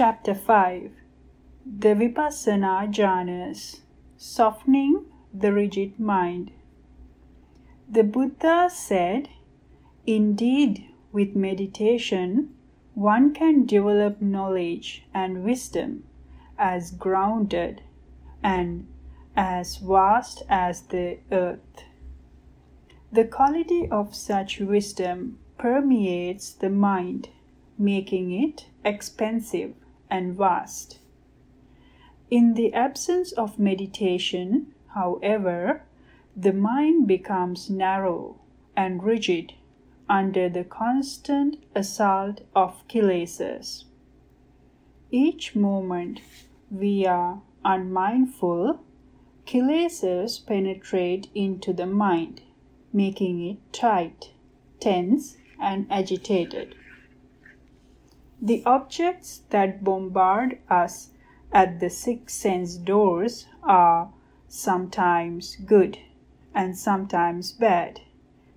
Chapter 5 The Vipassana Jhanas Softening the Rigid Mind. The Buddha said, Indeed, with meditation, one can develop knowledge and wisdom as grounded and as vast as the earth. The quality of such wisdom permeates the mind, making it expansive and vast. In the absence of meditation, however, the mind becomes narrow and rigid under the constant assault of kilesas. Each moment we are unmindful, kilesas penetrate into the mind, making it tight, tense, and agitated. The objects that bombard us at the six sense doors are sometimes good and sometimes bad,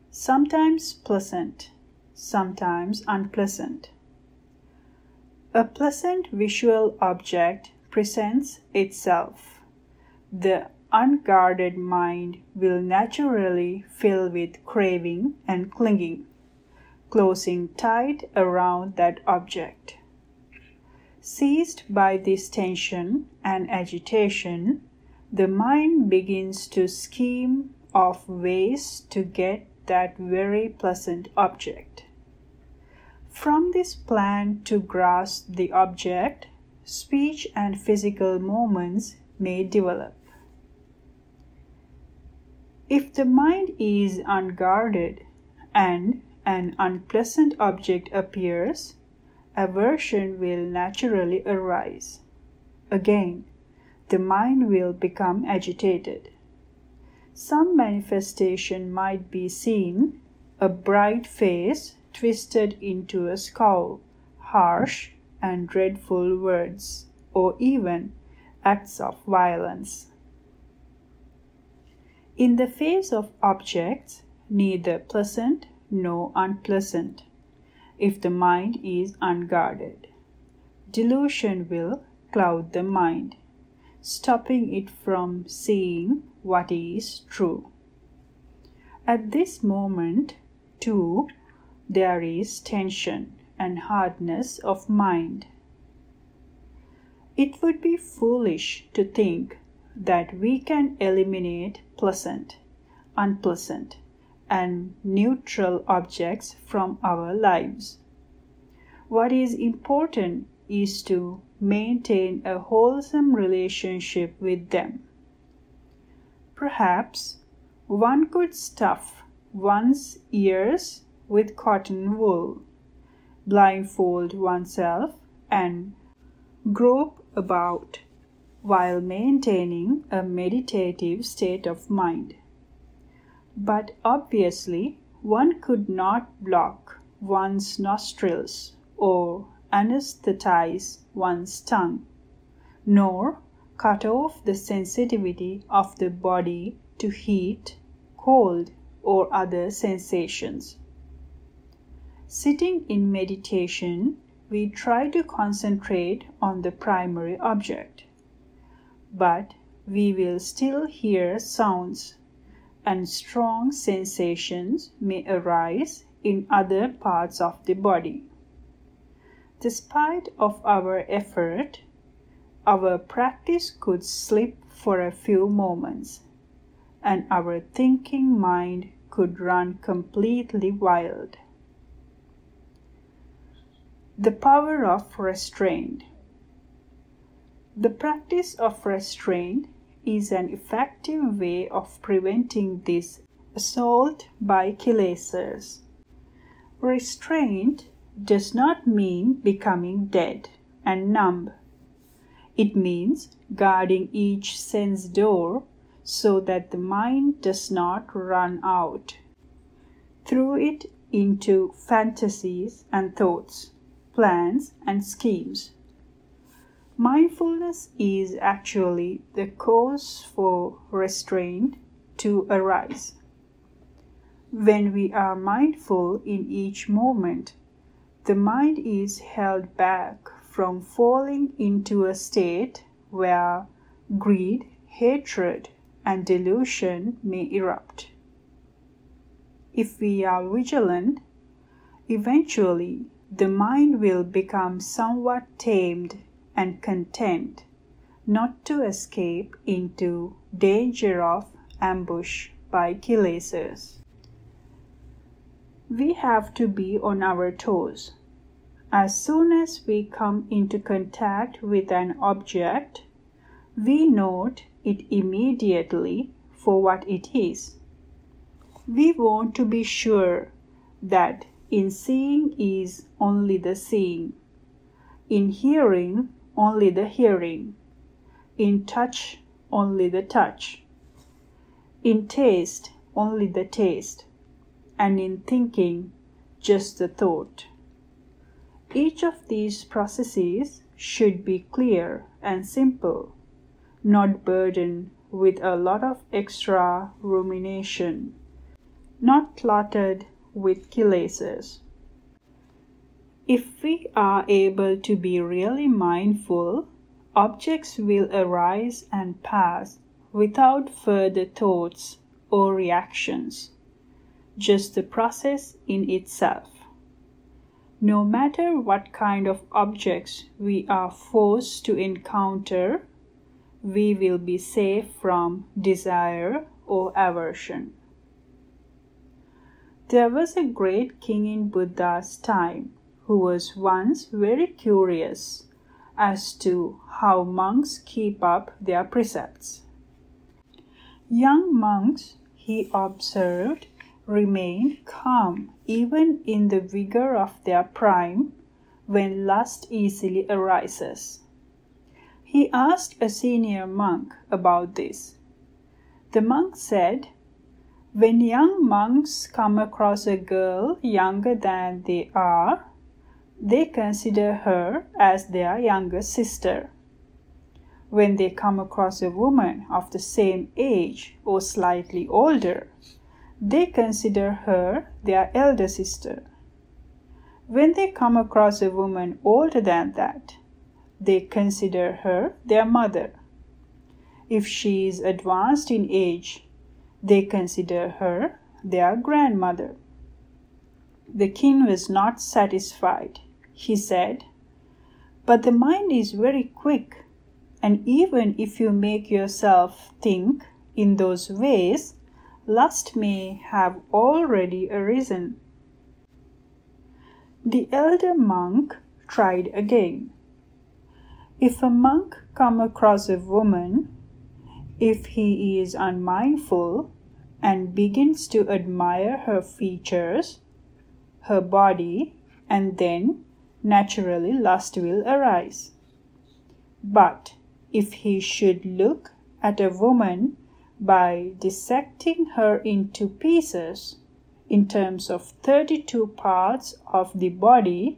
sometimes pleasant, sometimes unpleasant. A pleasant visual object presents itself. The unguarded mind will naturally fill with craving and clinging closing tight around that object. Seized by this tension and agitation, the mind begins to scheme of ways to get that very pleasant object. From this plan to grasp the object, speech and physical movements may develop. If the mind is unguarded and an unpleasant object appears, aversion will naturally arise. Again, the mind will become agitated. Some manifestation might be seen a bright face twisted into a scowl, harsh and dreadful words, or even acts of violence. In the face of objects, neither pleasant no unpleasant if the mind is unguarded. Delusion will cloud the mind, stopping it from seeing what is true. At this moment, too, there is tension and hardness of mind. It would be foolish to think that we can eliminate pleasant, unpleasant, and neutral objects from our lives. What is important is to maintain a wholesome relationship with them. Perhaps one could stuff one's ears with cotton wool, blindfold oneself, and grope about while maintaining a meditative state of mind. But obviously, one could not block one's nostrils or anesthetize one's tongue, nor cut off the sensitivity of the body to heat, cold, or other sensations. Sitting in meditation, we try to concentrate on the primary object, but we will still hear sounds and strong sensations may arise in other parts of the body. Despite of our effort, our practice could slip for a few moments, and our thinking mind could run completely wild. The power of restraint. The practice of restraint is an effective way of preventing this assault by kilesas. Restraint does not mean becoming dead and numb. It means guarding each sense door so that the mind does not run out through it into fantasies and thoughts, plans and schemes. Mindfulness is actually the cause for restraint to arise. When we are mindful in each moment, the mind is held back from falling into a state where greed, hatred, and delusion may erupt. If we are vigilant, eventually the mind will become somewhat tamed and content not to escape into danger of ambush by kilesas. We have to be on our toes. As soon as we come into contact with an object, we note it immediately for what it is. We want to be sure that in seeing is only the seeing, in hearing only the hearing, in touch only the touch, in taste only the taste, and in thinking just the thought. Each of these processes should be clear and simple, not burdened with a lot of extra rumination, not cluttered with kilesas. If we are able to be really mindful, objects will arise and pass without further thoughts or reactions, just the process in itself. No matter what kind of objects we are forced to encounter, we will be safe from desire or aversion. There was a great king in Buddha's time who was once very curious as to how monks keep up their precepts. Young monks, he observed, remain calm even in the vigor of their prime when lust easily arises. He asked a senior monk about this. The monk said, When young monks come across a girl younger than they are, they consider her as their younger sister. When they come across a woman of the same age or slightly older, they consider her their elder sister. When they come across a woman older than that, they consider her their mother. If she is advanced in age, they consider her their grandmother. The king was not satisfied. He said, But the mind is very quick, and even if you make yourself think in those ways, lust may have already arisen. The elder monk tried again. If a monk come across a woman, if he is unmindful and begins to admire her features, her body, and then naturally lust will arise. But if he should look at a woman by dissecting her into pieces in terms of 32 parts of the body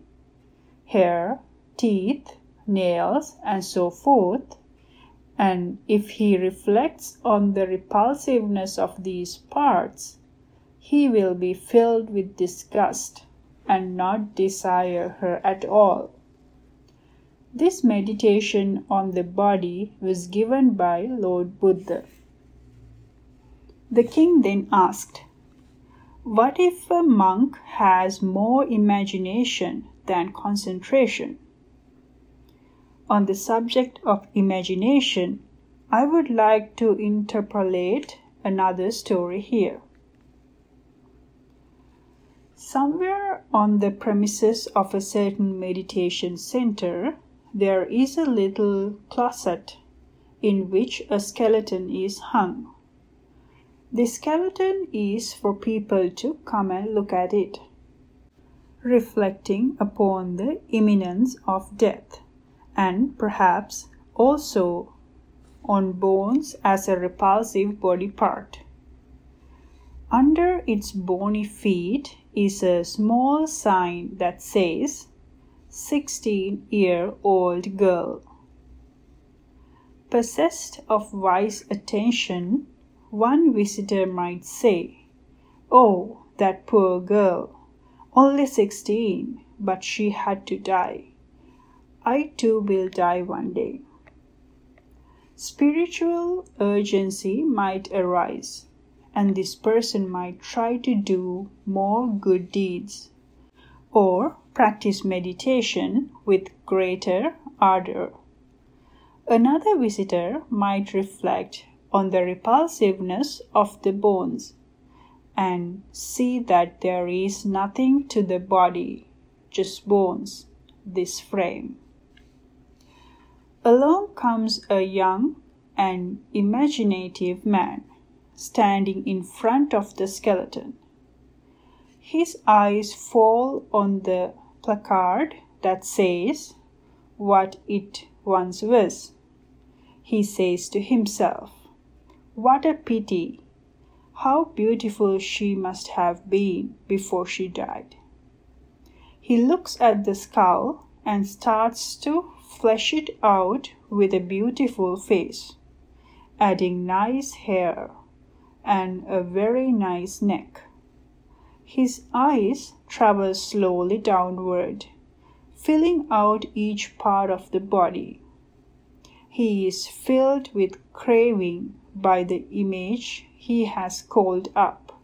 hair, teeth, nails, and so forth. And if he reflects on the repulsiveness of these parts, he will be filled with disgust and not desire her at all. This meditation on the body was given by Lord Buddha. The king then asked, What if a monk has more imagination than concentration? On the subject of imagination, I would like to interpolate another story here. Somewhere on the premises of a certain meditation center, there is a little closet in which a skeleton is hung. The skeleton is for people to come and look at it, reflecting upon the imminence of death, and perhaps also on bones as a repulsive body part. Under its bony feet is a small sign that says 16 year old girl. Possessed of wise attention, one visitor might say, Oh, that poor girl! Only sixteen, but she had to die. I too will die one day. Spiritual urgency might arise, and this person might try to do more good deeds or practice meditation with greater ardor. Another visitor might reflect on the repulsiveness of the bones and see that there is nothing to the body, just bones, this frame. Along comes a young and imaginative man standing in front of the skeleton. His eyes fall on the placard that says what it once was. He says to himself, What a pity! How beautiful she must have been before she died. He looks at the skull and starts to flesh it out with a beautiful face, adding nice hair and a very nice neck. His eyes travel slowly downward, filling out each part of the body. He is filled with craving by the image he has called up.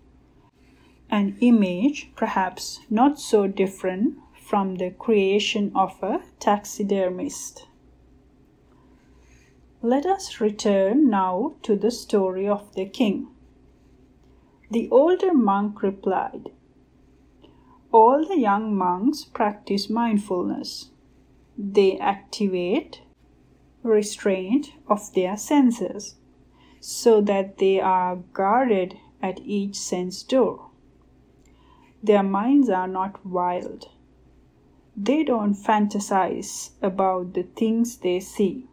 An image perhaps not so different from the creation of a taxidermist. Let us return now to the story of the king. The older monk replied, All the young monks practice mindfulness. They activate restraint of their senses so that they are guarded at each sense door. Their minds are not wild they don't fantasize about the things they see.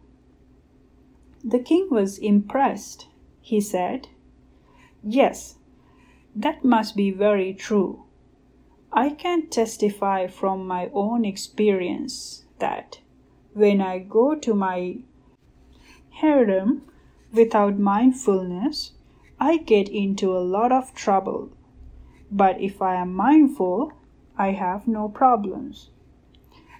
The king was impressed. He said, Yes, that must be very true. I can testify from my own experience that when I go to my harem without mindfulness, I get into a lot of trouble. But if I am mindful, I have no problems.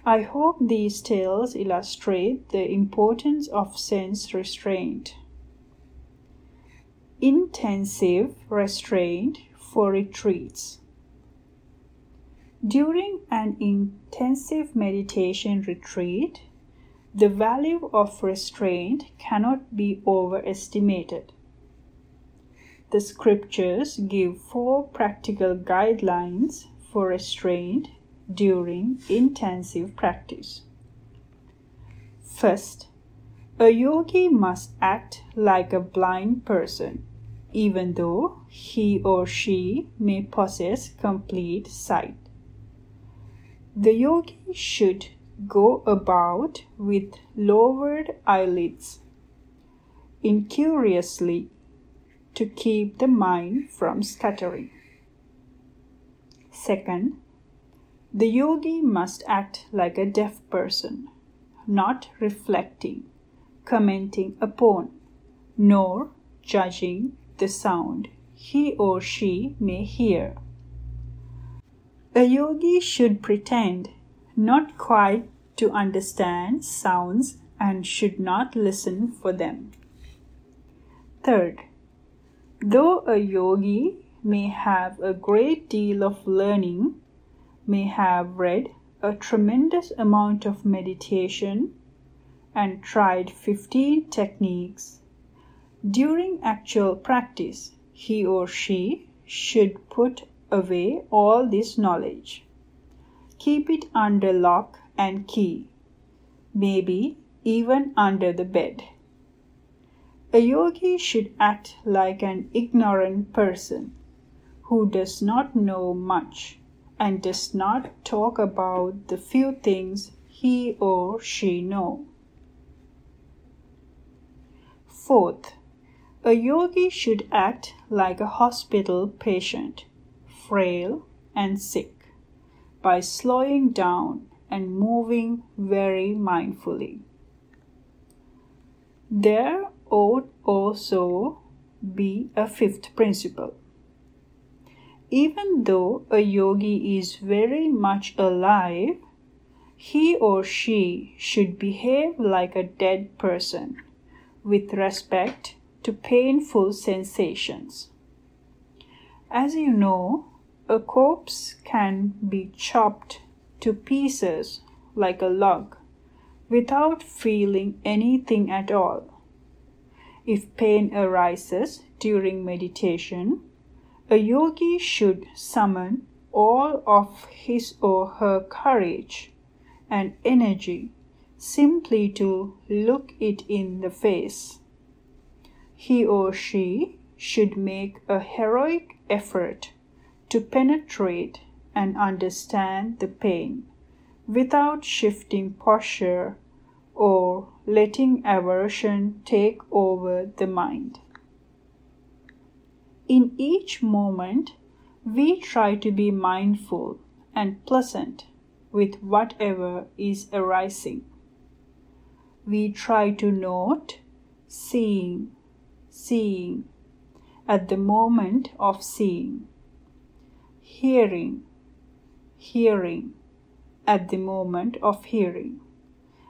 I hope these tales illustrate the importance of sense restraint. Intensive restraint for retreats. During an intensive meditation retreat, the value of restraint cannot be overestimated. The scriptures give four practical guidelines for restraint during intensive practice. First, a yogi must act like a blind person, even though he or she may possess complete sight. The yogi should go about with lowered eyelids, incuriously, to keep the mind from scattering. Second, the yogi must act like a deaf person, not reflecting, commenting upon, nor judging the sound he or she may hear. A yogi should pretend not quite to understand sounds and should not listen for them. Third, though a yogi may have a great deal of learning may have read a tremendous amount of meditation and tried 15 techniques. During actual practice, he or she should put away all this knowledge. Keep it under lock and key, maybe even under the bed. A yogi should act like an ignorant person who does not know much and does not talk about the few things he or she know. Fourth, a yogi should act like a hospital patient, frail and sick, by slowing down and moving very mindfully. There ought also be a fifth principle even though a yogi is very much alive, he or she should behave like a dead person with respect to painful sensations. As you know, a corpse can be chopped to pieces like a log without feeling anything at all. If pain arises during meditation, a yogi should summon all of his or her courage and energy simply to look it in the face. He or she should make a heroic effort to penetrate and understand the pain without shifting posture or letting aversion take over the mind. In each moment, we try to be mindful and pleasant with whatever is arising. We try to note seeing, seeing at the moment of seeing, hearing, hearing at the moment of hearing,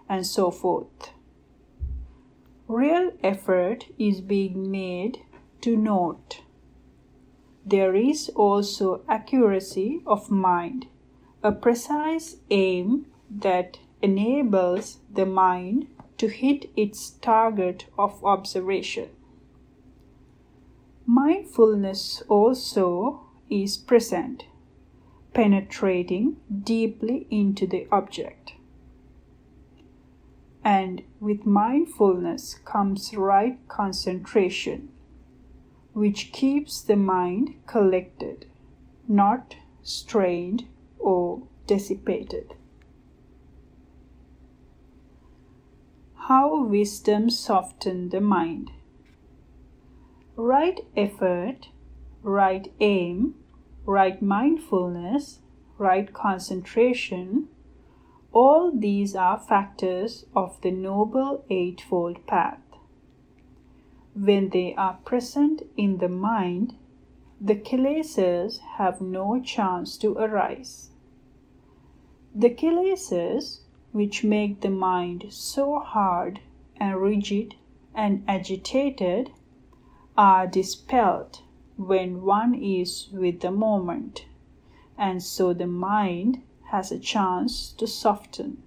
and so forth. Real effort is being made to note. There is also accuracy of mind a precise aim that enables the mind to hit its target of observation. Mindfulness also is present, penetrating deeply into the object. And with mindfulness comes right concentration, which keeps the mind collected, not strained or dissipated. How wisdom softened the mind. Right effort, right aim, right mindfulness, right concentration, all these are factors of the Noble Eightfold Path. When they are present in the mind, the kilesas have no chance to arise. The kilesas, which make the mind so hard and rigid and agitated, are dispelled when one is with the moment, and so the mind has a chance to soften.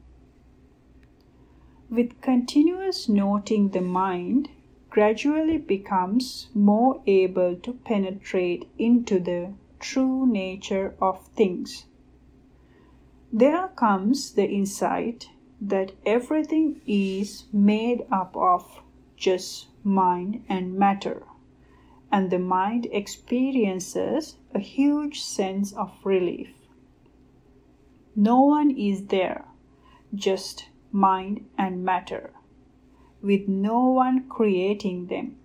With continuous noting the mind, gradually becomes more able to penetrate into the true nature of things. There comes the insight that everything is made up of just mind and matter, and the mind experiences a huge sense of relief. No one is there, just mind and matter with no one creating them.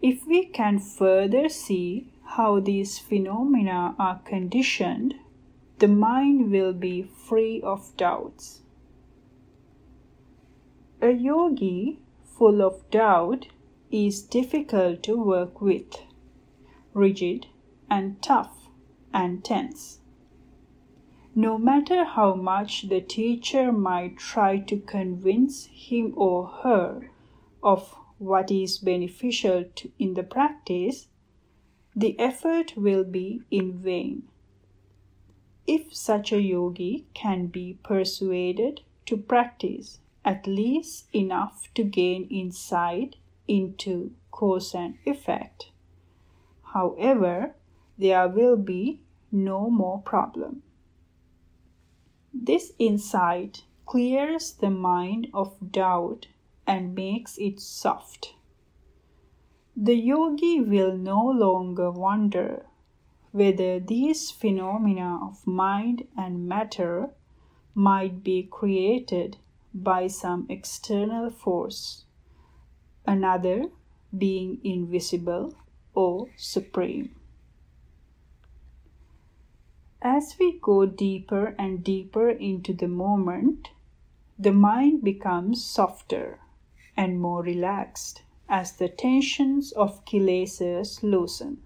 If we can further see how these phenomena are conditioned, the mind will be free of doubts. A yogi full of doubt is difficult to work with, rigid and tough and tense. No matter how much the teacher might try to convince him or her of what is beneficial to, in the practice, the effort will be in vain. If such a yogi can be persuaded to practice at least enough to gain insight into cause and effect, however, there will be no more problem. This insight clears the mind of doubt and makes it soft. The yogi will no longer wonder whether these phenomena of mind and matter might be created by some external force, another being invisible or supreme. As we go deeper and deeper into the moment, the mind becomes softer and more relaxed as the tensions of kilesas loosen.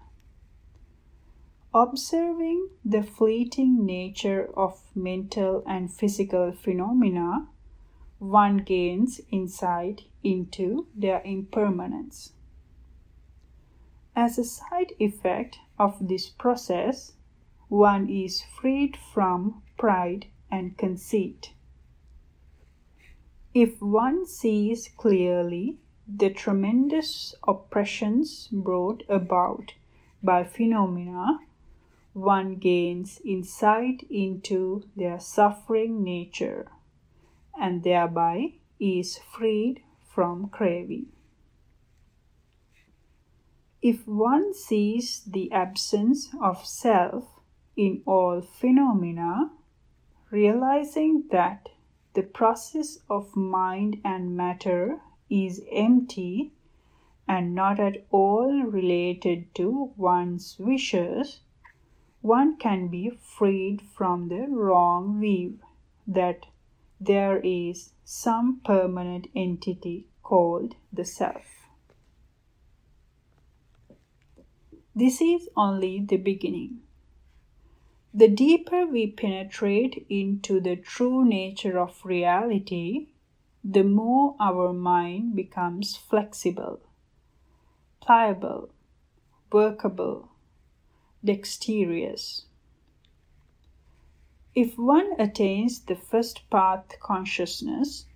observing the fleeting nature of mental and physical phenomena, one gains insight into their impermanence. As a side effect of this process, one is freed from pride and conceit. If one sees clearly the tremendous oppressions brought about by phenomena, one gains insight into their suffering nature and thereby is freed from craving. If one sees the absence of self in all phenomena, realizing that the process of mind and matter is empty and not at all related to one's wishes, one can be freed from the wrong view that there is some permanent entity called the Self. This is only the beginning. The deeper we penetrate into the true nature of reality, the more our mind becomes flexible, pliable, workable, dexterous. If one attains the first path consciousness,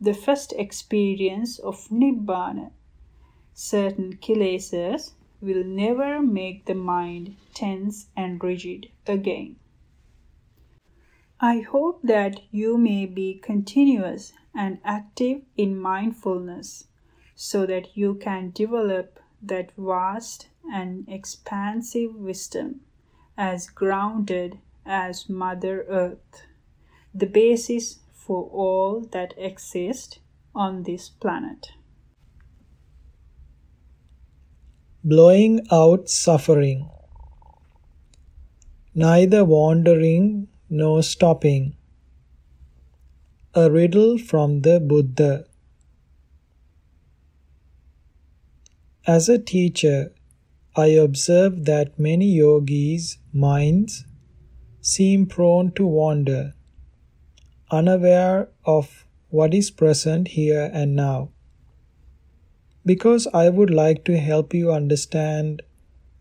the first experience of Nibbana, certain kilesas will never make the mind tense and rigid again. I hope that you may be continuous and active in mindfulness so that you can develop that vast and expansive wisdom as grounded as Mother Earth, the basis for all that exists on this planet. blowing out suffering, neither wandering nor stopping. A riddle from the Buddha. As a teacher, I observe that many yogis' minds seem prone to wander, unaware of what is present here and now. Because I would like to help you understand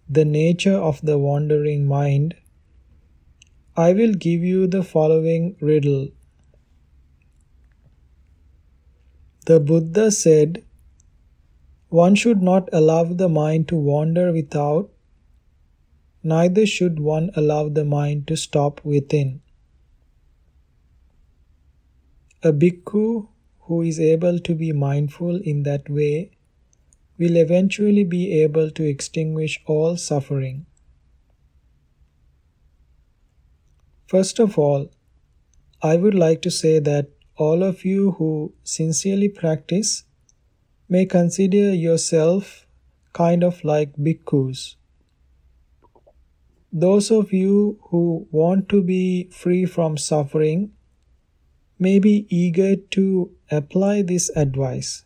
the nature of the wandering mind, I will give you the following riddle. The Buddha said, One should not allow the mind to wander without, neither should one allow the mind to stop within. A bhikkhu who is able to be mindful in that way will eventually be able to extinguish all suffering. First of all, I would like to say that all of you who sincerely practice may consider yourself kind of like bhikkhus. Those of you who want to be free from suffering may be eager to apply this advice.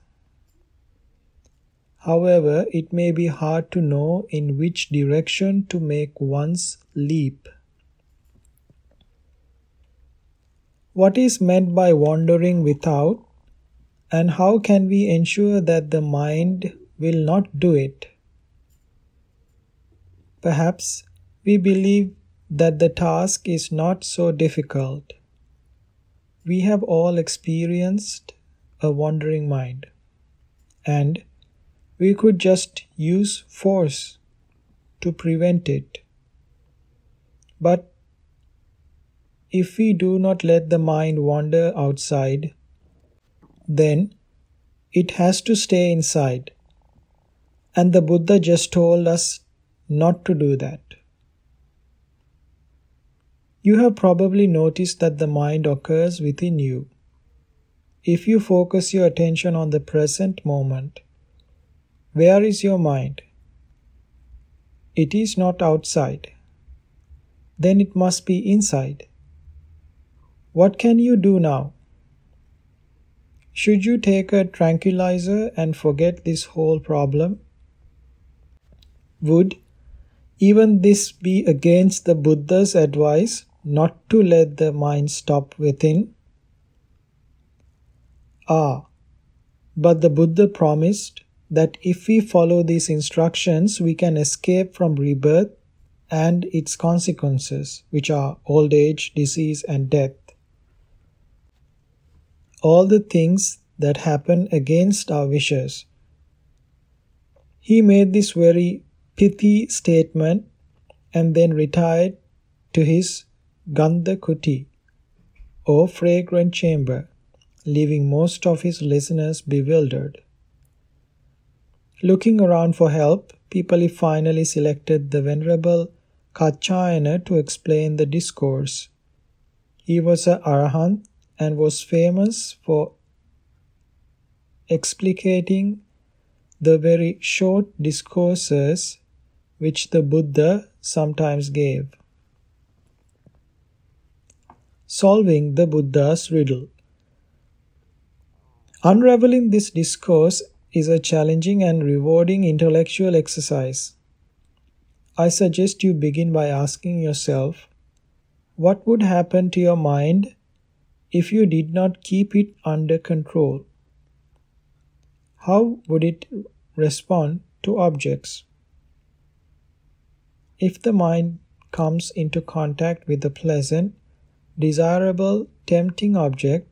However, it may be hard to know in which direction to make one's leap. What is meant by wandering without, and how can we ensure that the mind will not do it? Perhaps we believe that the task is not so difficult. We have all experienced a wandering mind, and we could just use force to prevent it. But if we do not let the mind wander outside, then it has to stay inside. And the Buddha just told us not to do that. You have probably noticed that the mind occurs within you. If you focus your attention on the present moment, where is your mind? It is not outside. Then it must be inside. What can you do now? Should you take a tranquilizer and forget this whole problem? Would even this be against the Buddha's advice not to let the mind stop within? Ah, but the Buddha promised that if we follow these instructions, we can escape from rebirth and its consequences, which are old age, disease, and death. All the things that happen against our wishes. He made this very pithy statement and then retired to his Gandha Kuti, or fragrant chamber, leaving most of his listeners bewildered. Looking around for help, people finally selected the Venerable Kaccayana to explain the discourse. He was a arahant and was famous for explicating the very short discourses which the Buddha sometimes gave. Solving the Buddha's riddle. Unraveling this discourse is a challenging and rewarding intellectual exercise. I suggest you begin by asking yourself what would happen to your mind if you did not keep it under control? How would it respond to objects? If the mind comes into contact with the pleasant, desirable, tempting object,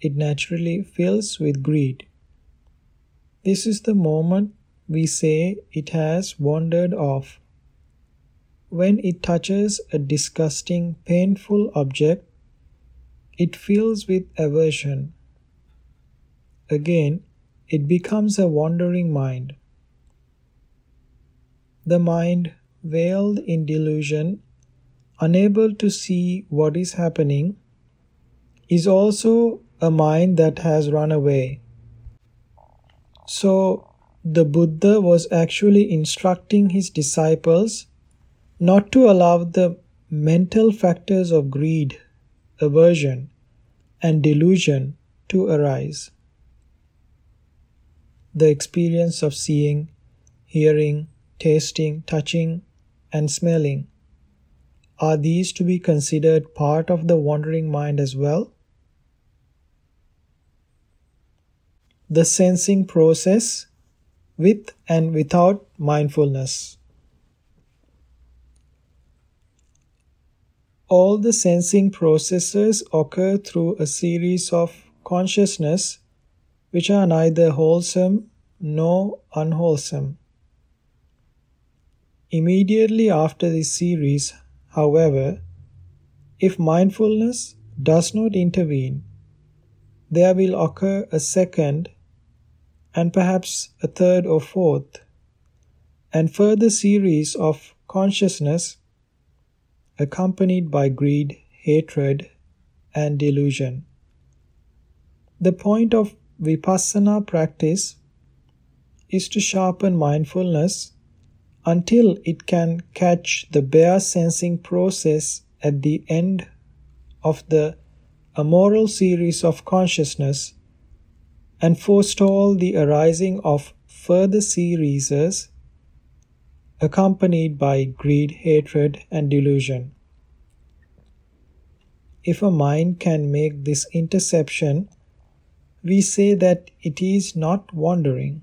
it naturally fills with greed. This is the moment we say it has wandered off. When it touches a disgusting, painful object, it fills with aversion. Again, it becomes a wandering mind. The mind, veiled in delusion, unable to see what is happening, is also a mind that has run away. So, the Buddha was actually instructing his disciples not to allow the mental factors of greed, aversion, and delusion to arise. The experience of seeing, hearing, tasting, touching, and smelling are these to be considered part of the wandering mind as well? The sensing process with and without mindfulness. all the sensing processes occur through a series of consciousness which are neither wholesome nor unwholesome. Immediately after this series, however, if mindfulness does not intervene, there will occur a second and perhaps a third or fourth and further series of consciousness accompanied by greed, hatred, and delusion. The point of vipassana practice is to sharpen mindfulness until it can catch the bare sensing process at the end of the amoral series of consciousness and forestall the arising of further series accompanied by greed, hatred, and delusion. If a mind can make this interception, we say that it is not wandering.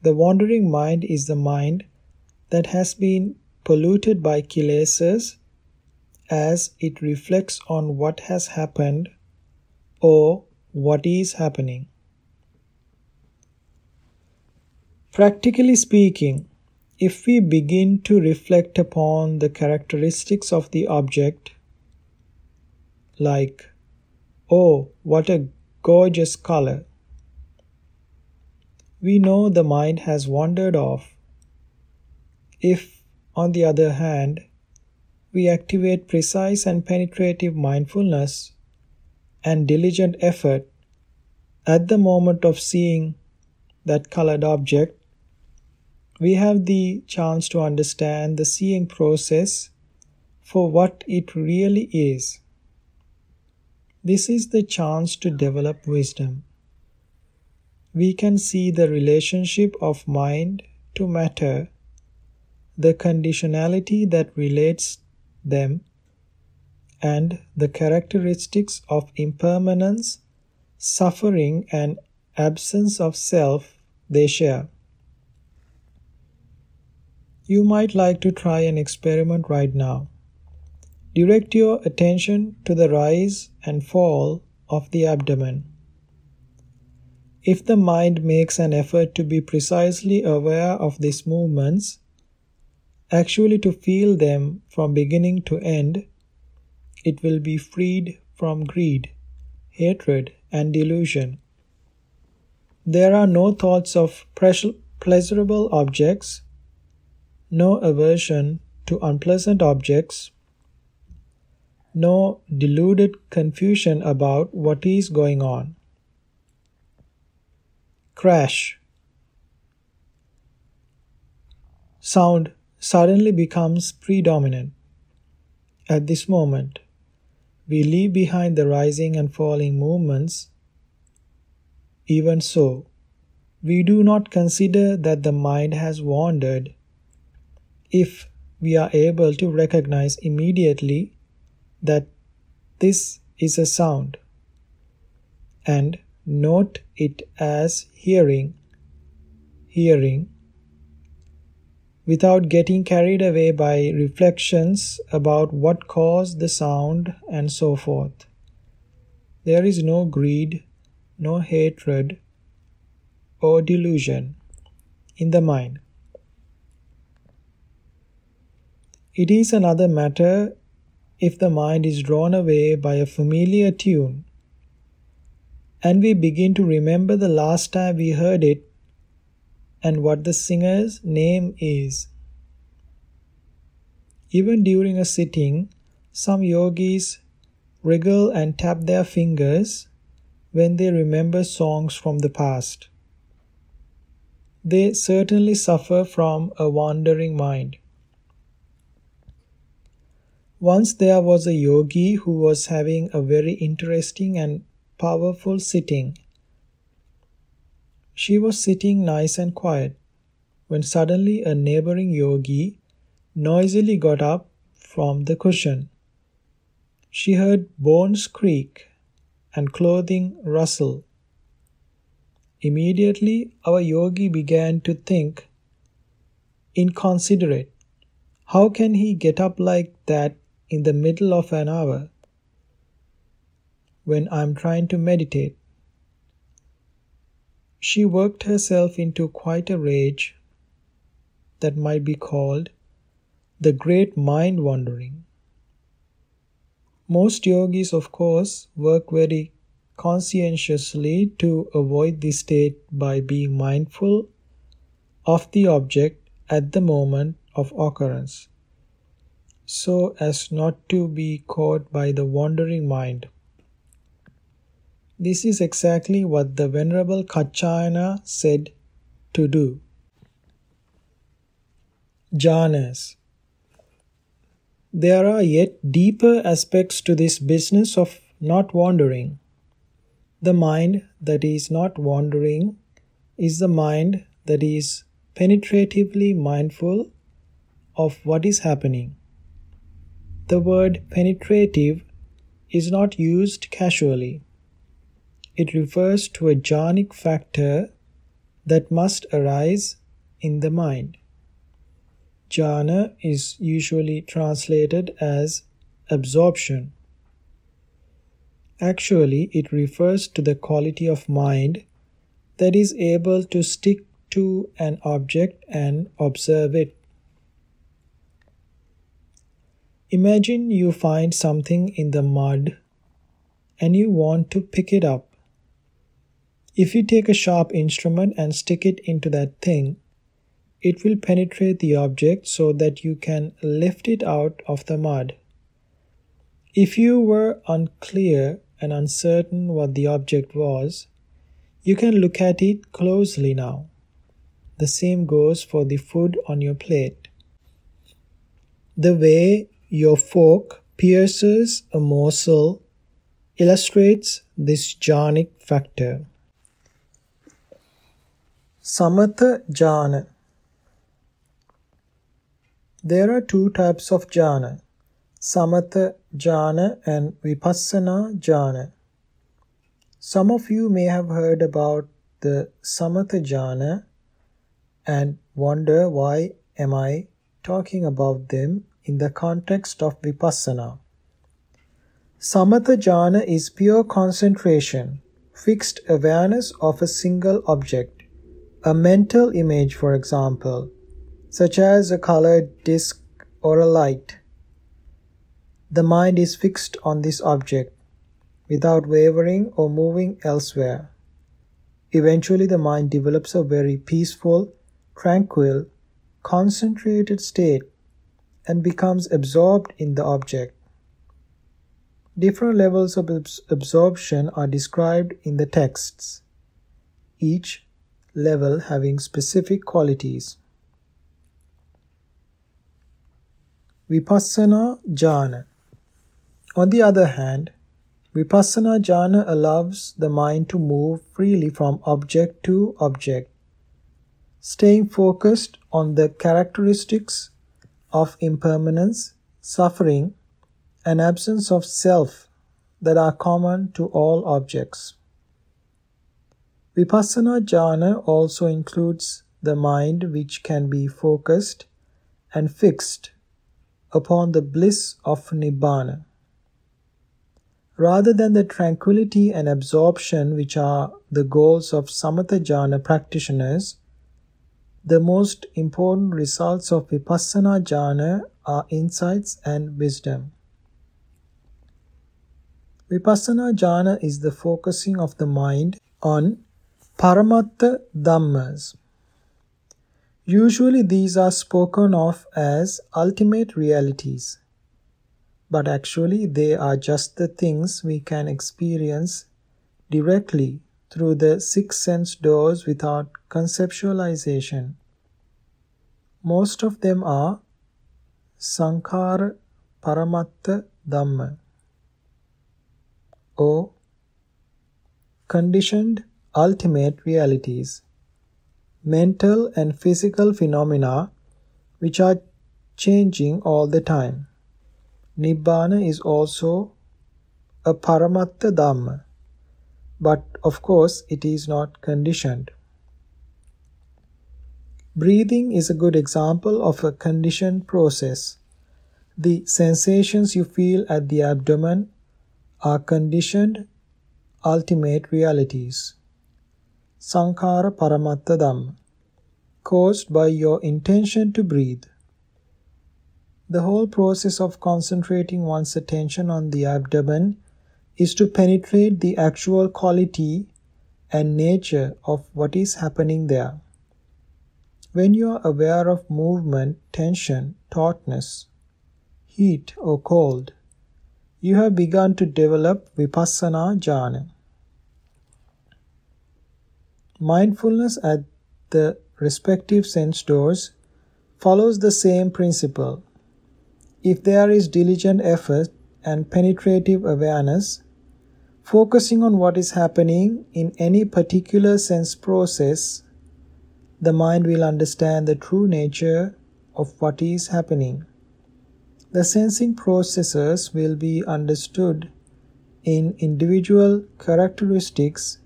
The wandering mind is the mind that has been polluted by kilesas as it reflects on what has happened or what is happening. Practically speaking, if we begin to reflect upon the characteristics of the object, like, oh, what a gorgeous color, we know the mind has wandered off. If, on the other hand, we activate precise and penetrative mindfulness and diligent effort at the moment of seeing that colored object, we have the chance to understand the seeing process for what it really is. This is the chance to develop wisdom. We can see the relationship of mind to matter the conditionality that relates them, and the characteristics of impermanence, suffering, and absence of self they share. You might like to try an experiment right now. Direct your attention to the rise and fall of the abdomen. If the mind makes an effort to be precisely aware of these movements, actually to feel them from beginning to end, it will be freed from greed, hatred, and delusion. There are no thoughts of pleasurable objects, no aversion to unpleasant objects, no deluded confusion about what is going on. Crash. Sound suddenly becomes predominant. At this moment, we leave behind the rising and falling movements. Even so, we do not consider that the mind has wandered if we are able to recognize immediately that this is a sound and note it as hearing, hearing, without getting carried away by reflections about what caused the sound and so forth. There is no greed, no hatred, or delusion in the mind. It is another matter if the mind is drawn away by a familiar tune and we begin to remember the last time we heard it and what the singer's name is. Even during a sitting, some yogis wriggle and tap their fingers when they remember songs from the past. They certainly suffer from a wandering mind. Once there was a yogi who was having a very interesting and powerful sitting she was sitting nice and quiet when suddenly a neighboring yogi noisily got up from the cushion. She heard bones creak and clothing rustle. Immediately, our yogi began to think, inconsiderate, how can he get up like that in the middle of an hour when I'm trying to meditate? She worked herself into quite a rage that might be called the great mind wandering. Most yogis, of course, work very conscientiously to avoid this state by being mindful of the object at the moment of occurrence, so as not to be caught by the wandering mind. This is exactly what the Venerable Kaccayana said to do. Jhanas There are yet deeper aspects to this business of not wandering. The mind that is not wandering is the mind that is penetratively mindful of what is happening. The word penetrative is not used casually. It refers to a jhanic factor that must arise in the mind. Jhana is usually translated as absorption. Actually, it refers to the quality of mind that is able to stick to an object and observe it. Imagine you find something in the mud and you want to pick it up. If you take a sharp instrument and stick it into that thing, it will penetrate the object so that you can lift it out of the mud. If you were unclear and uncertain what the object was, you can look at it closely now. The same goes for the food on your plate. The way your fork pierces a morsel illustrates this jhanic factor. Samatha jhana. There are two types of jhana samatha jhana and vipassana jhana. Some of you may have heard about the samatha jhana and wonder why am I talking about them in the context of vipassana. Samatha jhana is pure concentration, fixed awareness of a single object a mental image, for example, such as a colored disk or a light. The mind is fixed on this object without wavering or moving elsewhere. Eventually, the mind develops a very peaceful, tranquil, concentrated state and becomes absorbed in the object. Different levels of absorption are described in the texts, each level having specific qualities. Vipassana Jhana On the other hand, Vipassana jhana allows the mind to move freely from object to object, staying focused on the characteristics of impermanence, suffering, and absence of self that are common to all objects. Vipassana jhana also includes the mind which can be focused and fixed upon the bliss of Nibbana rather than the tranquility and absorption which are the goals of samatha jhana practitioners, the most important results of vipassana jhana are insights and wisdom. Vipassana jhana is the focusing of the mind on paramattha dhammas. Usually these are spoken of as ultimate realities but actually they are just the things we can experience directly through the six sense doors without conceptualization. Most of them are Sankhara Paramattha Dhamma or conditioned ultimate realities, mental and physical phenomena which are changing all the time. Nibbana is also a Paramattha Dhamma, but of course it is not conditioned. Breathing is a good example of a conditioned process. The sensations you feel at the abdomen are conditioned ultimate realities. Sankhara Paramattha Dhamma, caused by your intention to breathe. The whole process of concentrating one's attention on the abdomen is to penetrate the actual quality and nature of what is happening there. When you are aware of movement, tension, tautness, heat, or cold, you have begun to develop vipassana jhana. Mindfulness at the respective sense doors follows the same principle. If there is diligent effort and penetrative awareness, focusing on what is happening in any particular sense process, the mind will understand the true nature of what is happening. The sensing processes will be understood in individual characteristics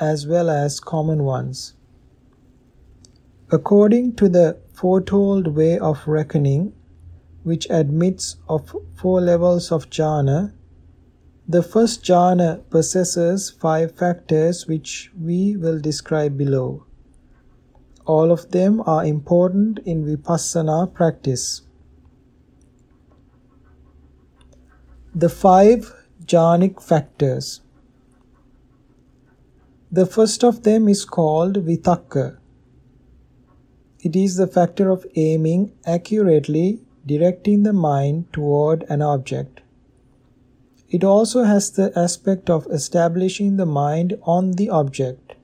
as well as common ones. According to the foretold way of reckoning, which admits of four levels of jhana. The first jhana possesses five factors which we will describe below. All of them are important in vipassana practice. The five jhanic factors. The first of them is called vitakka. It is the factor of aiming accurately directing the mind toward an object. It also has the aspect of establishing the mind on the object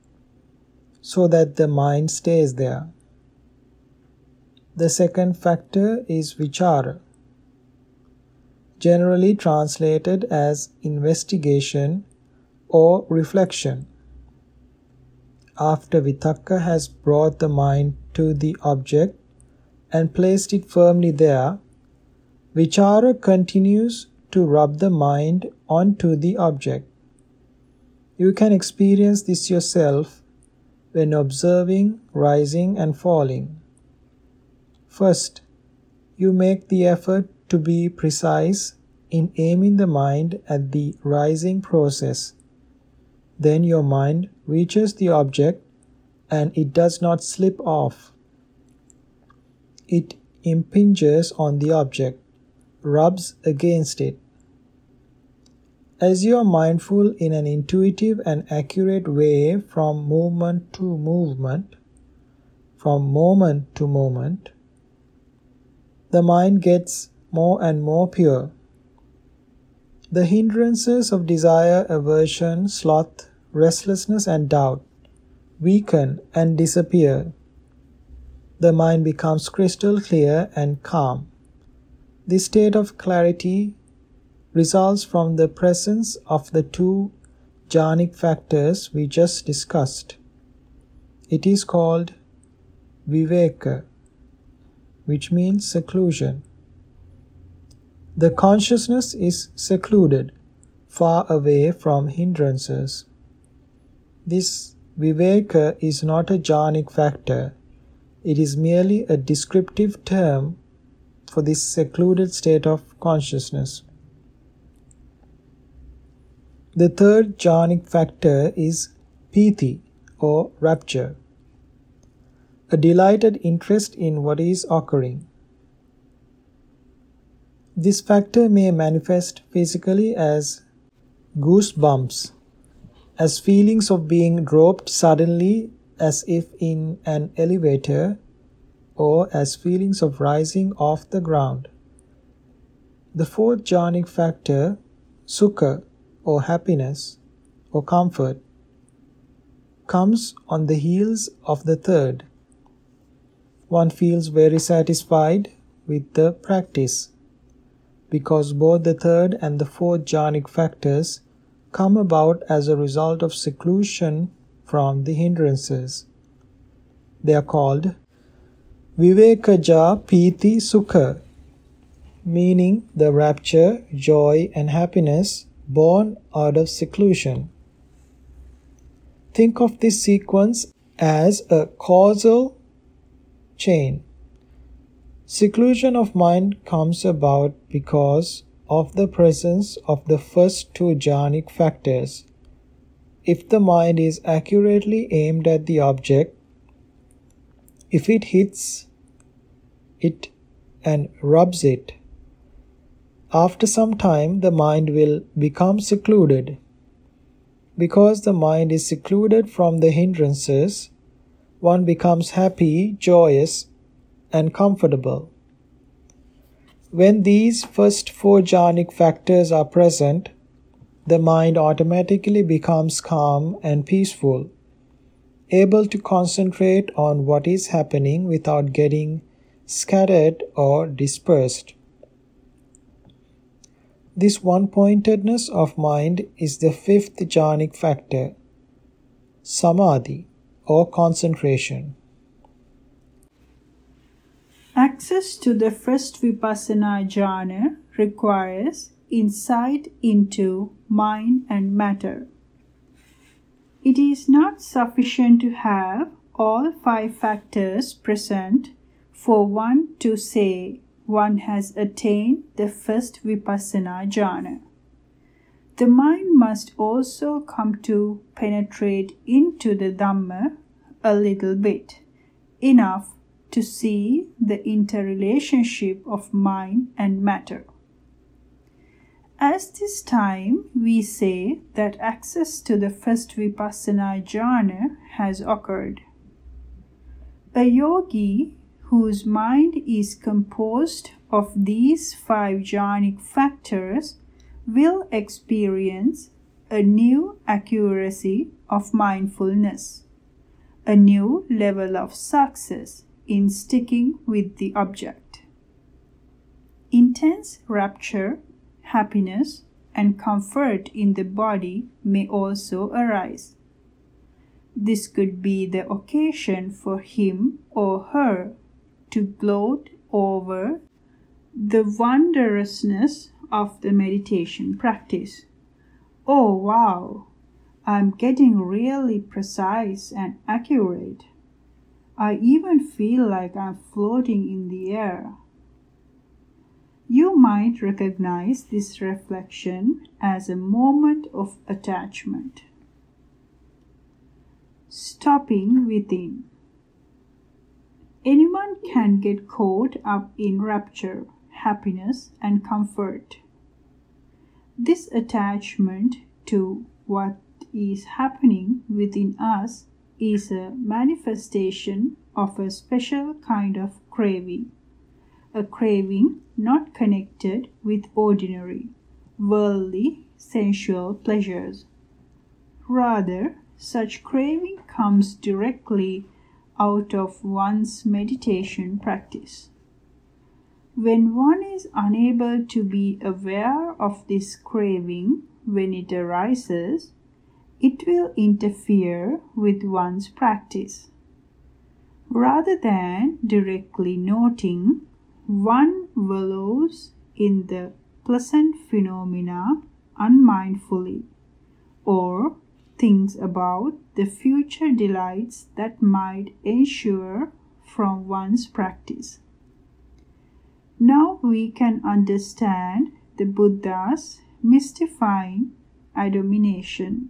so that the mind stays there. The second factor is vichara, generally translated as investigation or reflection. After vitakka has brought the mind to the object, and placed it firmly there, Vichara continues to rub the mind onto the object. You can experience this yourself when observing rising and falling. First, you make the effort to be precise in aiming the mind at the rising process. Then your mind reaches the object and it does not slip off. It impinges on the object, rubs against it. As you are mindful in an intuitive and accurate way from movement to movement, from moment to moment, the mind gets more and more pure. The hindrances of desire, aversion, sloth, restlessness, and doubt weaken and disappear. The mind becomes crystal clear and calm. This state of clarity results from the presence of the two jhanic factors we just discussed. It is called viveka, which means seclusion. The consciousness is secluded, far away from hindrances. This viveka is not a jhanic factor, it is merely a descriptive term for this secluded state of consciousness. The third jhanic factor is piti or rapture, a delighted interest in what is occurring. This factor may manifest physically as goosebumps, as feelings of being dropped suddenly as if in an elevator, or as feelings of rising off the ground. The fourth jhanic factor, sukha, or happiness or comfort comes on the heels of the third. One feels very satisfied with the practice because both the third and the fourth jhanic factors come about as a result of seclusion from the hindrances. They are called Vivekaja Piti Sukha, meaning the rapture, joy, and happiness born out of seclusion. Think of this sequence as a causal chain. Seclusion of mind comes about because of the presence of the first two jhanic factors. If the mind is accurately aimed at the object, if it hits it and rubs it, after some time, the mind will become secluded. Because the mind is secluded from the hindrances, one becomes happy, joyous, and comfortable. When these first four jhanic factors are present, the mind automatically becomes calm and peaceful, able to concentrate on what is happening without getting scattered or dispersed. This one pointedness of mind is the fifth jhanic factor, samadhi or concentration. Access to the first vipassana jhana requires insight into mind and matter. It is not sufficient to have all five factors present for one to say one has attained the first vipassana jhana. The mind must also come to penetrate into the Dhamma a little bit, enough to see the interrelationship of mind and matter. As this time we say that access to the first vipassana jhana has occurred. A yogi whose mind is composed of these five jhanic factors will experience a new accuracy of mindfulness, a new level of success in sticking with the object. Intense rapture, happiness, and comfort in the body may also arise. This could be the occasion for him or her to gloat over the wondrousness of the meditation practice. Oh wow, I'm getting really precise and accurate. I even feel like I'm floating in the air. You might recognize this reflection as a moment of attachment. Stopping within. Anyone can get caught up in rapture, happiness, and comfort. This attachment to what is happening within us is a manifestation of a special kind of craving. A craving not connected with ordinary, worldly, sensual pleasures. Rather, such craving comes directly out of one's meditation practice. When one is unable to be aware of this craving when it arises, it will interfere with one's practice. Rather than directly noting, one wallows in the pleasant phenomena unmindfully, or thinks about the future delights that might ensure from one's practice. Now we can understand the Buddha's mystifying admonition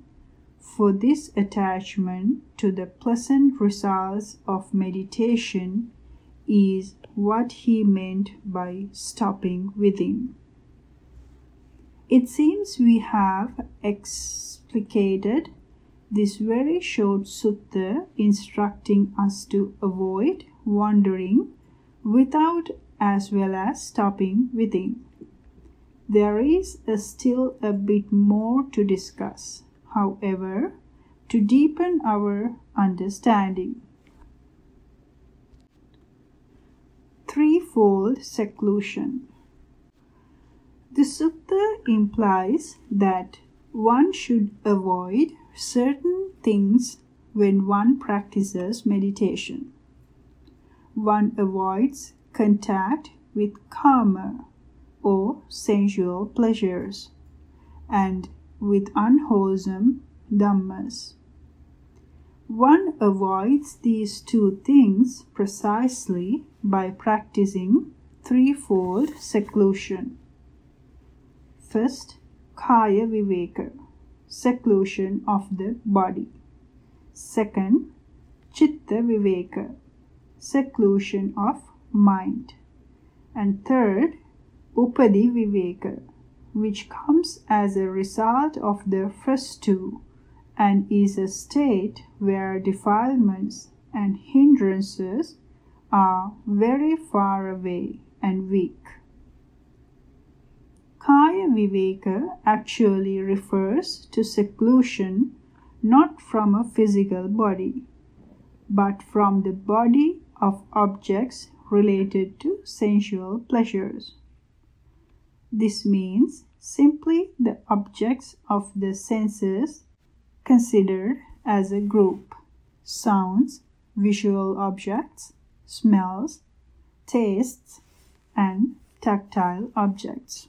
for this attachment to the pleasant results of meditation is what he meant by stopping within. It seems we have explicated this very short sutta instructing us to avoid wandering without as well as stopping within. There is still a bit more to discuss however, to deepen our understanding. Threefold seclusion. The sutta implies that one should avoid certain things when one practices meditation. One avoids contact with kama or sensual pleasures and with unwholesome dhammas. One avoids these two things precisely by practicing threefold seclusion. First, kaya viveka, seclusion of the body. Second, chitta viveka, seclusion of mind. And third, upadhi viveka, which comes as a result of the first two and is a state where defilements and hindrances are very far away and weak. Kaya Viveka actually refers to seclusion not from a physical body, but from the body of objects related to sensual pleasures. This means simply the objects of the senses considered as a group. Sounds, visual objects, smells, tastes, and tactile objects.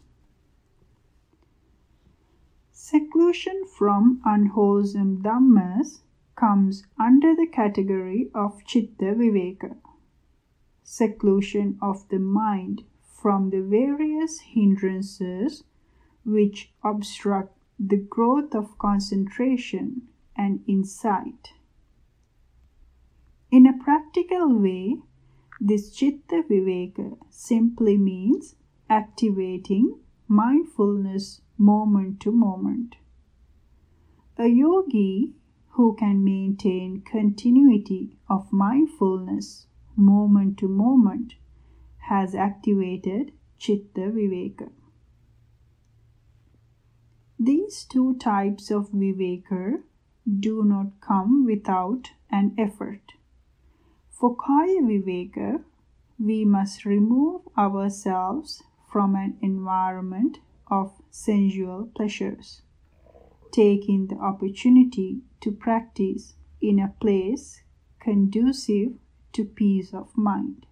Seclusion from unwholesome dhammas comes under the category of chitta viveka, seclusion of the mind from the various hindrances which obstruct the growth of concentration and insight. In a practical way, this chitta viveka simply means activating mindfulness moment to moment. A yogi who can maintain continuity of mindfulness moment to moment has activated Chitta Viveka. These two types of Viveka do not come without an effort. For Kaya Viveka, we must remove ourselves from an environment of sensual pleasures, taking the opportunity to practice in a place conducive to peace of mind.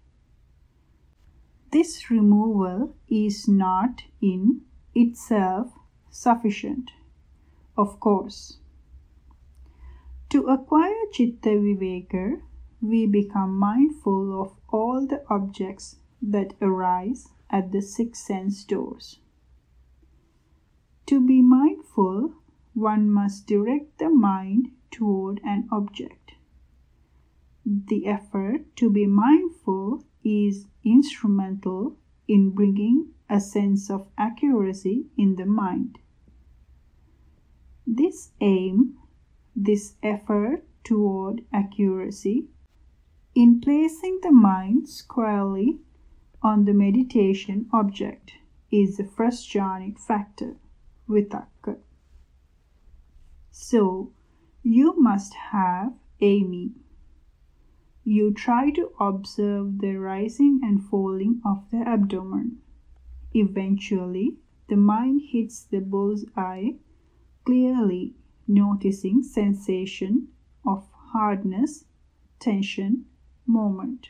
This removal is not in itself sufficient, of course. To acquire Chitta Viveka, we become mindful of all the objects that arise at the six sense doors. To be mindful, one must direct the mind toward an object. The effort to be mindful is instrumental in bringing a sense of accuracy in the mind. This aim, this effort toward accuracy, in placing the mind squarely on the meditation object, is the first jhanic factor vitakka. So, you must have aiming. You try to observe the rising and falling of the abdomen. Eventually, the mind hits the bull's eye, clearly noticing sensation of hardness, tension, moment.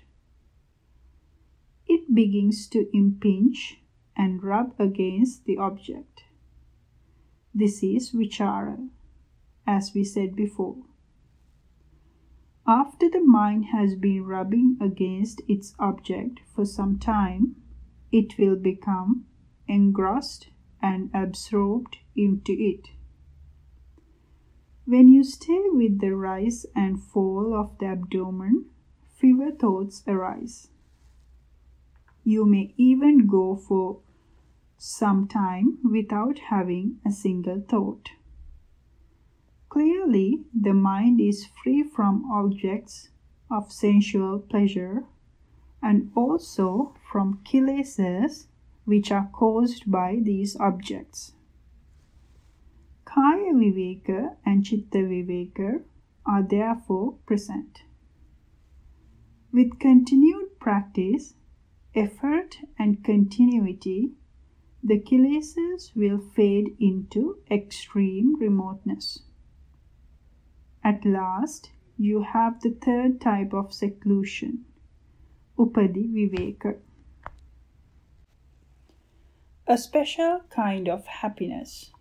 It begins to impinge and rub against the object. This is vichara, as we said before. After the mind has been rubbing against its object for some time, it will become engrossed and absorbed into it. When you stay with the rise and fall of the abdomen, fewer thoughts arise. You may even go for some time without having a single thought. Clearly, the mind is free from objects of sensual pleasure and also from kilesas which are caused by these objects. Kaya Viveka and Chitta Viveka are therefore present. With continued practice, effort, and continuity, the kilesas will fade into extreme remoteness. At last, you have the third type of seclusion, Upadhi Viveka. A special kind of happiness.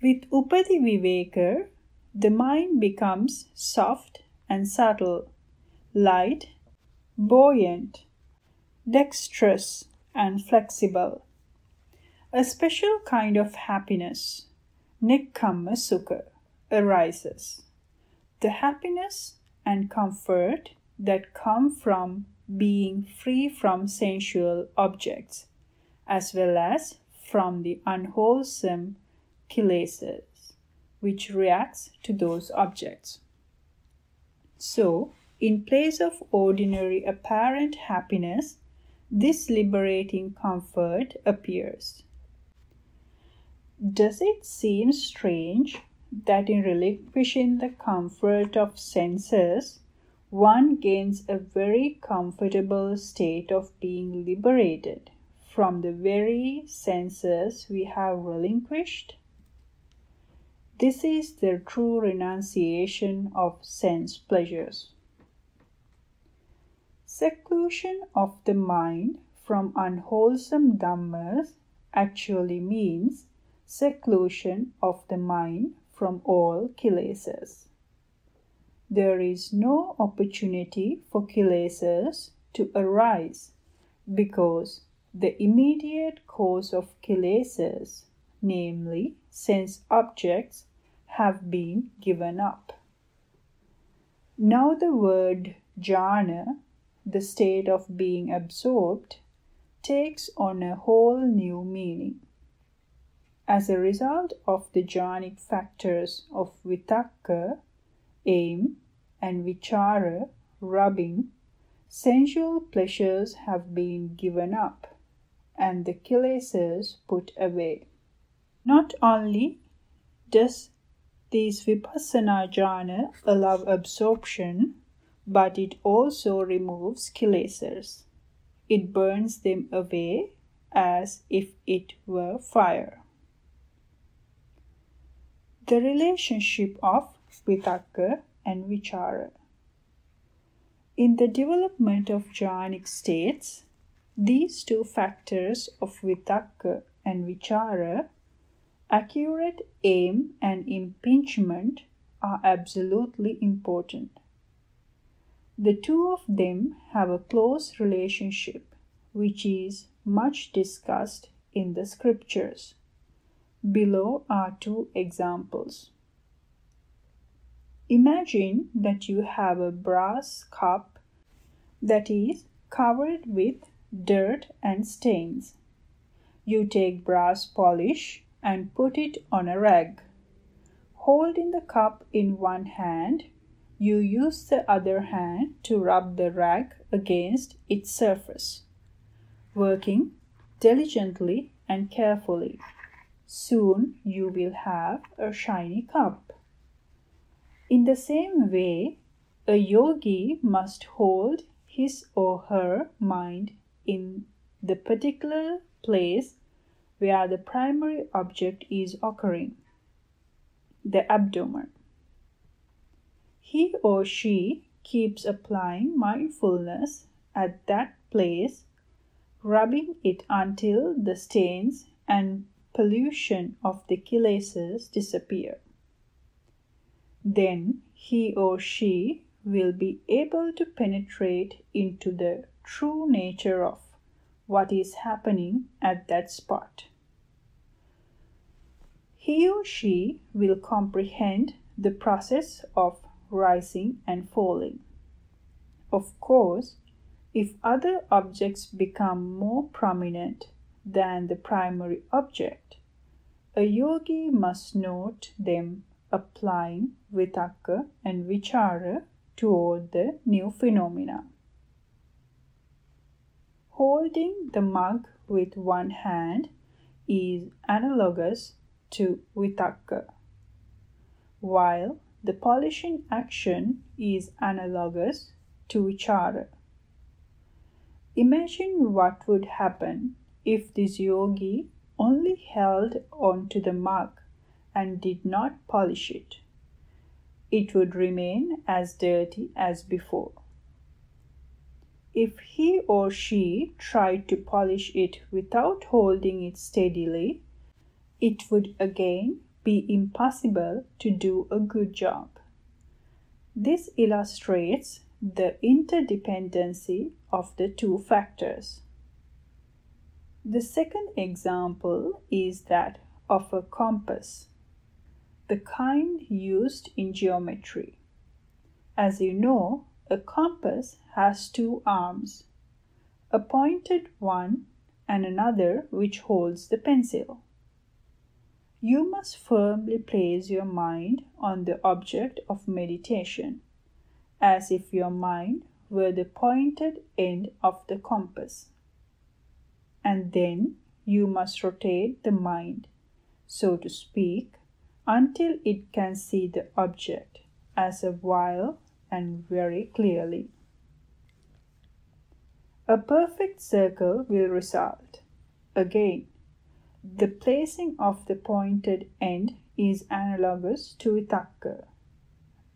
With Upadhi Viveka, the mind becomes soft and subtle, light, buoyant, dexterous, and flexible. A special kind of happiness, Nekkhamma Sukha, arises the happiness and comfort that come from being free from sensual objects, as well as from the unwholesome kilesas, which reacts to those objects. So, in place of ordinary apparent happiness, this liberating comfort appears. Does it seem strange that in relinquishing the comfort of senses, one gains a very comfortable state of being liberated from the very senses we have relinquished? This is the true renunciation of sense pleasures. Seclusion of the mind from unwholesome dhammas actually means seclusion of the mind from all kilesas. There is no opportunity for kilesas to arise because the immediate cause of kilesas, namely sense objects, have been given up. Now, the word jhana, the state of being absorbed, takes on a whole new meaning. As a result of the jhanic factors of vitakka, aim, and vichara, rubbing, sensual pleasures have been given up and the kilesas put away. Not only does this vipassana jhana allow absorption, but it also removes kilesas. It burns them away as if it were fire. The relationship of vitakka and vichara. In the development of jhanic states, These two factors of vitakka and vichara, accurate aim and impingement, are absolutely important. The two of them have a close relationship, which is much discussed in the scriptures. Below are two examples. Imagine that you have a brass cup that is covered with dirt and stains. You take brass polish and put it on a rag. Holding the cup in one hand, you use the other hand to rub the rag against its surface, working diligently and carefully. Soon you will have a shiny cup. In the same way, a yogi must hold his or her mind in the particular place where the primary object is occurring, the abdomen. He or she keeps applying mindfulness at that place, rubbing it until the stains and pollution of the kilesas disappear. Then he or she will be able to penetrate into the true nature of what is happening at that spot. He or she will comprehend the process of rising and falling. Of course, if other objects become more prominent than the primary object, a yogi must note them applying vitakka and vichara toward the new phenomena. Holding the mug with one hand is analogous to vitakka, while the polishing action is analogous to vichara. Imagine what would happen if this yogi only held on to the mug and did not polish it. It would remain as dirty as before. If he or she tried to polish it without holding it steadily, it would again be impossible to do a good job. This illustrates the interdependency of the two factors. The second example is that of a compass the kind used in geometry. As you know, a compass has two arms, a pointed one and another which holds the pencil. You must firmly place your mind on the object of meditation, as if your mind were the pointed end of the compass. And then you must rotate the mind, so to speak, until it can see the object as a while and very clearly. A perfect circle will result. Again, the placing of the pointed end is analogous to vitakka,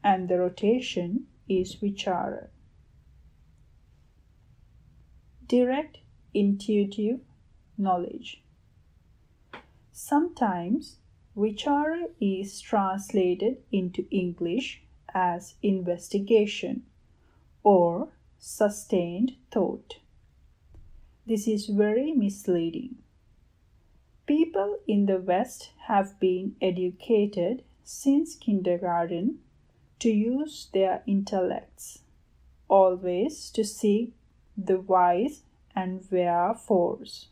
and the rotation is vichara. Direct intuitive knowledge. Sometimes Vichara is translated into English as investigation or sustained thought. This is very misleading. People in the West have been educated since kindergarten to use their intellects, always to seek the whys and wherefores.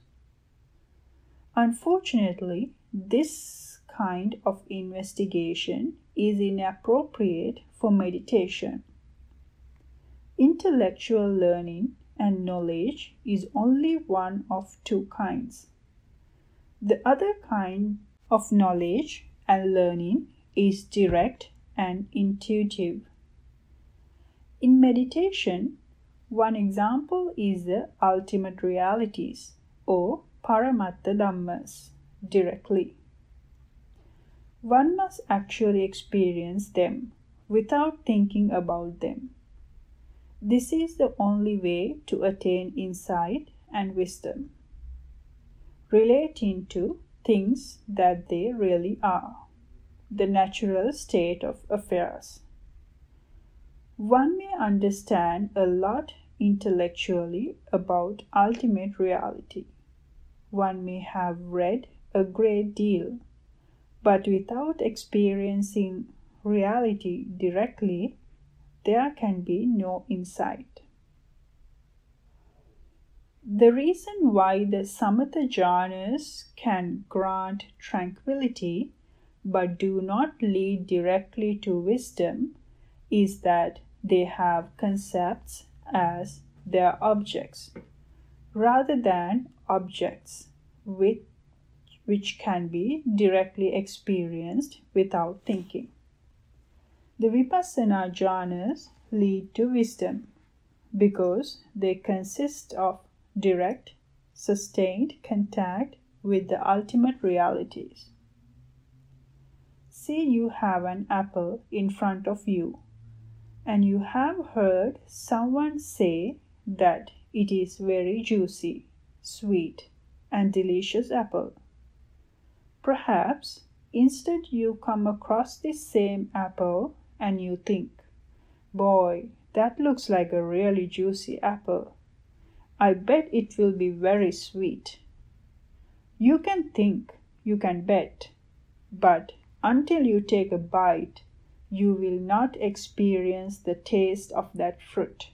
Unfortunately, this kind of investigation is inappropriate for meditation. Intellectual learning and knowledge is only one of two kinds. The other kind of knowledge and learning is direct and intuitive. In meditation, one example is the ultimate realities or Paramattha Dhammas directly. One must actually experience them without thinking about them. This is the only way to attain insight and wisdom, relating to things that they really are, the natural state of affairs. One may understand a lot intellectually about ultimate reality. One may have read a great deal, but without experiencing reality directly, there can be no insight. The reason why the Samatha jhanas can grant tranquility but do not lead directly to wisdom is that they have concepts as their objects rather than objects with, which can be directly experienced without thinking. The Vipassana jhanas lead to wisdom because they consist of direct, sustained contact with the ultimate realities. Say you have an apple in front of you, and you have heard someone say that it is very juicy, sweet, and delicious apple. Perhaps instead you come across this same apple and you think, Boy, that looks like a really juicy apple. I bet it will be very sweet. You can think, you can bet, but until you take a bite, you will not experience the taste of that fruit.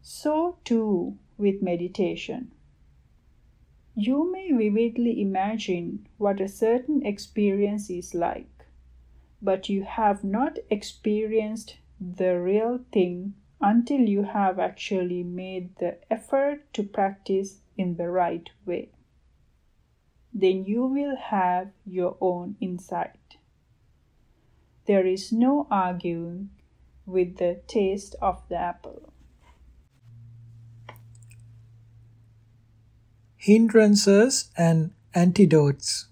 So too with meditation. You may vividly imagine what a certain experience is like, but you have not experienced the real thing until you have actually made the effort to practice in the right way. Then you will have your own insight. There is no arguing with the taste of the apple. Hindrances and antidotes.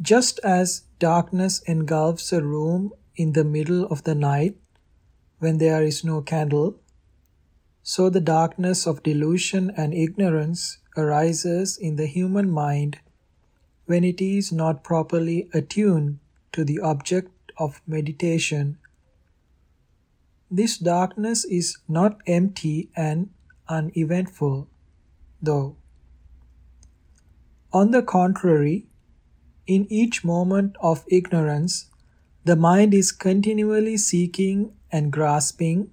Just as darkness engulfs a room in the middle of the night, when there is no candle, so the darkness of delusion and ignorance arises in the human mind when it is not properly attuned to the object of meditation. This darkness is not empty and uneventful, though. On the contrary, in each moment of ignorance, the mind is continually seeking and grasping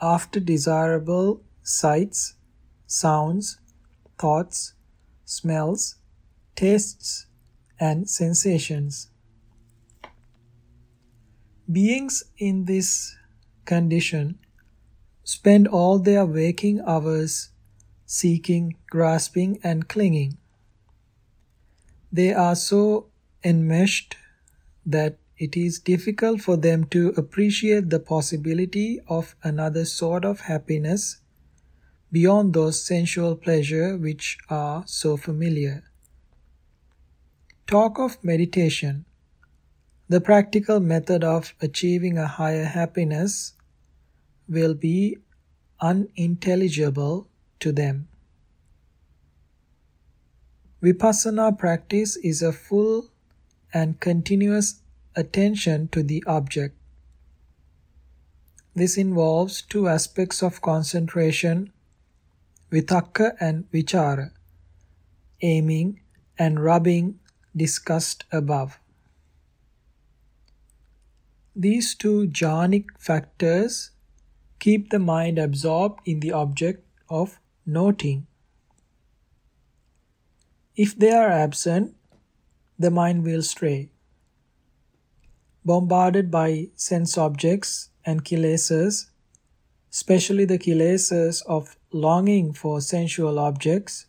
after desirable sights, sounds, thoughts, smells, tastes, and sensations. Beings in this condition spend all their waking hours seeking, grasping, and clinging. They are so enmeshed that it is difficult for them to appreciate the possibility of another sort of happiness beyond those sensual pleasures which are so familiar. Talk of meditation, the practical method of achieving a higher happiness, will be unintelligible to them. Vipassana practice is a full and continuous attention to the object. This involves two aspects of concentration, vitakka and vichara, aiming and rubbing discussed above. These two jhanic factors keep the mind absorbed in the object of noting. If they are absent, the mind will stray bombarded by sense objects and kilesas, especially the kilesas of longing for sensual objects,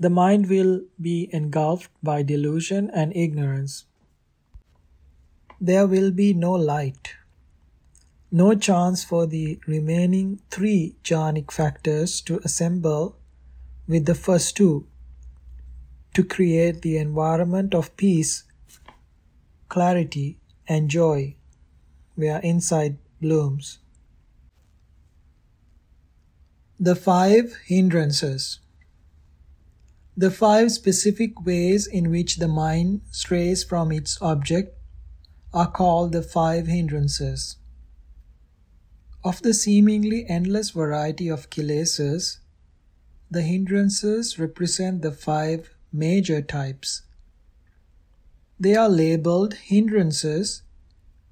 the mind will be engulfed by delusion and ignorance. There will be no light, no chance for the remaining three jhanic factors to assemble with the first two to create the environment of peace clarity, and joy where insight blooms. The five hindrances. The five specific ways in which the mind strays from its object are called the five hindrances. Of the seemingly endless variety of kilesas, the hindrances represent the five major types. They are labeled hindrances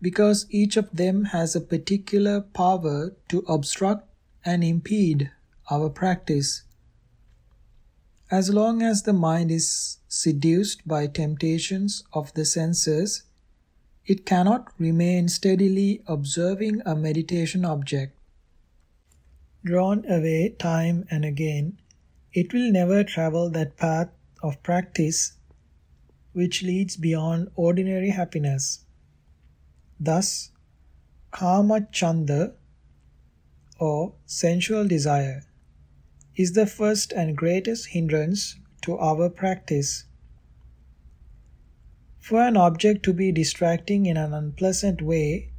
because each of them has a particular power to obstruct and impede our practice. As long as the mind is seduced by temptations of the senses, it cannot remain steadily observing a meditation object. Drawn away time and again, it will never travel that path of practice which leads beyond ordinary happiness. Thus, Kama Chanda or sensual desire is the first and greatest hindrance to our practice. For an object to be distracting in an unpleasant way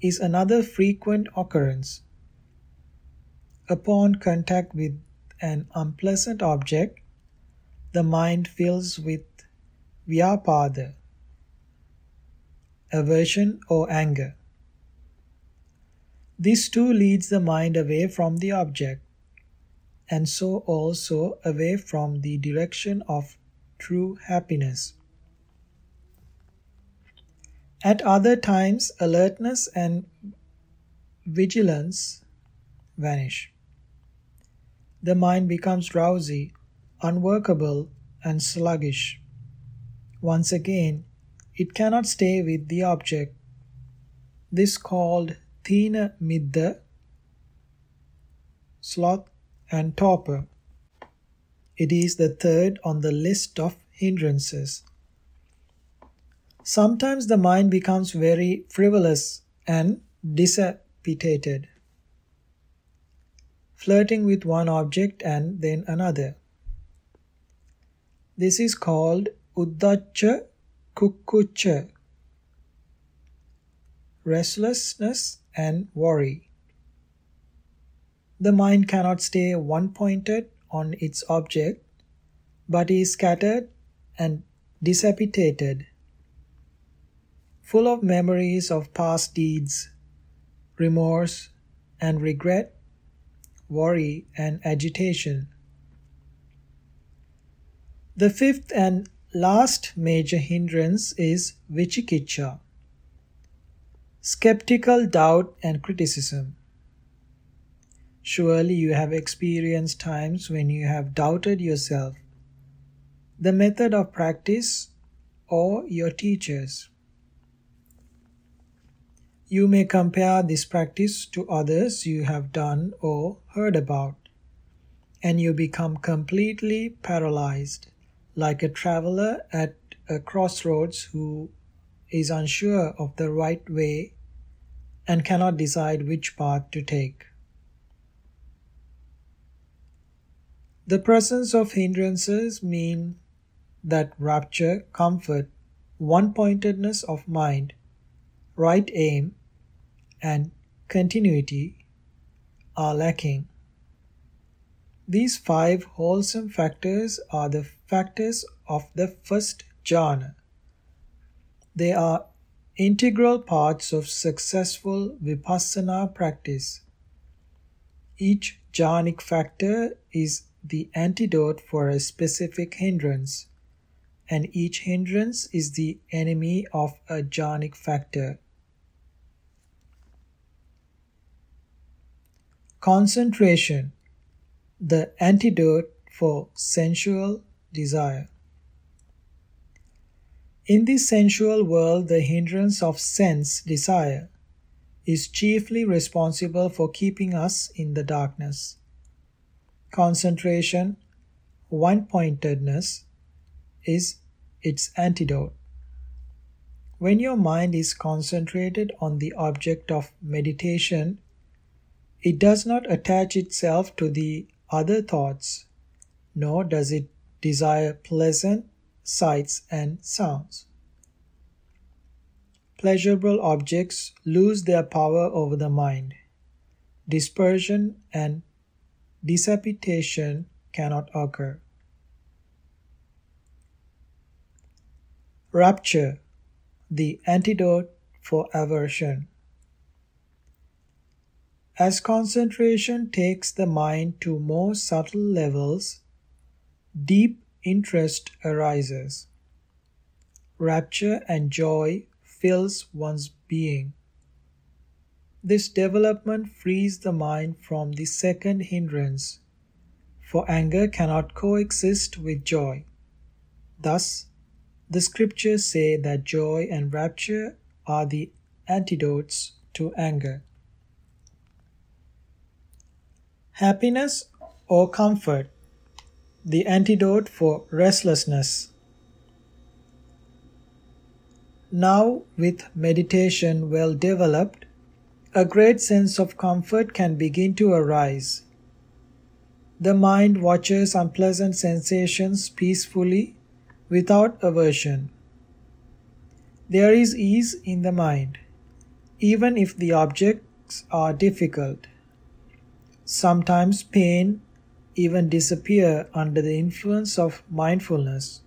is another frequent occurrence. Upon contact with an unpleasant object, the mind fills with vyapada, aversion or anger. This too leads the mind away from the object, and so also away from the direction of true happiness. At other times, alertness and vigilance vanish. The mind becomes drowsy, unworkable, and sluggish. Once again, it cannot stay with the object. This called Thina Middha, sloth, and torpor. It is the third on the list of hindrances. Sometimes the mind becomes very frivolous and dissipated, flirting with one object and then another. This is called Uddhacca Kukkucca, restlessness and worry. The mind cannot stay one pointed on its object, but is scattered and dissipated, full of memories of past deeds, remorse and regret, worry and agitation. The fifth and last major hindrance is vicikiccha, skeptical doubt and criticism. Surely you have experienced times when you have doubted yourself, the method of practice, or your teachers. You may compare this practice to others you have done or heard about, and you become completely paralyzed, like a traveler at a crossroads who is unsure of the right way and cannot decide which path to take. The presence of hindrances mean that rapture, comfort, one-pointedness of mind, right aim, and continuity are lacking. These five wholesome factors are the factors of the first jhana. They are integral parts of successful vipassana practice. Each jhanic factor is the antidote for a specific hindrance, and each hindrance is the enemy of a jhanic factor. Concentration, the antidote for sensual desire. In this sensual world, the hindrance of sense desire is chiefly responsible for keeping us in the darkness concentration, one pointedness is its antidote. When your mind is concentrated on the object of meditation, it does not attach itself to the other thoughts, nor does it desire pleasant sights and sounds. Pleasurable objects lose their power over the mind. Dispersion and dissipation cannot occur. Rapture, the antidote for aversion. As concentration takes the mind to more subtle levels, deep interest arises. Rapture and joy fills one's being. This development frees the mind from the second hindrance, for anger cannot coexist with joy. Thus, the scriptures say that joy and rapture are the antidotes to anger. Happiness or comfort, the antidote for restlessness. Now, with meditation well developed, a great sense of comfort can begin to arise. The mind watches unpleasant sensations peacefully without aversion. There is ease in the mind, even if the objects are difficult. Sometimes pain even disappear under the influence of mindfulness,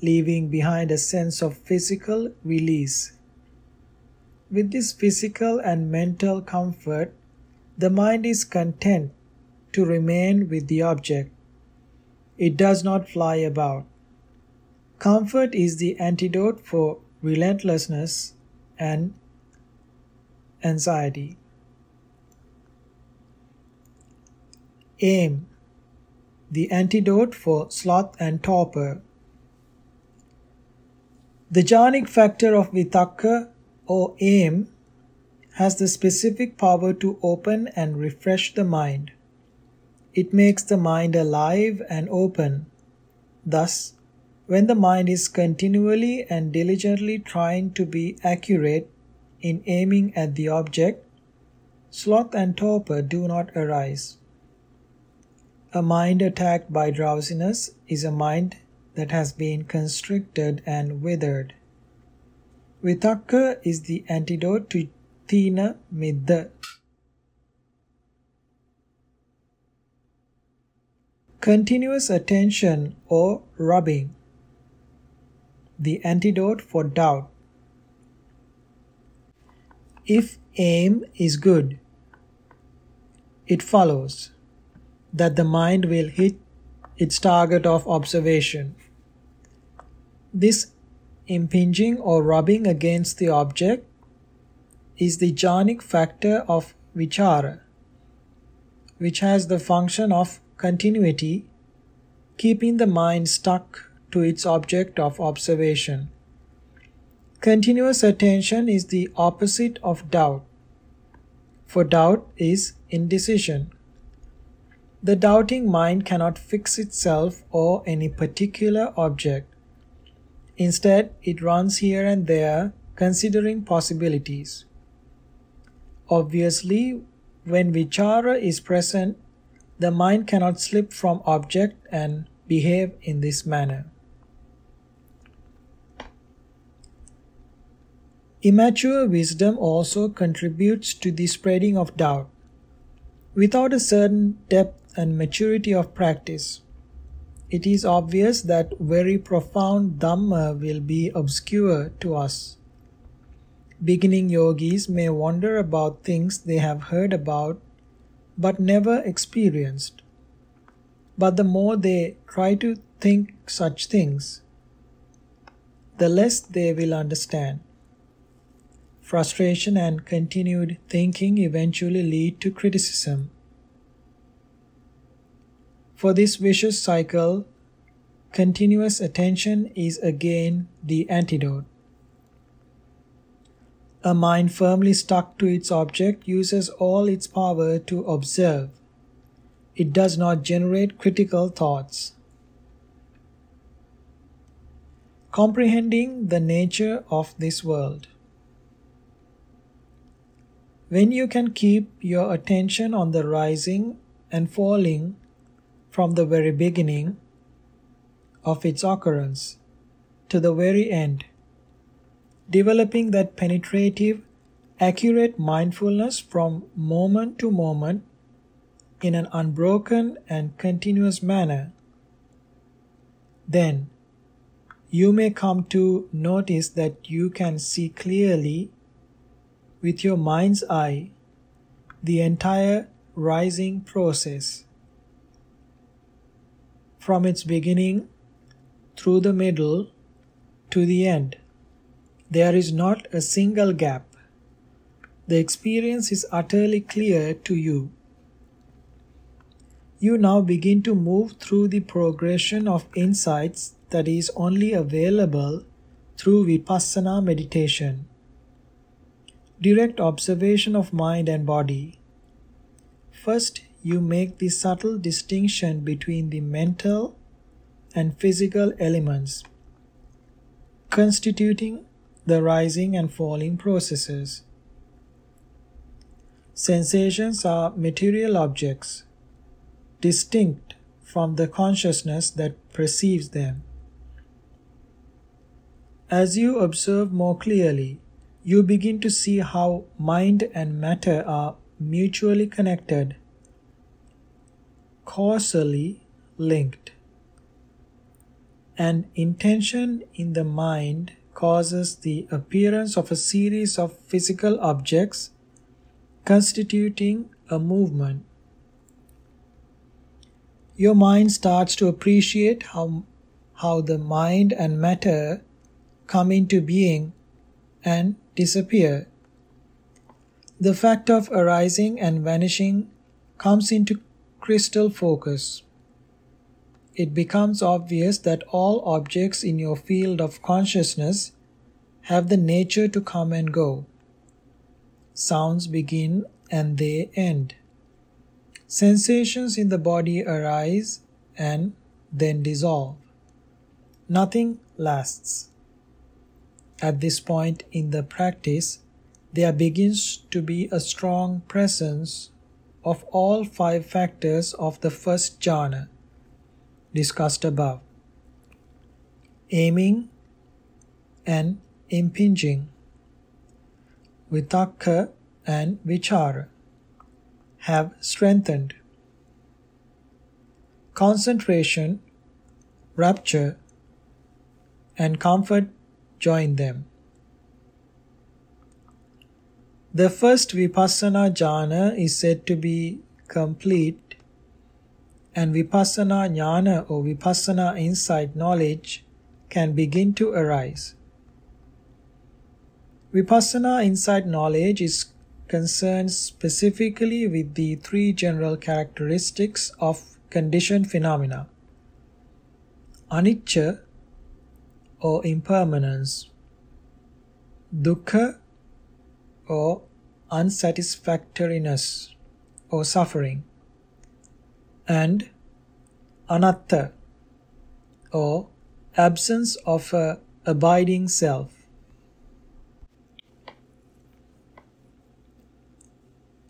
leaving behind a sense of physical release. With this physical and mental comfort, the mind is content to remain with the object. It does not fly about. Comfort is the antidote for relentlessness and anxiety. Aim the antidote for sloth and torpor. The jhanic factor of vitakka or aim has the specific power to open and refresh the mind. It makes the mind alive and open. Thus, when the mind is continually and diligently trying to be accurate in aiming at the object, sloth and torpor do not arise. A mind attacked by drowsiness is a mind that has been constricted and withered. Vitakka is the antidote to Thina Middha. Continuous attention or rubbing the antidote for doubt. If aim is good, it follows that the mind will hit its target of observation. This impinging or rubbing against the object is the jhanic factor of vichara, which has the function of continuity, keeping the mind stuck to its object of observation. Continuous attention is the opposite of doubt, for doubt is indecision. The doubting mind cannot fix itself or any particular object. Instead, it runs here and there, considering possibilities. Obviously, when vichara is present, the mind cannot slip from object and behave in this manner. Immature wisdom also contributes to the spreading of doubt. Without a certain depth and maturity of practice, it is obvious that very profound Dhamma will be obscure to us. Beginning yogis may wonder about things they have heard about but never experienced. But the more they try to think such things, the less they will understand. Frustration and continued thinking eventually lead to criticism. For this vicious cycle, continuous attention is again the antidote. A mind firmly stuck to its object uses all its power to observe. It does not generate critical thoughts. Comprehending the nature of this world. When you can keep your attention on the rising and falling from the very beginning of its occurrence to the very end, developing that penetrative, accurate mindfulness from moment to moment, in an unbroken and continuous manner, then you may come to notice that you can see clearly with your mind's eye the entire rising process from its beginning through the middle to the end. There is not a single gap. The experience is utterly clear to you. You now begin to move through the progression of insights that is only available through vipassana meditation. Direct observation of mind and body. First, you make the subtle distinction between the mental and physical elements constituting the rising and falling processes. Sensations are material objects, distinct from the consciousness that perceives them. As you observe more clearly, you begin to see how mind and matter are mutually connected, causally linked. An intention in the mind causes the appearance of a series of physical objects constituting a movement. Your mind starts to appreciate how, how the mind and matter come into being and disappear. The fact of arising and vanishing comes into crystal focus. It becomes obvious that all objects in your field of consciousness have the nature to come and go. Sounds begin and they end. Sensations in the body arise and then dissolve. Nothing lasts. At this point in the practice, there begins to be a strong presence of all five factors of the first jhana discussed above aiming and impinging, vitakka and vichara have strengthened. Concentration, rapture, and comfort join them. The first Vipassana jhana is said to be complete, and Vipassana jnana or Vipassana insight knowledge can begin to arise. Vipassana insight knowledge is concerned specifically with the three general characteristics of conditioned phenomena anicca or impermanence, dukkha or unsatisfactoriness or suffering, and anatta or absence of a abiding self.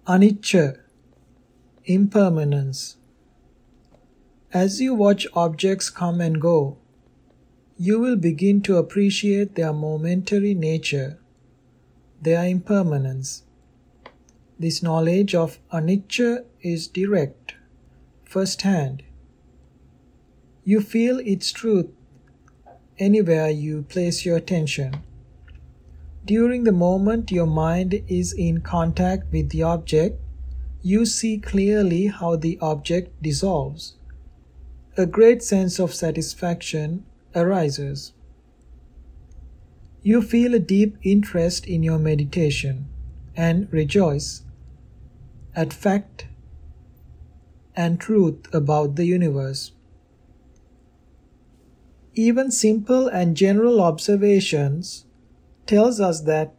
Anicca impermanence. As you watch objects come and go, you will begin to appreciate their momentary nature, their impermanence. This knowledge of anicca is direct, first hand. You feel its truth anywhere you place your attention. During the moment your mind is in contact with the object, you see clearly how the object dissolves. A great sense of satisfaction arises. You feel a deep interest in your meditation and rejoice at fact and truth about the universe. Even simple and general observations tells us that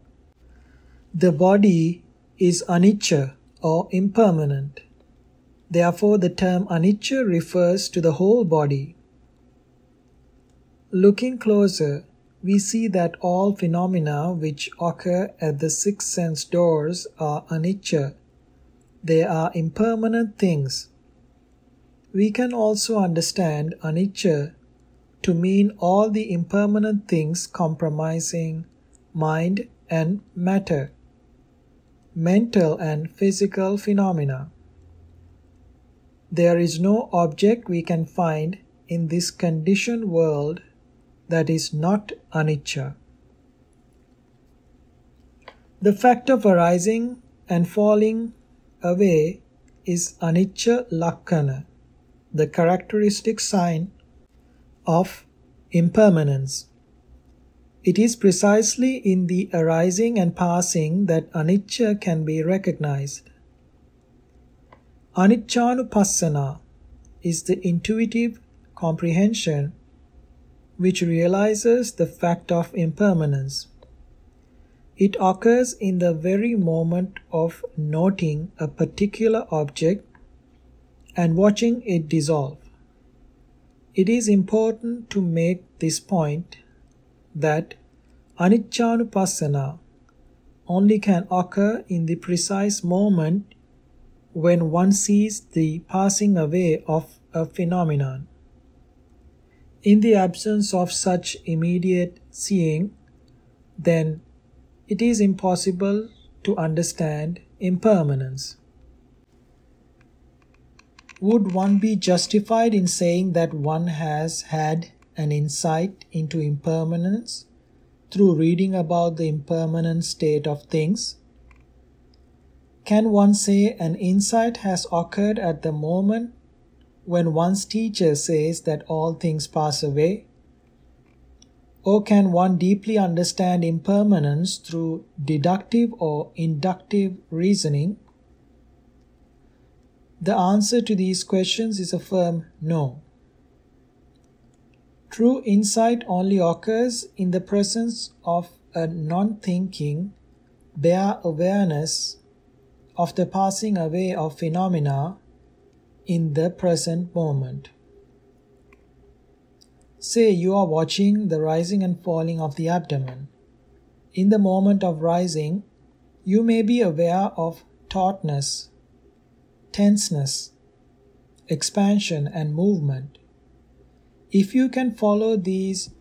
the body is anicca or impermanent. Therefore the term anicca refers to the whole body. Looking closer, we see that all phenomena which occur at the six sense doors are anicca. They are impermanent things. We can also understand anicca to mean all the impermanent things compromising mind and matter, mental and physical phenomena. There is no object we can find in this conditioned world that is not anicca. The fact of arising and falling away is anicca lakkhana, the characteristic sign of impermanence. It is precisely in the arising and passing that anicca can be recognized. Aniccanupassana is the intuitive comprehension which realizes the fact of impermanence. It occurs in the very moment of noting a particular object and watching it dissolve. It is important to make this point that aniccanupassana only can occur in the precise moment when one sees the passing away of a phenomenon. In the absence of such immediate seeing, then it is impossible to understand impermanence. Would one be justified in saying that one has had an insight into impermanence through reading about the impermanent state of things? Can one say an insight has occurred at the moment when one's teacher says that all things pass away? Or can one deeply understand impermanence through deductive or inductive reasoning? The answer to these questions is a firm no. True insight only occurs in the presence of a non thinking, bare awareness of the passing away of phenomena in the present moment. Say you are watching the rising and falling of the abdomen. In the moment of rising, you may be aware of tautness, tenseness, expansion, and movement. If you can follow these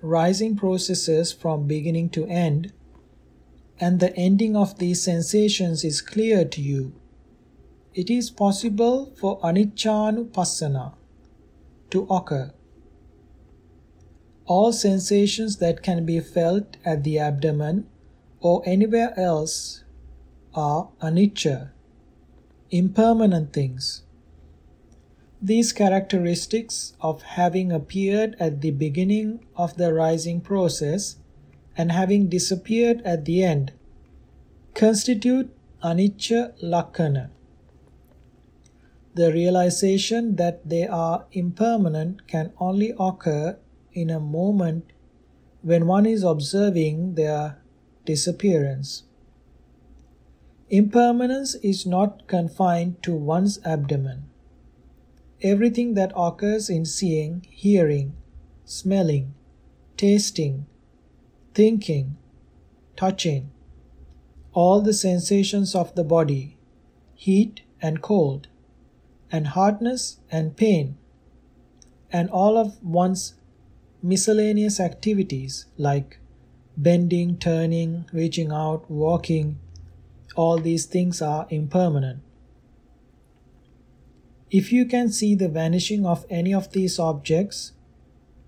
rising processes from beginning to end, and the ending of these sensations is clear to you, it is possible for aniccanupassana to occur. All sensations that can be felt at the abdomen or anywhere else are anicca, impermanent things. These characteristics of having appeared at the beginning of the rising process and having disappeared at the end constitute anicca lakkhana. The realization that they are impermanent can only occur in a moment when one is observing their disappearance. Impermanence is not confined to one's abdomen. Everything that occurs in seeing, hearing, smelling, tasting, thinking, touching, all the sensations of the body, heat and cold, and hardness and pain, and all of one's miscellaneous activities like bending, turning, reaching out, walking, all these things are impermanent. If you can see the vanishing of any of these objects,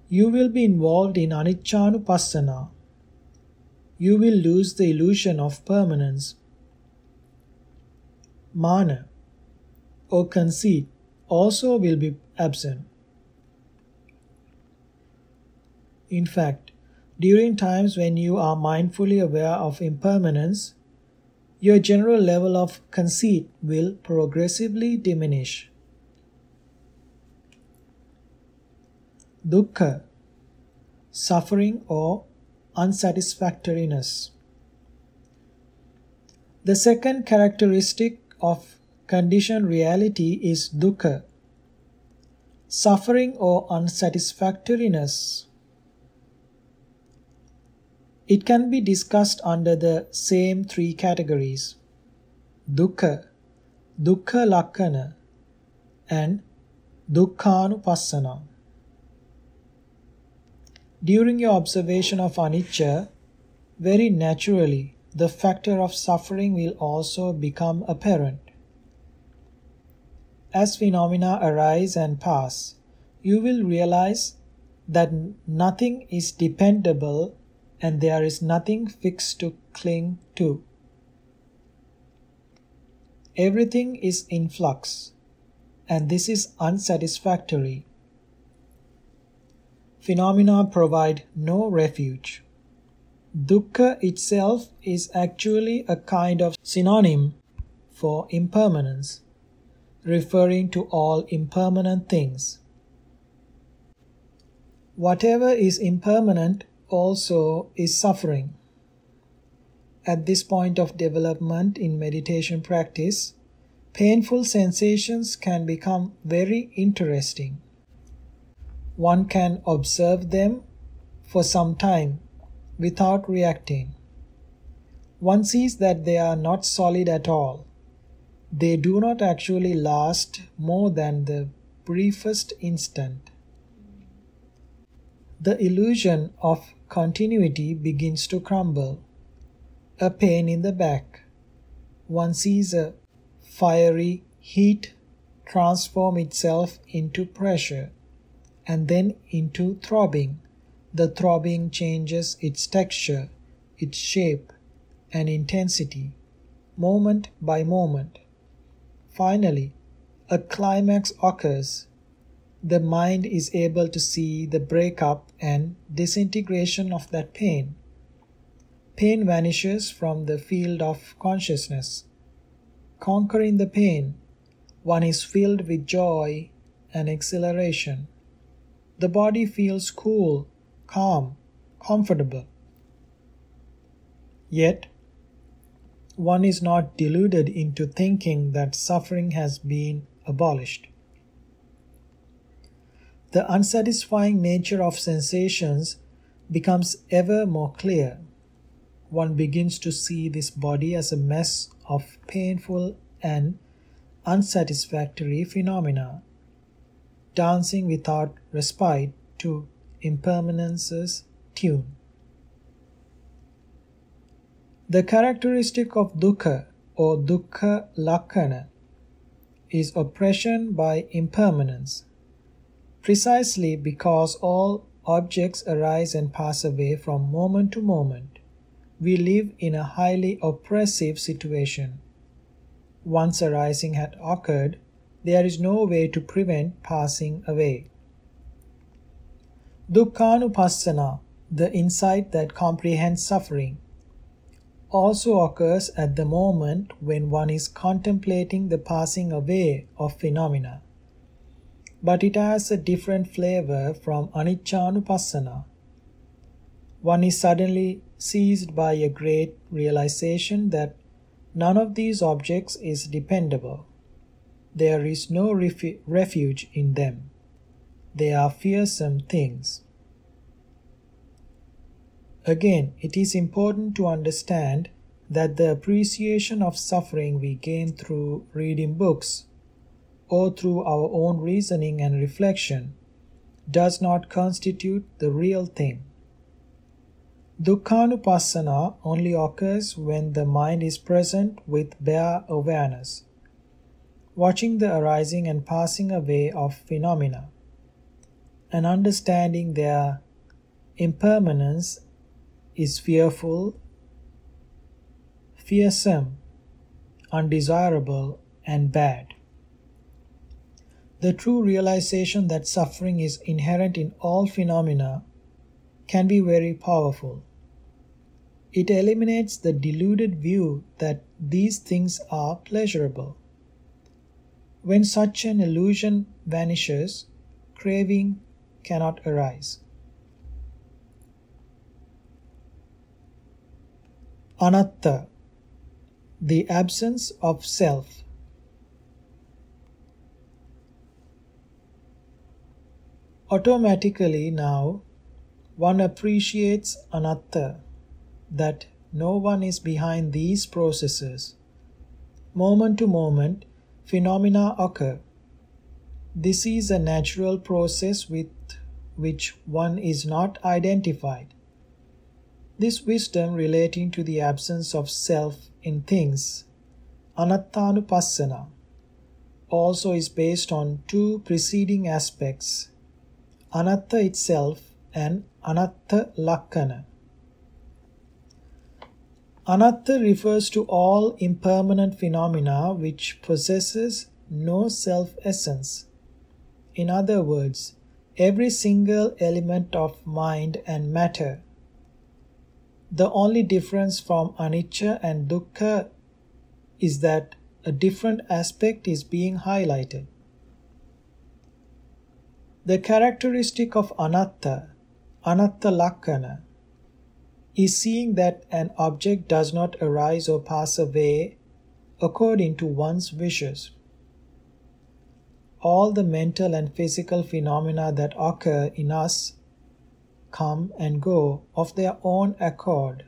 you will be involved in aniccanupassana you will lose the illusion of permanence. Mana or conceit also will be absent. In fact, during times when you are mindfully aware of impermanence, your general level of conceit will progressively diminish. Dukkha, suffering or unsatisfactoriness. The second characteristic of conditioned reality is dukkha, suffering or unsatisfactoriness. It can be discussed under the same three categories dukkha, dukkha lakkhana, and dukkhanupassana. During your observation of anicca, very naturally the factor of suffering will also become apparent. As phenomena arise and pass, you will realize that nothing is dependable and there is nothing fixed to cling to. Everything is in flux, and this is unsatisfactory. Phenomena provide no refuge. Dukkha itself is actually a kind of synonym for impermanence, referring to all impermanent things. Whatever is impermanent also is suffering. At this point of development in meditation practice, painful sensations can become very interesting. One can observe them for some time without reacting. One sees that they are not solid at all. They do not actually last more than the briefest instant. The illusion of continuity begins to crumble. A pain in the back. One sees a fiery heat transform itself into pressure and then into throbbing. The throbbing changes its texture, its shape, and intensity, moment by moment. Finally, a climax occurs the mind is able to see the breakup and disintegration of that pain. Pain vanishes from the field of consciousness. Conquering the pain, one is filled with joy and exhilaration. The body feels cool, calm, comfortable. Yet, one is not deluded into thinking that suffering has been abolished. The unsatisfying nature of sensations becomes ever more clear. One begins to see this body as a mess of painful and unsatisfactory phenomena, dancing without respite to impermanence's tune. The characteristic of dukkha or dukkha lakkhana is oppression by impermanence precisely because all objects arise and pass away from moment to moment, we live in a highly oppressive situation. Once arising had occurred, there is no way to prevent passing away. Dukkhanupassana, the insight that comprehends suffering, also occurs at the moment when one is contemplating the passing away of phenomena but it has a different flavor from aniccanupassana. One is suddenly seized by a great realization that none of these objects is dependable. There is no refu- refuge in them. They are fearsome things. Again, it is important to understand that the appreciation of suffering we gain through reading books or through our own reasoning and reflection does not constitute the real thing. Dukkhanupassana only occurs when the mind is present with bare awareness, watching the arising and passing away of phenomena, and understanding their impermanence is fearful, fearsome, undesirable, and bad. The true realization that suffering is inherent in all phenomena can be very powerful. It eliminates the deluded view that these things are pleasurable. When such an illusion vanishes, craving cannot arise. Anatta, the absence of self. Automatically now one appreciates anatta, that no one is behind these processes. Moment to moment, phenomena occur. This is a natural process with which one is not identified. This wisdom relating to the absence of self in things, anattanupassana, also is based on two preceding aspects anatta itself and anatta lakkhana. Anatta refers to all impermanent phenomena which possesses no self essence. In other words, every single element of mind and matter. The only difference from anicca and dukkha is that a different aspect is being highlighted. The characteristic of anatta, anatta lakkhana, is seeing that an object does not arise or pass away according to one's wishes. All the mental and physical phenomena that occur in us come and go of their own accord,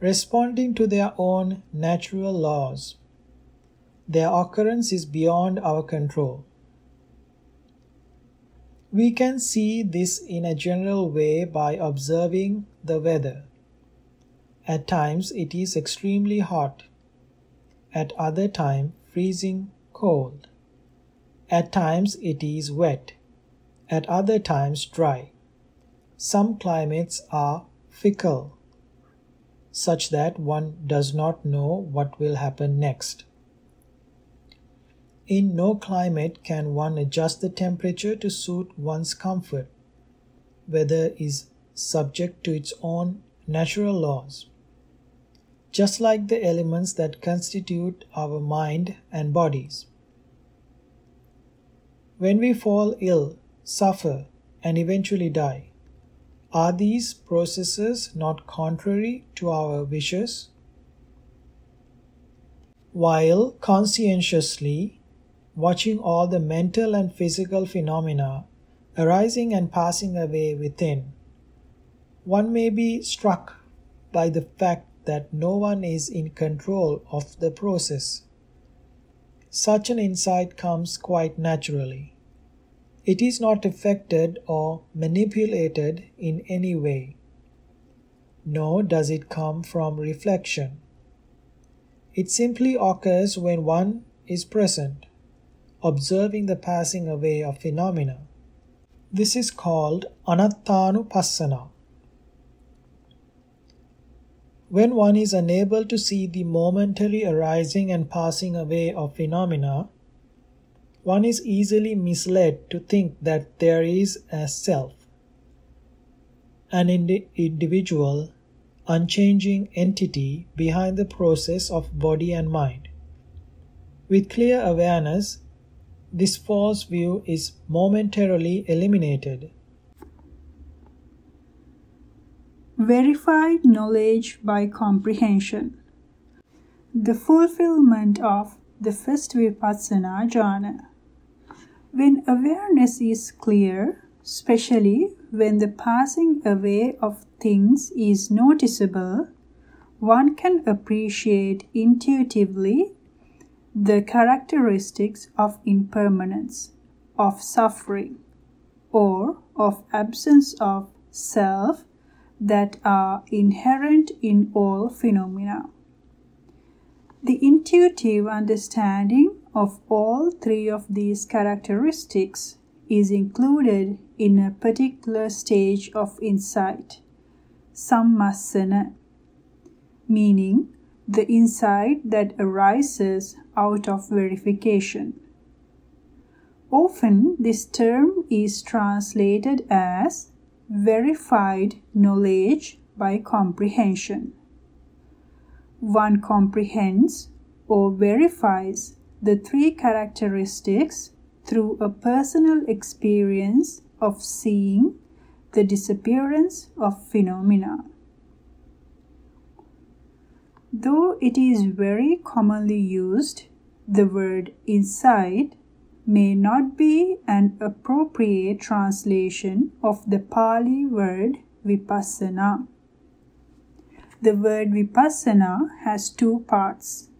responding to their own natural laws. Their occurrence is beyond our control. We can see this in a general way by observing the weather. At times it is extremely hot, at other times freezing cold. At times it is wet, at other times dry. Some climates are fickle, such that one does not know what will happen next. In no climate can one adjust the temperature to suit one's comfort. Weather is subject to its own natural laws. Just like the elements that constitute our mind and bodies. When we fall ill, suffer, and eventually die, are these processes not contrary to our wishes? While conscientiously watching all the mental and physical phenomena arising and passing away within, one may be struck by the fact that no one is in control of the process. Such an insight comes quite naturally. It is not affected or manipulated in any way, nor does it come from reflection. It simply occurs when one is present observing the passing away of phenomena. This is called anattanupassana. When one is unable to see the momentary arising and passing away of phenomena, one is easily misled to think that there is a self, an indi- individual, unchanging entity behind the process of body and mind. With clear awareness, this false view is momentarily eliminated. Verified knowledge by comprehension. The fulfillment of the first vipassana jhana. When awareness is clear, especially when the passing away of things is noticeable, one can appreciate intuitively the characteristics of impermanence, of suffering, or of absence of self that are inherent in all phenomena. The intuitive understanding of all three of these characteristics is included in a particular stage of insight, sammasana, meaning the insight that arises out of verification. Often, this term is translated as verified knowledge by comprehension. One comprehends or verifies the three characteristics through a personal experience of seeing the disappearance of phenomena. Though it is very commonly used, the word insight may not be an appropriate translation of the Pali word vipassana. The word vipassana has two parts,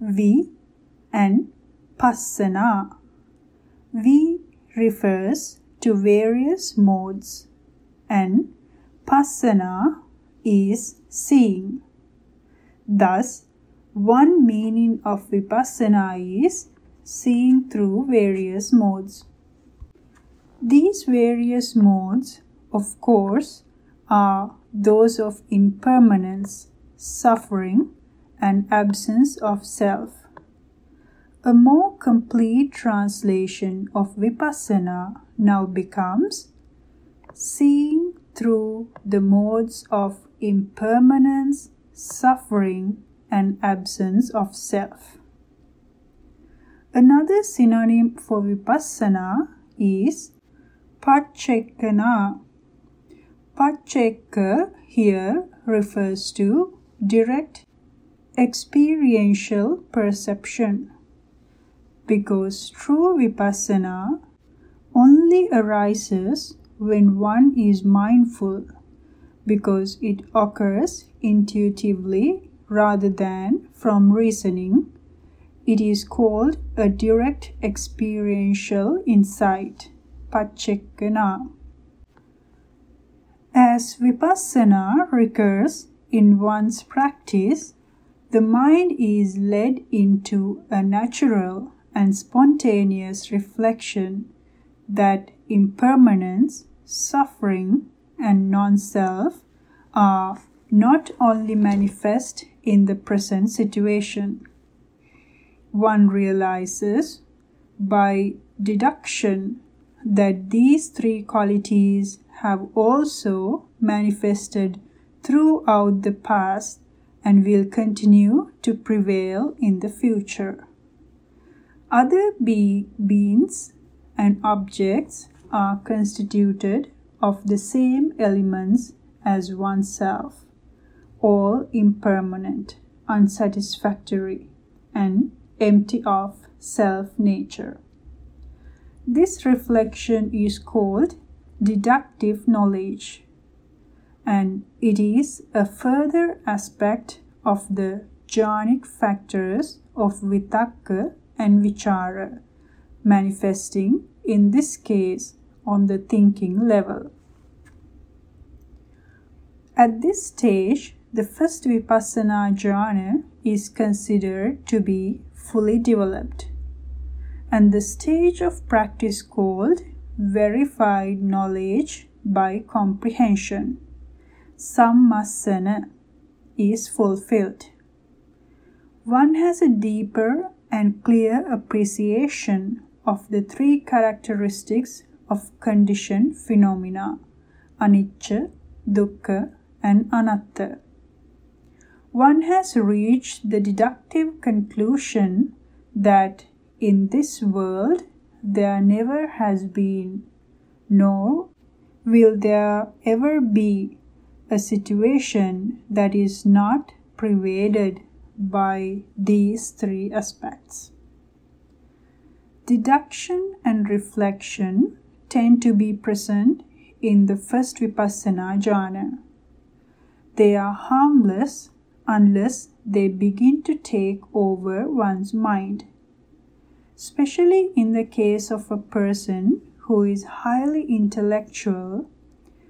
vi and passana. Vi refers to various modes and passana is seeing. Thus, one meaning of vipassana is seeing through various modes. These various modes, of course, are those of impermanence, suffering, and absence of self. A more complete translation of Vipassana now becomes seeing through the modes of impermanence, suffering, and absence of self. Another synonym for vipassana is paccekana. Paccakkha here refers to direct experiential perception because true vipassana only arises when one is mindful because it occurs intuitively rather than from reasoning. It is called a direct experiential insight, paccekana. As vipassana recurs in one's practice, the mind is led into a natural and spontaneous reflection that impermanence, suffering, and non self are not only manifest in the present situation. One realizes by deduction that these three qualities have also manifested throughout the past and will continue to prevail in the future. Other be- beings and objects are constituted of the same elements as oneself, all impermanent, unsatisfactory, and empty of self nature. This reflection is called deductive knowledge, and it is a further aspect of the jhanic factors of vitakka and vichara, manifesting in this case on the thinking level. At this stage, the first vipassana jhana is considered to be fully developed, and the stage of practice called verified knowledge by comprehension, sammasana, is fulfilled. One has a deeper and clear appreciation of the three characteristics of conditioned phenomena anicca, dukkha, and anatta. One has reached the deductive conclusion that in this world there never has been, nor will there ever be, a situation that is not pervaded by these three aspects. Deduction and reflection tend to be present in the first vipassana jhana. They are harmless unless they begin to take over one's mind. Especially in the case of a person who is highly intellectual,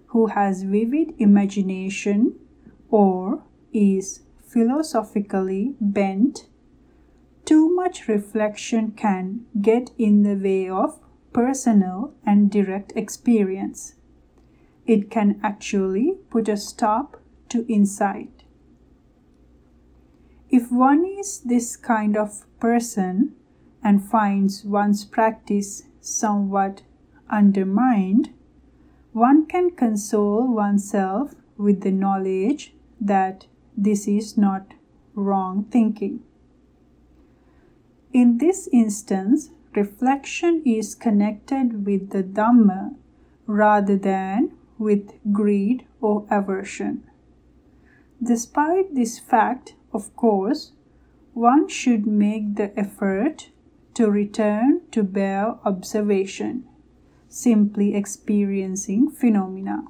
who has vivid imagination, or is philosophically bent, too much reflection can get in the way of personal and direct experience. It can actually put a stop to insight. If one is this kind of person and finds one's practice somewhat undermined, one can console oneself with the knowledge that this is not wrong thinking. In this instance, reflection is connected with the Dhamma rather than with greed or aversion. Despite this fact, of course, one should make the effort to return to bare observation, simply experiencing phenomena.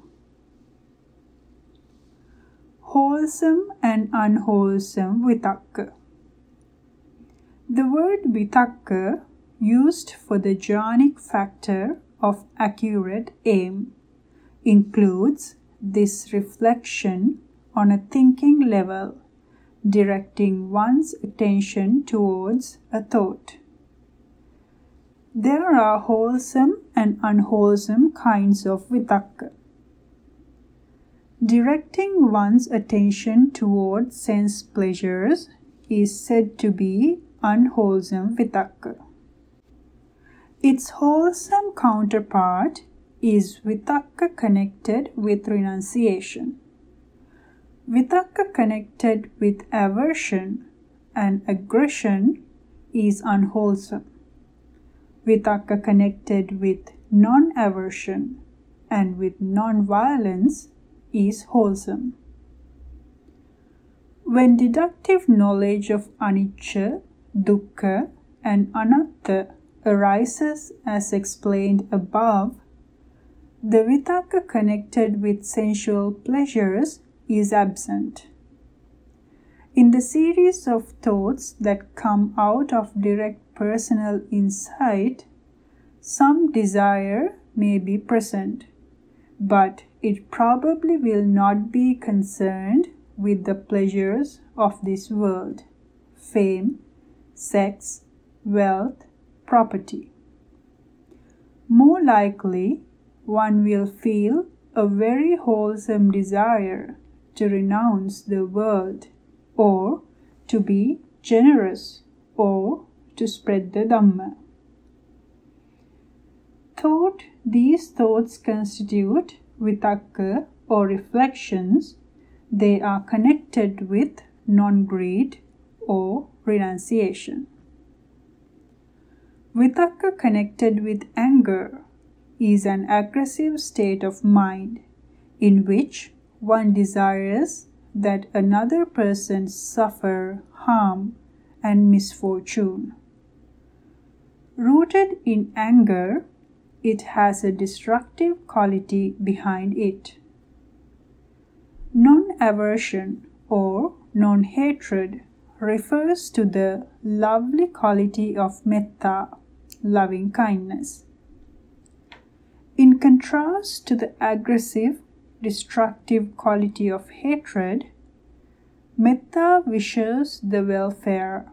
Wholesome and unwholesome vitakka. The word vitakka, used for the jhanic factor of accurate aim, includes this reflection on a thinking level, directing one's attention towards a thought. There are wholesome and unwholesome kinds of vitakka. Directing one's attention toward sense pleasures is said to be unwholesome vitakka. Its wholesome counterpart is vitakka connected with renunciation. Vitakka connected with aversion and aggression is unwholesome. Vitakka connected with non aversion and with non violence is wholesome. When deductive knowledge of anicca, dukkha, and anatta arises as explained above, the vitakka connected with sensual pleasures is absent. In the series of thoughts that come out of direct personal insight, some desire may be present, but it probably will not be concerned with the pleasures of this world fame, sex, wealth, property. More likely, one will feel a very wholesome desire to renounce the world or to be generous or to spread the Dhamma. Thought these thoughts constitute vitakka or reflections, they are connected with non greed or renunciation. Vitakka connected with anger is an aggressive state of mind in which one desires that another person suffer harm and misfortune. Rooted in anger, it has a destructive quality behind it. Non aversion or non hatred refers to the lovely quality of metta, loving kindness. In contrast to the aggressive, destructive quality of hatred, metta wishes the welfare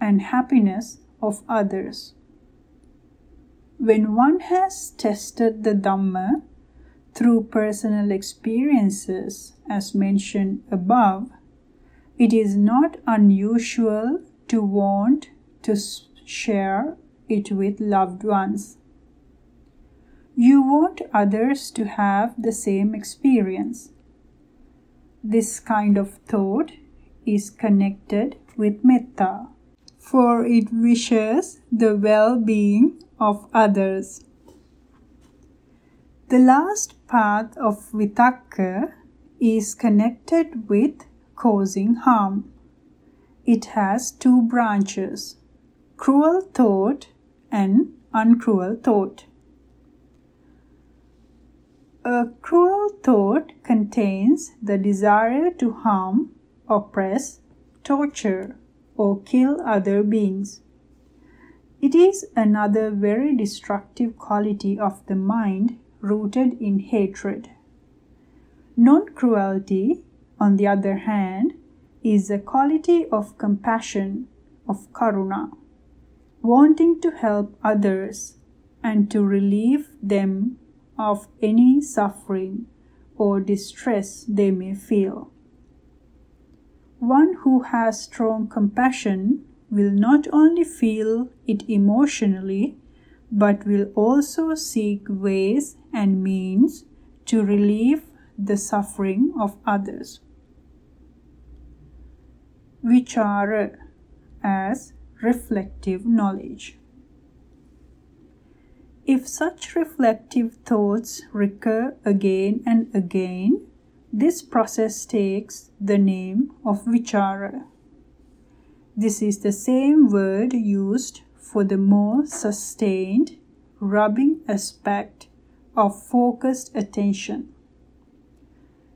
and happiness of others. When one has tested the Dhamma through personal experiences, as mentioned above, it is not unusual to want to share it with loved ones. You want others to have the same experience. This kind of thought is connected with metta, for it wishes the well being of others. The last path of vitakka is connected with causing harm. It has two branches cruel thought and uncruel thought. A cruel thought contains the desire to harm, oppress, torture, or kill other beings. It is another very destructive quality of the mind rooted in hatred. Non cruelty, on the other hand, is a quality of compassion, of karuna, wanting to help others and to relieve them of any suffering or distress they may feel. One who has strong compassion will not only feel it emotionally, but will also seek ways and means to relieve the suffering of others. Vichara as reflective knowledge. If such reflective thoughts recur again and again, this process takes the name of vichara. This is the same word used for the more sustained, rubbing aspect of focused attention.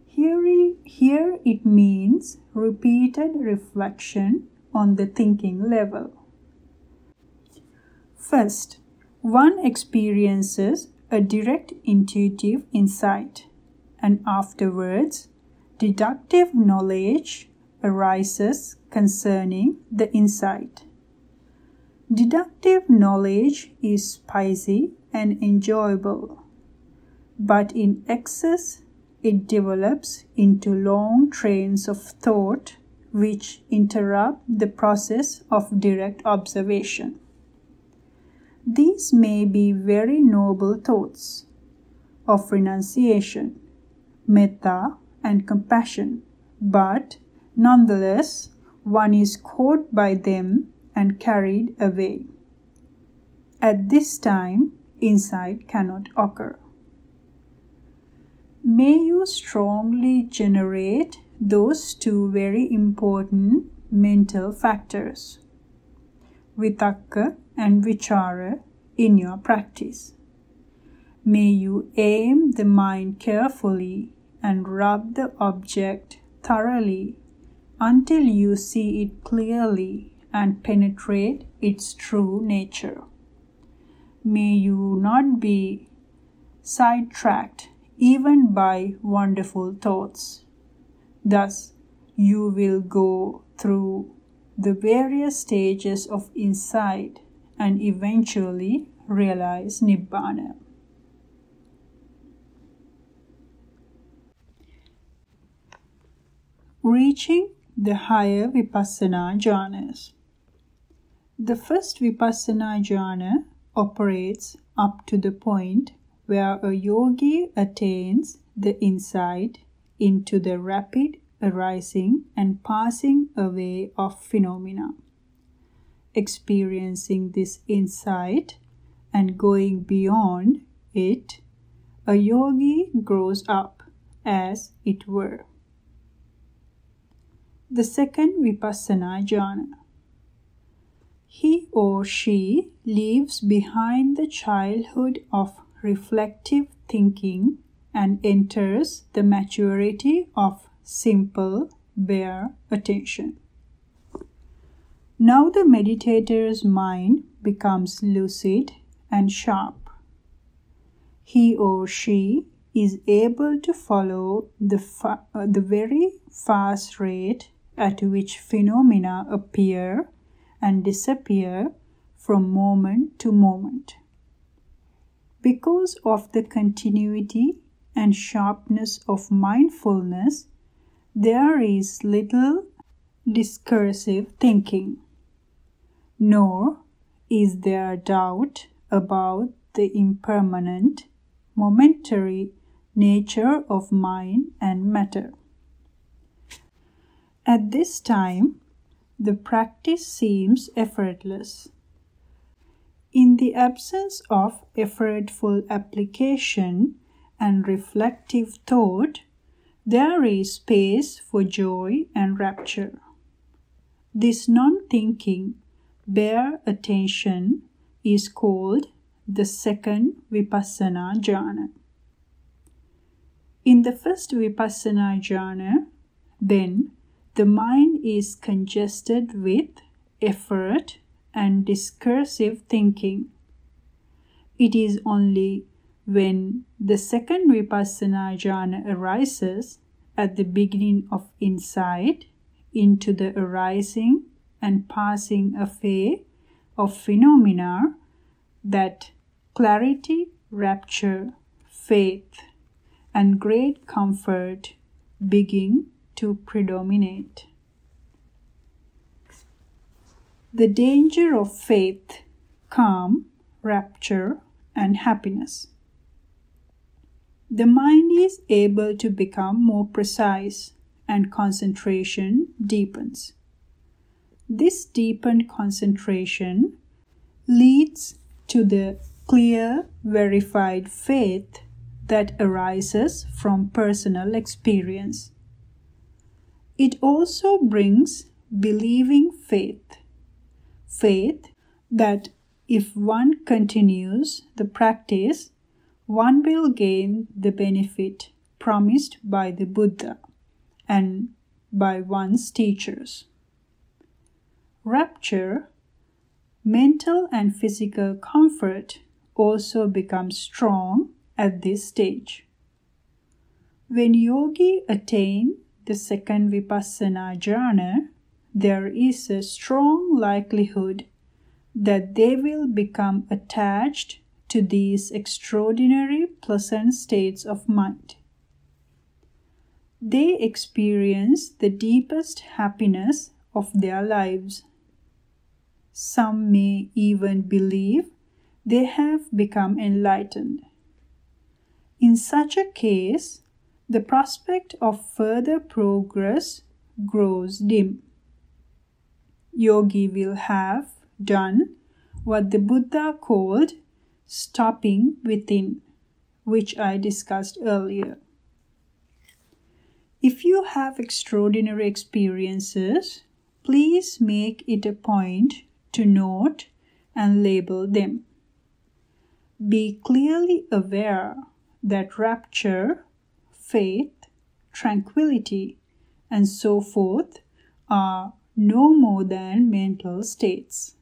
Here, here it means repeated reflection on the thinking level. First, one experiences a direct intuitive insight, and afterwards, deductive knowledge arises concerning the insight. Deductive knowledge is spicy and enjoyable, but in excess it develops into long trains of thought which interrupt the process of direct observation. These may be very noble thoughts of renunciation, metta, and compassion, but nonetheless one is caught by them and carried away. At this time, insight cannot occur. May you strongly generate those two very important mental factors, vitakka and vichara, in your practice. May you aim the mind carefully and rub the object thoroughly until you see it clearly and penetrate its true nature. May you not be sidetracked even by wonderful thoughts. Thus, you will go through the various stages of insight and eventually realize Nibbana. Reaching the higher Vipassana jhanas. The first Vipassana jhana operates up to the point where a yogi attains the insight into the rapid arising and passing away of phenomena. Experiencing this insight and going beyond it, a yogi grows up, as it were. The second Vipassana jhana. He or she leaves behind the childhood of reflective thinking and enters the maturity of simple, bare attention. Now the meditator's mind becomes lucid and sharp. He or she is able to follow the, fa- uh, the very fast rate at which phenomena appear and disappear from moment to moment. Because of the continuity and sharpness of mindfulness, there is little discursive thinking, nor is there doubt about the impermanent, momentary nature of mind and matter. At this time, the practice seems effortless. In the absence of effortful application and reflective thought, there is space for joy and rapture. This non thinking, bare attention is called the second Vipassana jhana. In the first Vipassana jhana, then the mind is congested with effort and discursive thinking. It is only when the second vipassana jhana arises at the beginning of insight into the arising and passing away of phenomena that clarity, rapture, faith, and great comfort begin to predominate. The danger of faith, calm, rapture, and happiness. The mind is able to become more precise and concentration deepens. This deepened concentration leads to the clear, verified faith that arises from personal experience. It also brings believing faith. Faith that if one continues the practice, one will gain the benefit promised by the Buddha and by one's teachers. Rapture, mental and physical comfort also becomes strong at this stage. When yogi attain the second vipassana jhana, there is a strong likelihood that they will become attached to these extraordinary pleasant states of mind. They experience the deepest happiness of their lives. Some may even believe they have become enlightened. In such a case, the prospect of further progress grows dim. Yogi will have done what the Buddha called stopping within, which I discussed earlier. If you have extraordinary experiences, please make it a point to note and label them. Be clearly aware that rapture, faith, tranquility, and so forth are no more than mental states.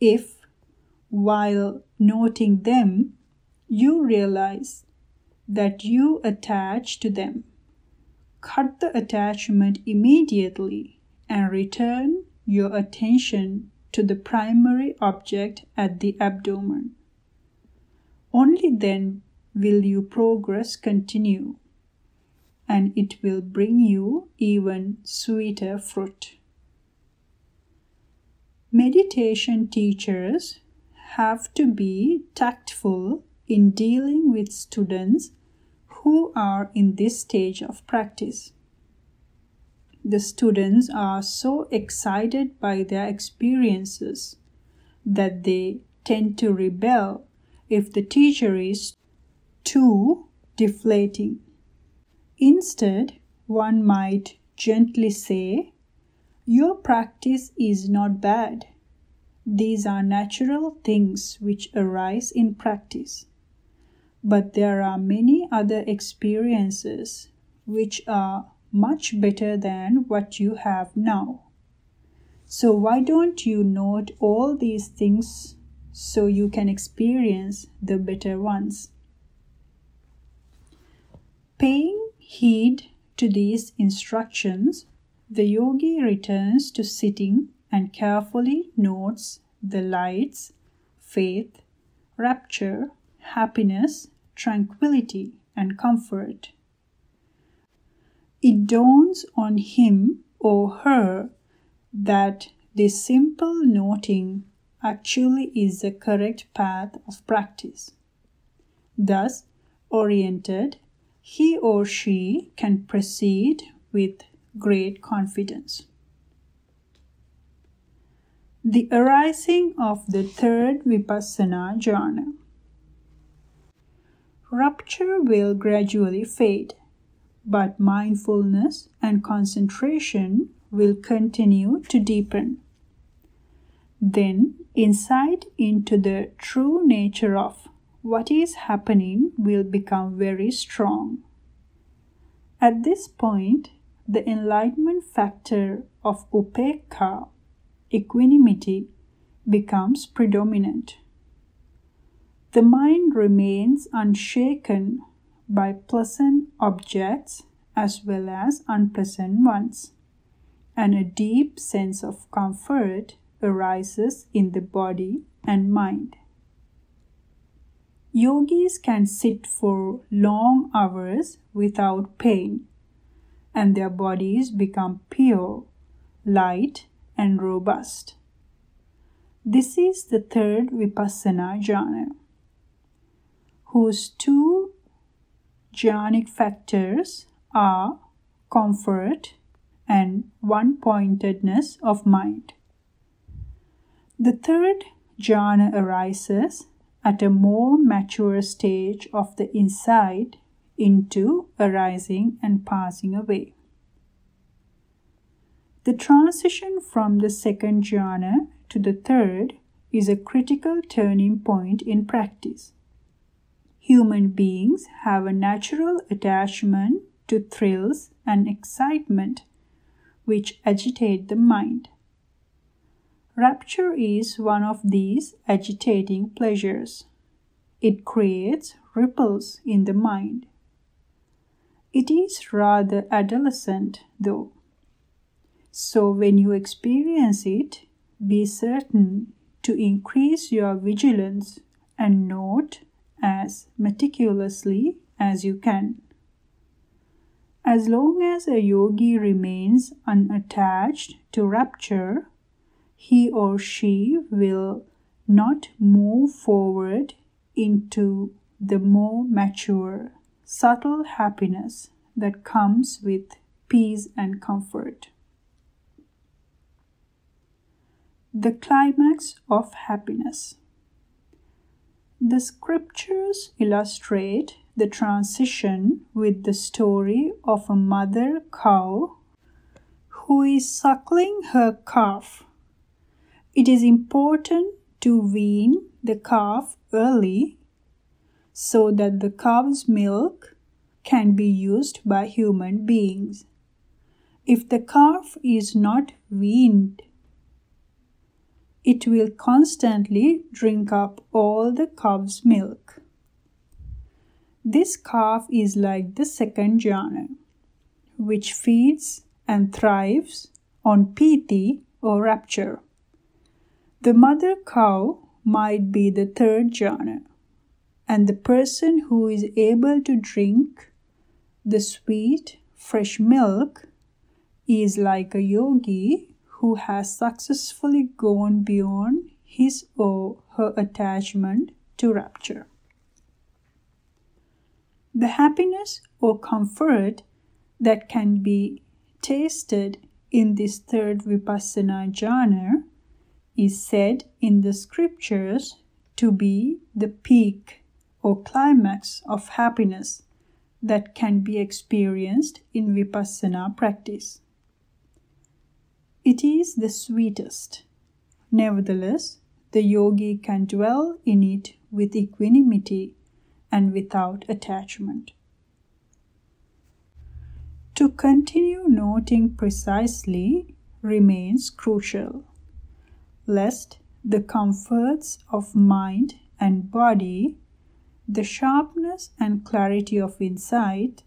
If, while noting them, you realize that you attach to them, cut the attachment immediately and return your attention to the primary object at the abdomen. Only then will your progress continue and it will bring you even sweeter fruit. Meditation teachers have to be tactful in dealing with students who are in this stage of practice. The students are so excited by their experiences that they tend to rebel if the teacher is too deflating. Instead, one might gently say, Your practice is not bad. These are natural things which arise in practice. But there are many other experiences which are much better than what you have now. So, why don't you note all these things so you can experience the better ones? Paying heed to these instructions, the yogi returns to sitting and carefully notes the lights, faith, rapture, happiness, tranquility, and comfort. It dawns on him or her that this simple noting actually is the correct path of practice. Thus, oriented he or she can proceed with great confidence. The arising of the third vipassana jhana. Rupture will gradually fade, but mindfulness and concentration will continue to deepen. Then, insight into the true nature of what is happening will become very strong. At this point, the enlightenment factor of upekkha, equanimity, becomes predominant. The mind remains unshaken by pleasant objects as well as unpleasant ones, and a deep sense of comfort arises in the body and mind. Yogis can sit for long hours without pain, and their bodies become pure, light, and robust. This is the third vipassana jhana, whose two jhanic factors are comfort and one pointedness of mind. The third jhana arises at a more mature stage of the insight into arising and passing away. The transition from the second jhana to the third is a critical turning point in practice. Human beings have a natural attachment to thrills and excitement which agitate the mind. Rapture is one of these agitating pleasures. It creates ripples in the mind. It is rather adolescent, though. So when you experience it, be certain to increase your vigilance and note as meticulously as you can. As long as a yogi remains unattached to rapture, he or she will not move forward into the more mature, subtle happiness that comes with peace and comfort. The climax of happiness. The scriptures illustrate the transition with the story of a mother cow who is suckling her calf. It is important to wean the calf early so that the calf's milk can be used by human beings. If the calf is not weaned it will constantly drink up all the calf's milk. This calf is like the second jhana, which feeds and thrives on piti or rapture. The mother cow might be the third jhana, and the person who is able to drink the sweet, fresh milk is like a yogi who has successfully gone beyond his or her attachment to rapture. The happiness or comfort that can be tasted in this third vipassana jhana is said in the scriptures to be the peak or climax of happiness that can be experienced in vipassana practice. It is the sweetest. Nevertheless, the yogi can dwell in it with equanimity and without attachment. To continue noting precisely remains crucial, lest the comforts of mind and body, the sharpness and clarity of insight,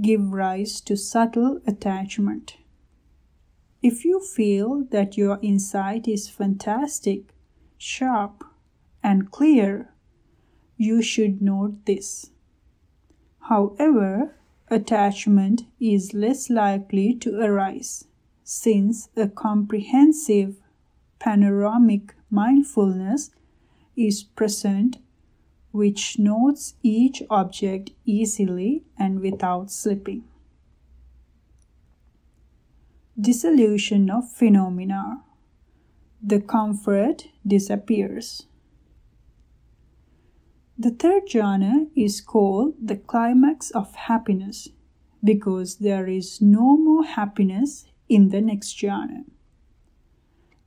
give rise to subtle attachment. If you feel that your insight is fantastic, sharp, and clear, you should note this. However, attachment is less likely to arise since a comprehensive panoramic mindfulness is present which notes each object easily and without slipping dissolution of phenomena. The comfort disappears. The third jhana is called the climax of happiness because there is no more happiness in the next jhana.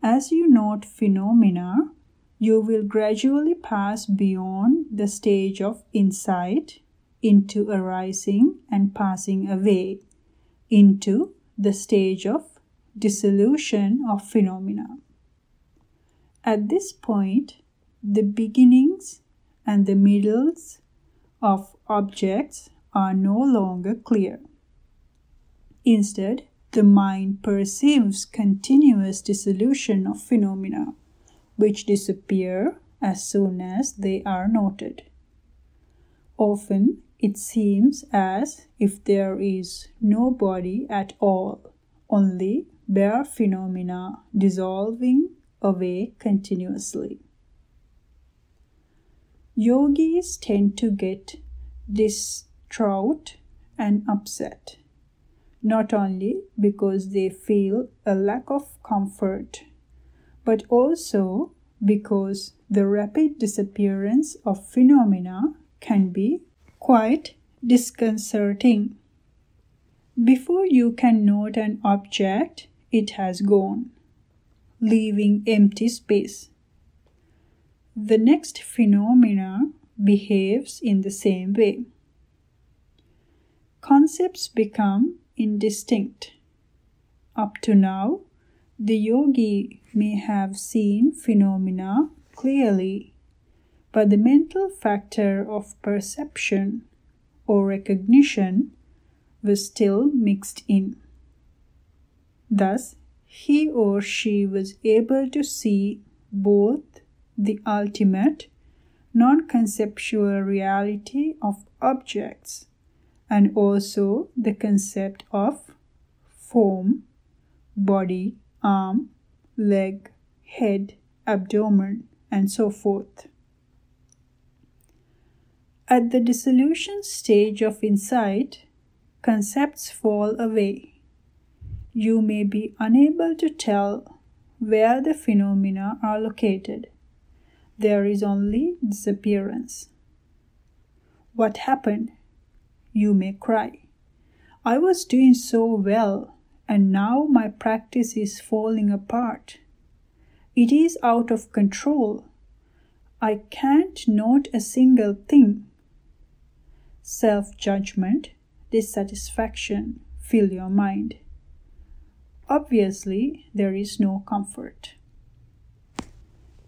As you note phenomena, you will gradually pass beyond the stage of insight into arising and passing away into the stage of dissolution of phenomena. At this point, the beginnings and the middles of objects are no longer clear. Instead, the mind perceives continuous dissolution of phenomena, which disappear as soon as they are noted. Often, it seems as if there is no body at all, only bare phenomena dissolving away continuously. Yogis tend to get distraught and upset, not only because they feel a lack of comfort, but also because the rapid disappearance of phenomena can be quite disconcerting. Before you can note an object, it has gone, leaving empty space. The next phenomena behaves in the same way. Concepts become indistinct. Up to now, the yogi may have seen phenomena clearly but the mental factor of perception or recognition was still mixed in. Thus, he or she was able to see both the ultimate, non conceptual reality of objects, and also the concept of form, body, arm, leg, head, abdomen, and so forth. At the dissolution stage of insight, concepts fall away. You may be unable to tell where the phenomena are located. There is only disappearance. What happened? You may cry. I was doing so well, and now my practice is falling apart. It is out of control. I can't note a single thing. Self judgment, dissatisfaction fill your mind obviously there is no comfort.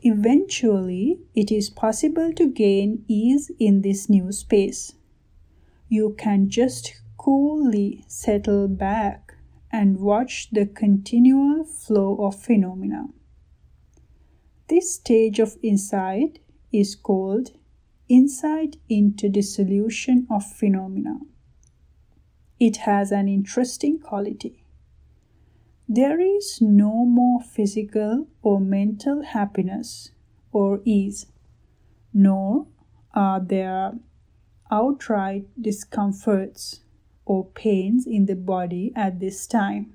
Eventually, it is possible to gain ease in this new space. You can just coolly settle back and watch the continual flow of phenomena. This stage of insight is called insight into dissolution of phenomena. It has an interesting quality. There is no more physical or mental happiness or ease, nor are there outright discomforts or pains in the body at this time.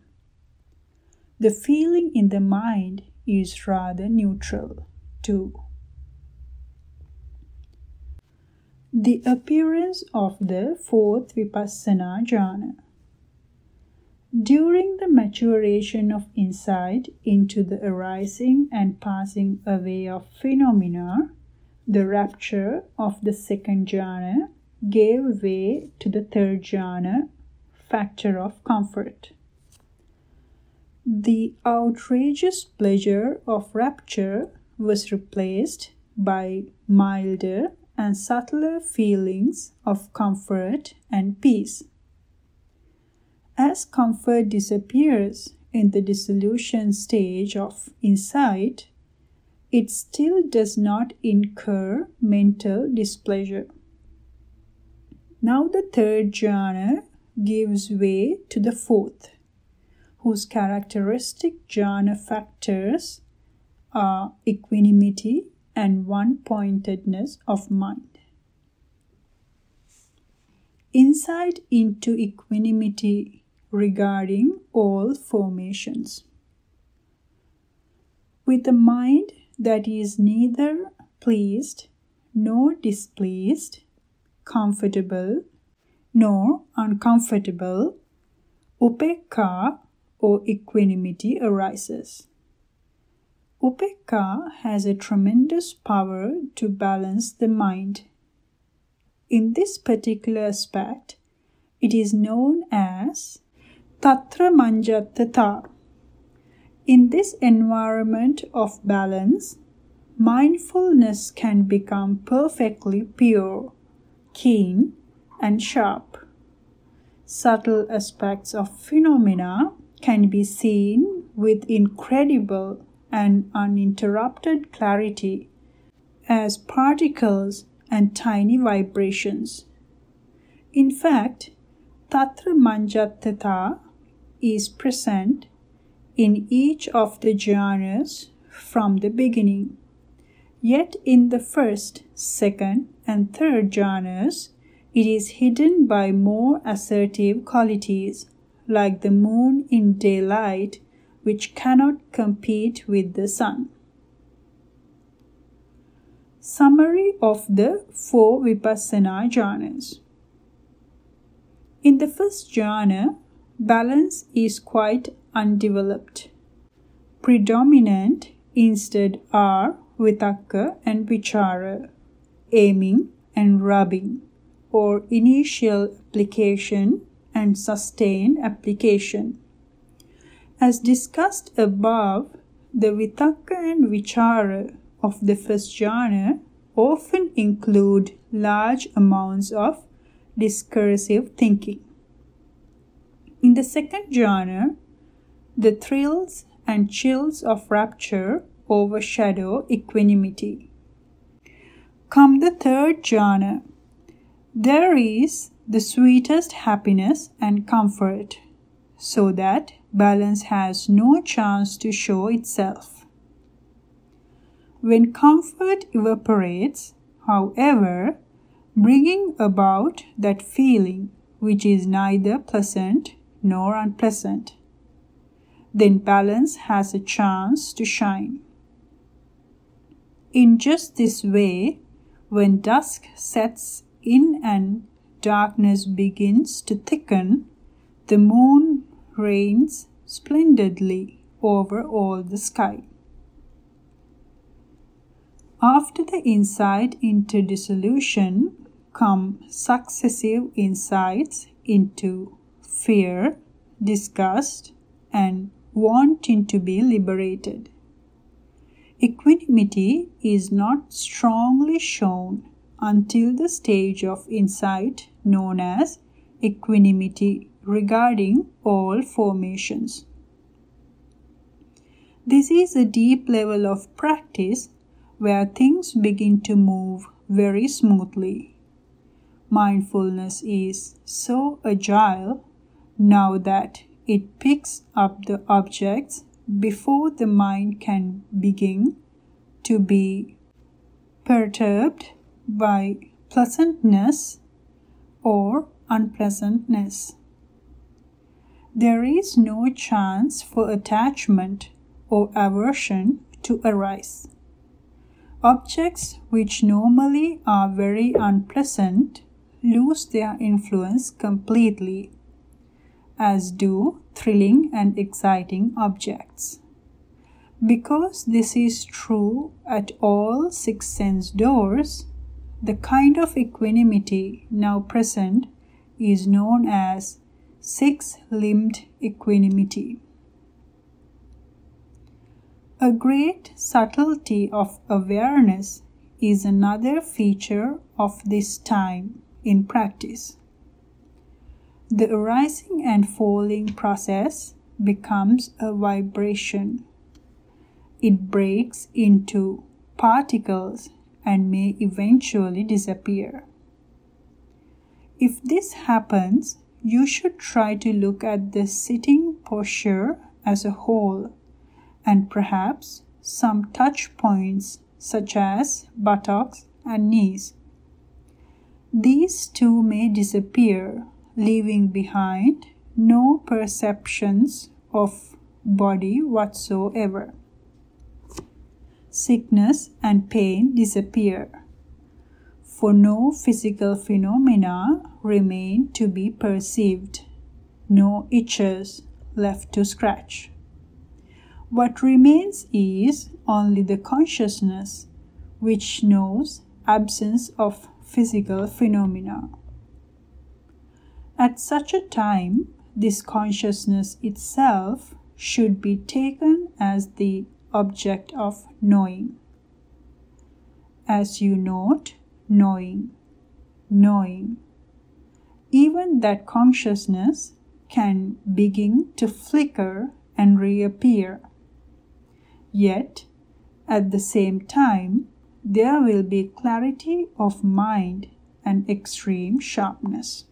The feeling in the mind is rather neutral too. The appearance of the fourth Vipassana jhana. During the maturation of insight into the arising and passing away of phenomena, the rapture of the second jhana gave way to the third jhana, factor of comfort. The outrageous pleasure of rapture was replaced by milder and subtler feelings of comfort and peace. As comfort disappears in the dissolution stage of insight, it still does not incur mental displeasure. Now, the third jhana gives way to the fourth, whose characteristic jhana factors are equanimity and one pointedness of mind. Insight into equanimity regarding all formations. With a mind that is neither pleased nor displeased, comfortable nor uncomfortable, upekkha or equanimity arises. Upekkha has a tremendous power to balance the mind. In this particular aspect, it is known as Tatra Majjhattata. In this environment of balance, mindfulness can become perfectly pure, keen, and sharp. Subtle aspects of phenomena can be seen with incredible and uninterrupted clarity as particles and tiny vibrations. In fact, Tatra Majjhattata is present in each of the jhanas from the beginning. Yet in the first, second, and third jhanas, it is hidden by more assertive qualities, like the moon in daylight, which cannot compete with the sun. Summary of the four Vipassana jhanas. In the first jhana, balance is quite undeveloped. Predominant instead are vitakka and vichara, aiming and rubbing, or initial application and sustained application. As discussed above, the vitakka and vichara of the first jhana often include large amounts of discursive thinking. In the second jhana, the thrills and chills of rapture overshadow equanimity. Come the third jhana. There is the sweetest happiness and comfort, so that balance has no chance to show itself. When comfort evaporates, however, bringing about that feeling which is neither pleasant nor unpleasant, then balance has a chance to shine. In just this way, when dusk sets in and darkness begins to thicken, the moon reigns splendidly over all the sky. After the insight into dissolution come successive insights into fear, disgust, and wanting to be liberated. Equanimity is not strongly shown until the stage of insight known as equanimity regarding all formations. This is a deep level of practice where things begin to move very smoothly. Mindfulness is so agile now that it picks up the objects before the mind can begin to be perturbed by pleasantness or unpleasantness. There is no chance for attachment or aversion to arise. Objects which normally are very unpleasant lose their influence completely, as do thrilling and exciting objects. Because this is true at all six sense doors, the kind of equanimity now present is known as six limbed equanimity. A great subtlety of awareness is another feature of this time in practice. The arising and falling process becomes a vibration. It breaks into particles and may eventually disappear. If this happens, you should try to look at the sitting posture as a whole and perhaps some touch points such as buttocks and knees. These too may disappear, leaving behind no perceptions of body whatsoever sickness, and pain disappear. For no physical phenomena remain to be perceived, no itches left to scratch. What remains is only the consciousness which knows absence of physical phenomena. At such a time, this consciousness itself should be taken as the object of knowing. As you note, knowing, knowing. Even that consciousness can begin to flicker and reappear. Yet, at the same time, there will be clarity of mind and extreme sharpness.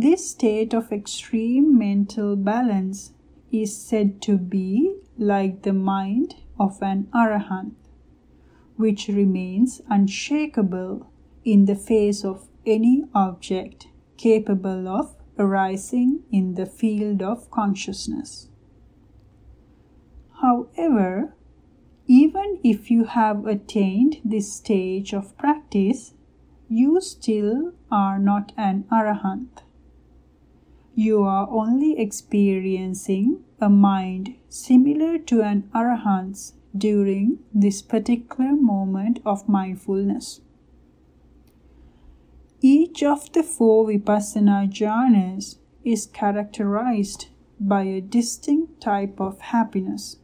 This state of extreme mental balance is said to be like the mind of an arahant, which remains unshakable in the face of any object capable of arising in the field of consciousness. However, even if you have attained this stage of practice, you still are not an arahant you are only experiencing a mind similar to an arahant's during this particular moment of mindfulness. Each of the four vipassana jhanas is characterized by a distinct type of happiness.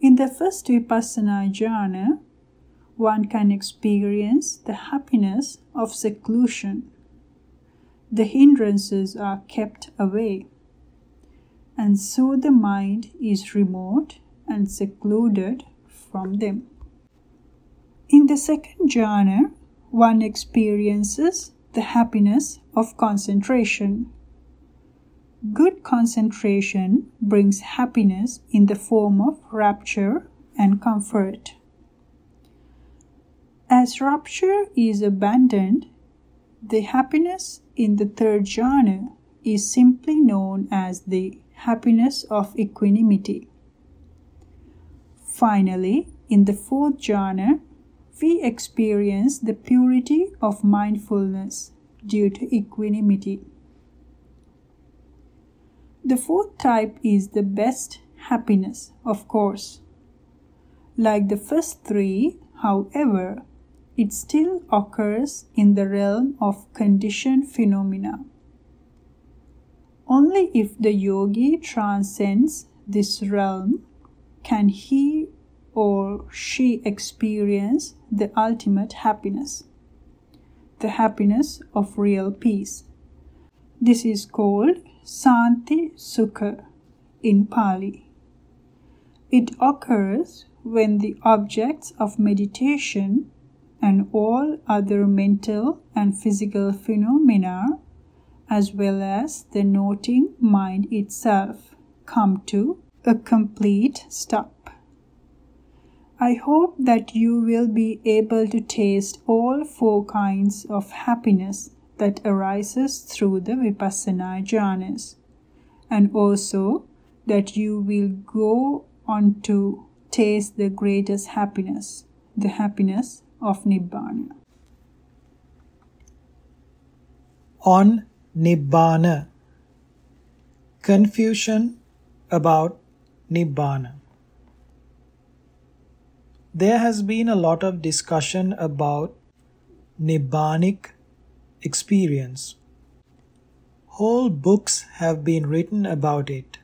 In the first vipassana jhana, one can experience the happiness of seclusion the hindrances are kept away. And so the mind is remote and secluded from them. In the second jhana, one experiences the happiness of concentration. Good concentration brings happiness in the form of rapture and comfort. As rapture is abandoned, the happiness in the third jhana is simply known as the happiness of equanimity. Finally, in the fourth jhana, we experience the purity of mindfulness due to equanimity. The fourth type is the best happiness, of course. Like the first three, however, it still occurs in the realm of conditioned phenomena. Only if the yogi transcends this realm can he or she experience the ultimate happiness, the happiness of real peace. This is called Santi Sukha in Pali. It occurs when the objects of meditation and all other mental and physical phenomena, as well as the noting mind itself, come to a complete stop. I hope that you will be able to taste all four kinds of happiness that arises through the vipassana jhanas, and also that you will go on to taste the greatest happiness, the happiness of Nibbana. On Nibbana Confusion about Nibbana. There has been a lot of discussion about Nibbanic experience. Whole books have been written about it.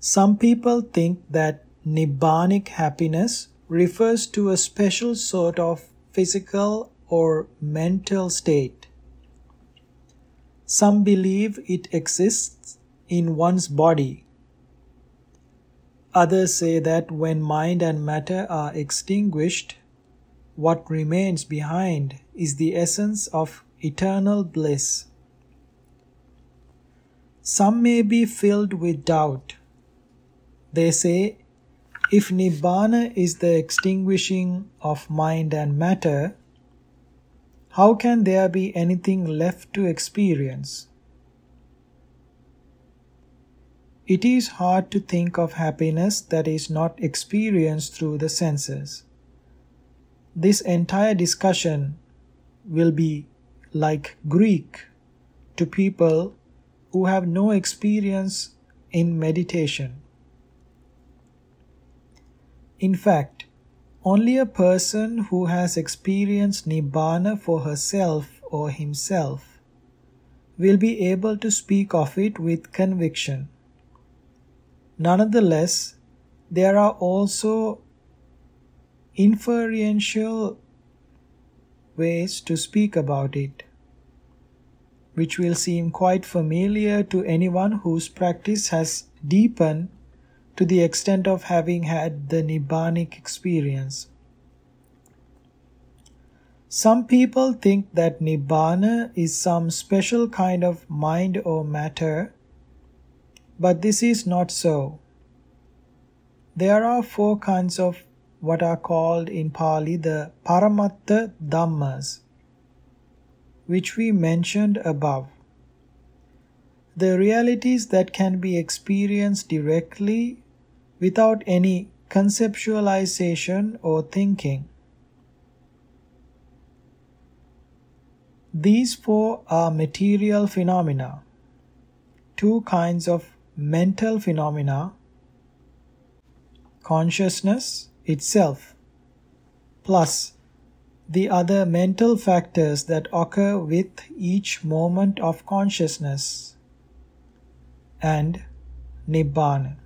Some people think that Nibbanic happiness refers to a special sort of physical or mental state. Some believe it exists in one's body. Others say that when mind and matter are extinguished, what remains behind is the essence of eternal bliss. Some may be filled with doubt. They say if Nibbana is the extinguishing of mind and matter, how can there be anything left to experience? It is hard to think of happiness that is not experienced through the senses. This entire discussion will be like Greek to people who have no experience in meditation. In fact, only a person who has experienced Nibbana for herself or himself will be able to speak of it with conviction. Nonetheless, there are also inferential ways to speak about it, which will seem quite familiar to anyone whose practice has deepened to the extent of having had the Nibbanic experience. Some people think that Nibbana is some special kind of mind or matter, but this is not so. There are four kinds of what are called in Pali the Paramattha Dhammas, which we mentioned above. The realities that can be experienced directly without any conceptualization or thinking. These four are material phenomena, two kinds of mental phenomena, consciousness itself, plus the other mental factors that occur with each moment of consciousness, and Nibbana.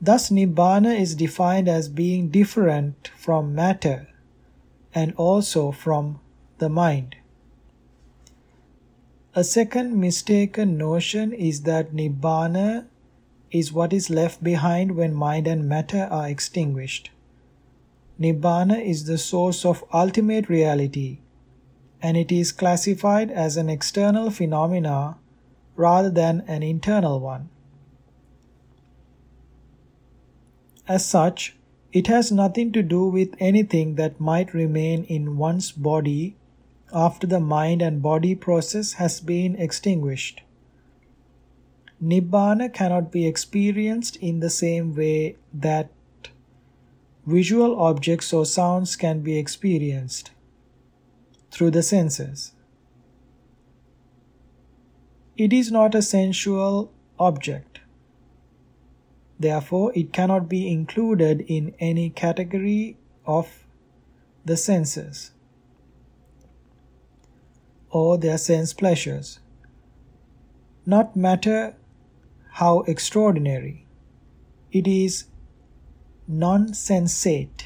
Thus, Nibbana is defined as being different from matter and also from the mind. A second mistaken notion is that Nibbana is what is left behind when mind and matter are extinguished. Nibbana is the source of ultimate reality and it is classified as an external phenomena rather than an internal one. As such, it has nothing to do with anything that might remain in one's body after the mind and body process has been extinguished. Nibbana cannot be experienced in the same way that visual objects or sounds can be experienced through the senses. It is not a sensual object. Therefore, it cannot be included in any category of the senses or their sense pleasures. Not matter how extraordinary, it is non sensate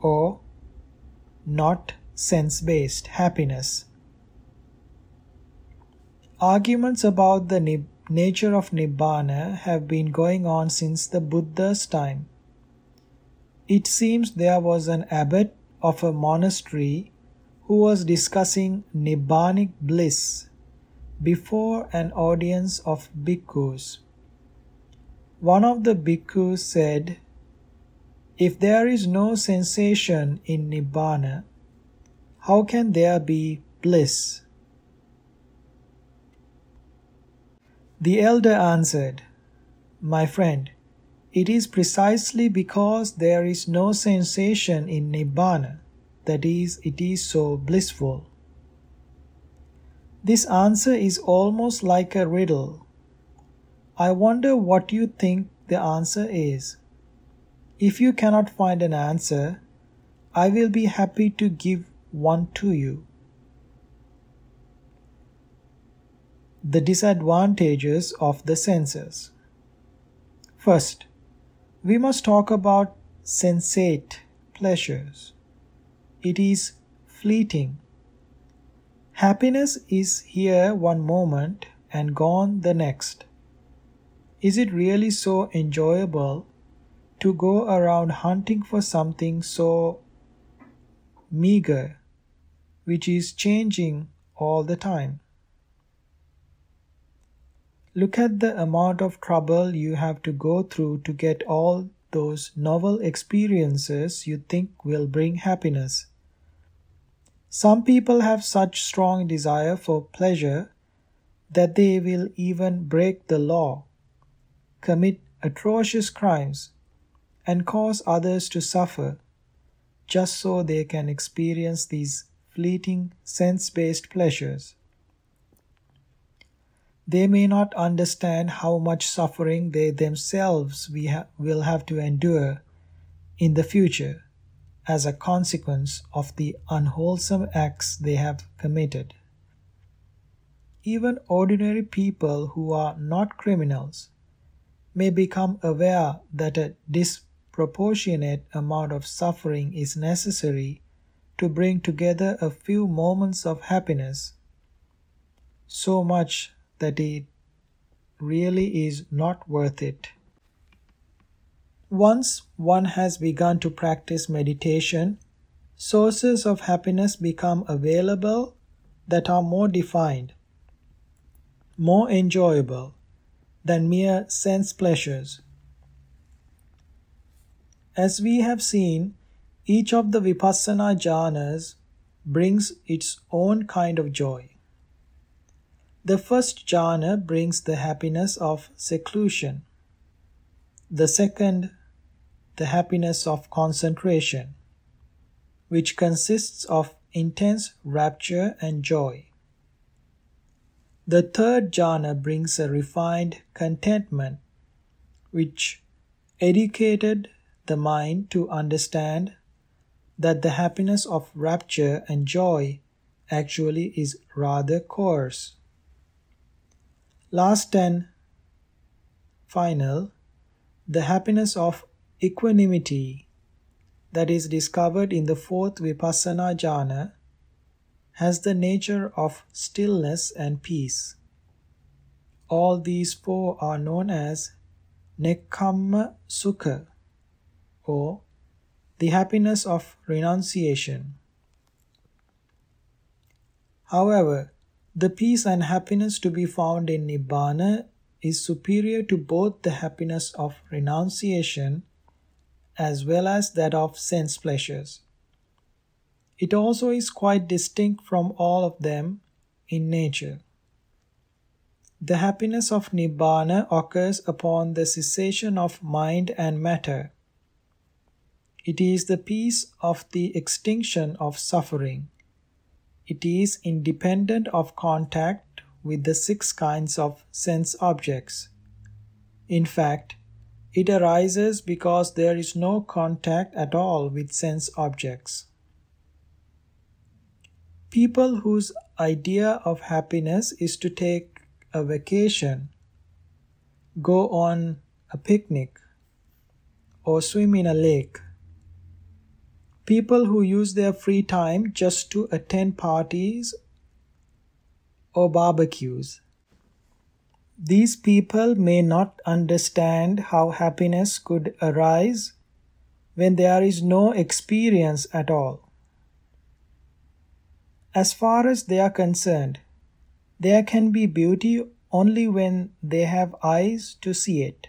or not sense based happiness. Arguments about the nib- nature of Nibbana have been going on since the Buddha's time. It seems there was an abbot of a monastery who was discussing Nibbanic bliss before an audience of bhikkhus. One of the bhikkhus said, If there is no sensation in Nibbana, how can there be bliss? The elder answered, My friend, it is precisely because there is no sensation in Nibbana that is, it is so blissful. This answer is almost like a riddle. I wonder what you think the answer is. If you cannot find an answer, I will be happy to give one to you. The disadvantages of the senses. First, we must talk about sensate pleasures. It is fleeting. Happiness is here one moment and gone the next. Is it really so enjoyable to go around hunting for something so meager which is changing all the time. Look at the amount of trouble you have to go through to get all those novel experiences you think will bring happiness. Some people have such strong desire for pleasure that they will even break the law, commit atrocious crimes, and cause others to suffer just so they can experience these fleeting sense based pleasures. They may not understand how much suffering they themselves will have to endure in the future as a consequence of the unwholesome acts they have committed. Even ordinary people who are not criminals may become aware that a disproportionate amount of suffering is necessary to bring together a few moments of happiness, so much that it really is not worth it. Once one has begun to practice meditation, sources of happiness become available that are more defined, more enjoyable than mere sense pleasures. As we have seen, each of the Vipassana jhanas brings its own kind of joy. The first jhana brings the happiness of seclusion. The second, the happiness of concentration, which consists of intense rapture and joy. The third jhana brings a refined contentment, which educated the mind to understand that the happiness of rapture and joy actually is rather coarse. Last and final, the happiness of equanimity that is discovered in the fourth Vipassana jhana has the nature of stillness and peace. All these four are known as Nekkhamma Sukha or the happiness of renunciation. However, the peace and happiness to be found in Nibbana is superior to both the happiness of renunciation as well as that of sense pleasures. It also is quite distinct from all of them in nature. The happiness of Nibbana occurs upon the cessation of mind and matter. It is the peace of the extinction of suffering. It is independent of contact with the six kinds of sense objects. In fact, it arises because there is no contact at all with sense objects. People whose idea of happiness is to take a vacation, go on a picnic, or swim in a lake. People who use their free time just to attend parties or barbecues. These people may not understand how happiness could arise when there is no experience at all. As far as they are concerned, there can be beauty only when they have eyes to see it,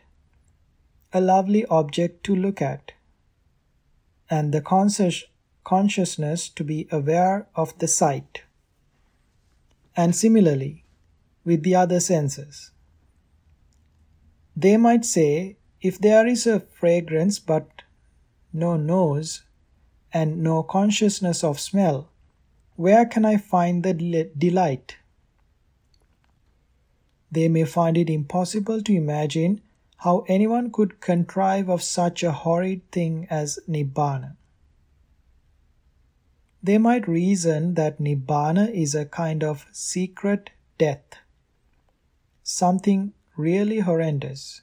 a lovely object to look at, and the conscious consciousness to be aware of the sight. And similarly, with the other senses. They might say, if there is a fragrance but no nose and no consciousness of smell, where can I find the delight? They may find it impossible to imagine how anyone could contrive of such a horrid thing as Nibbana. They might reason that Nibbana is a kind of secret death, something really horrendous.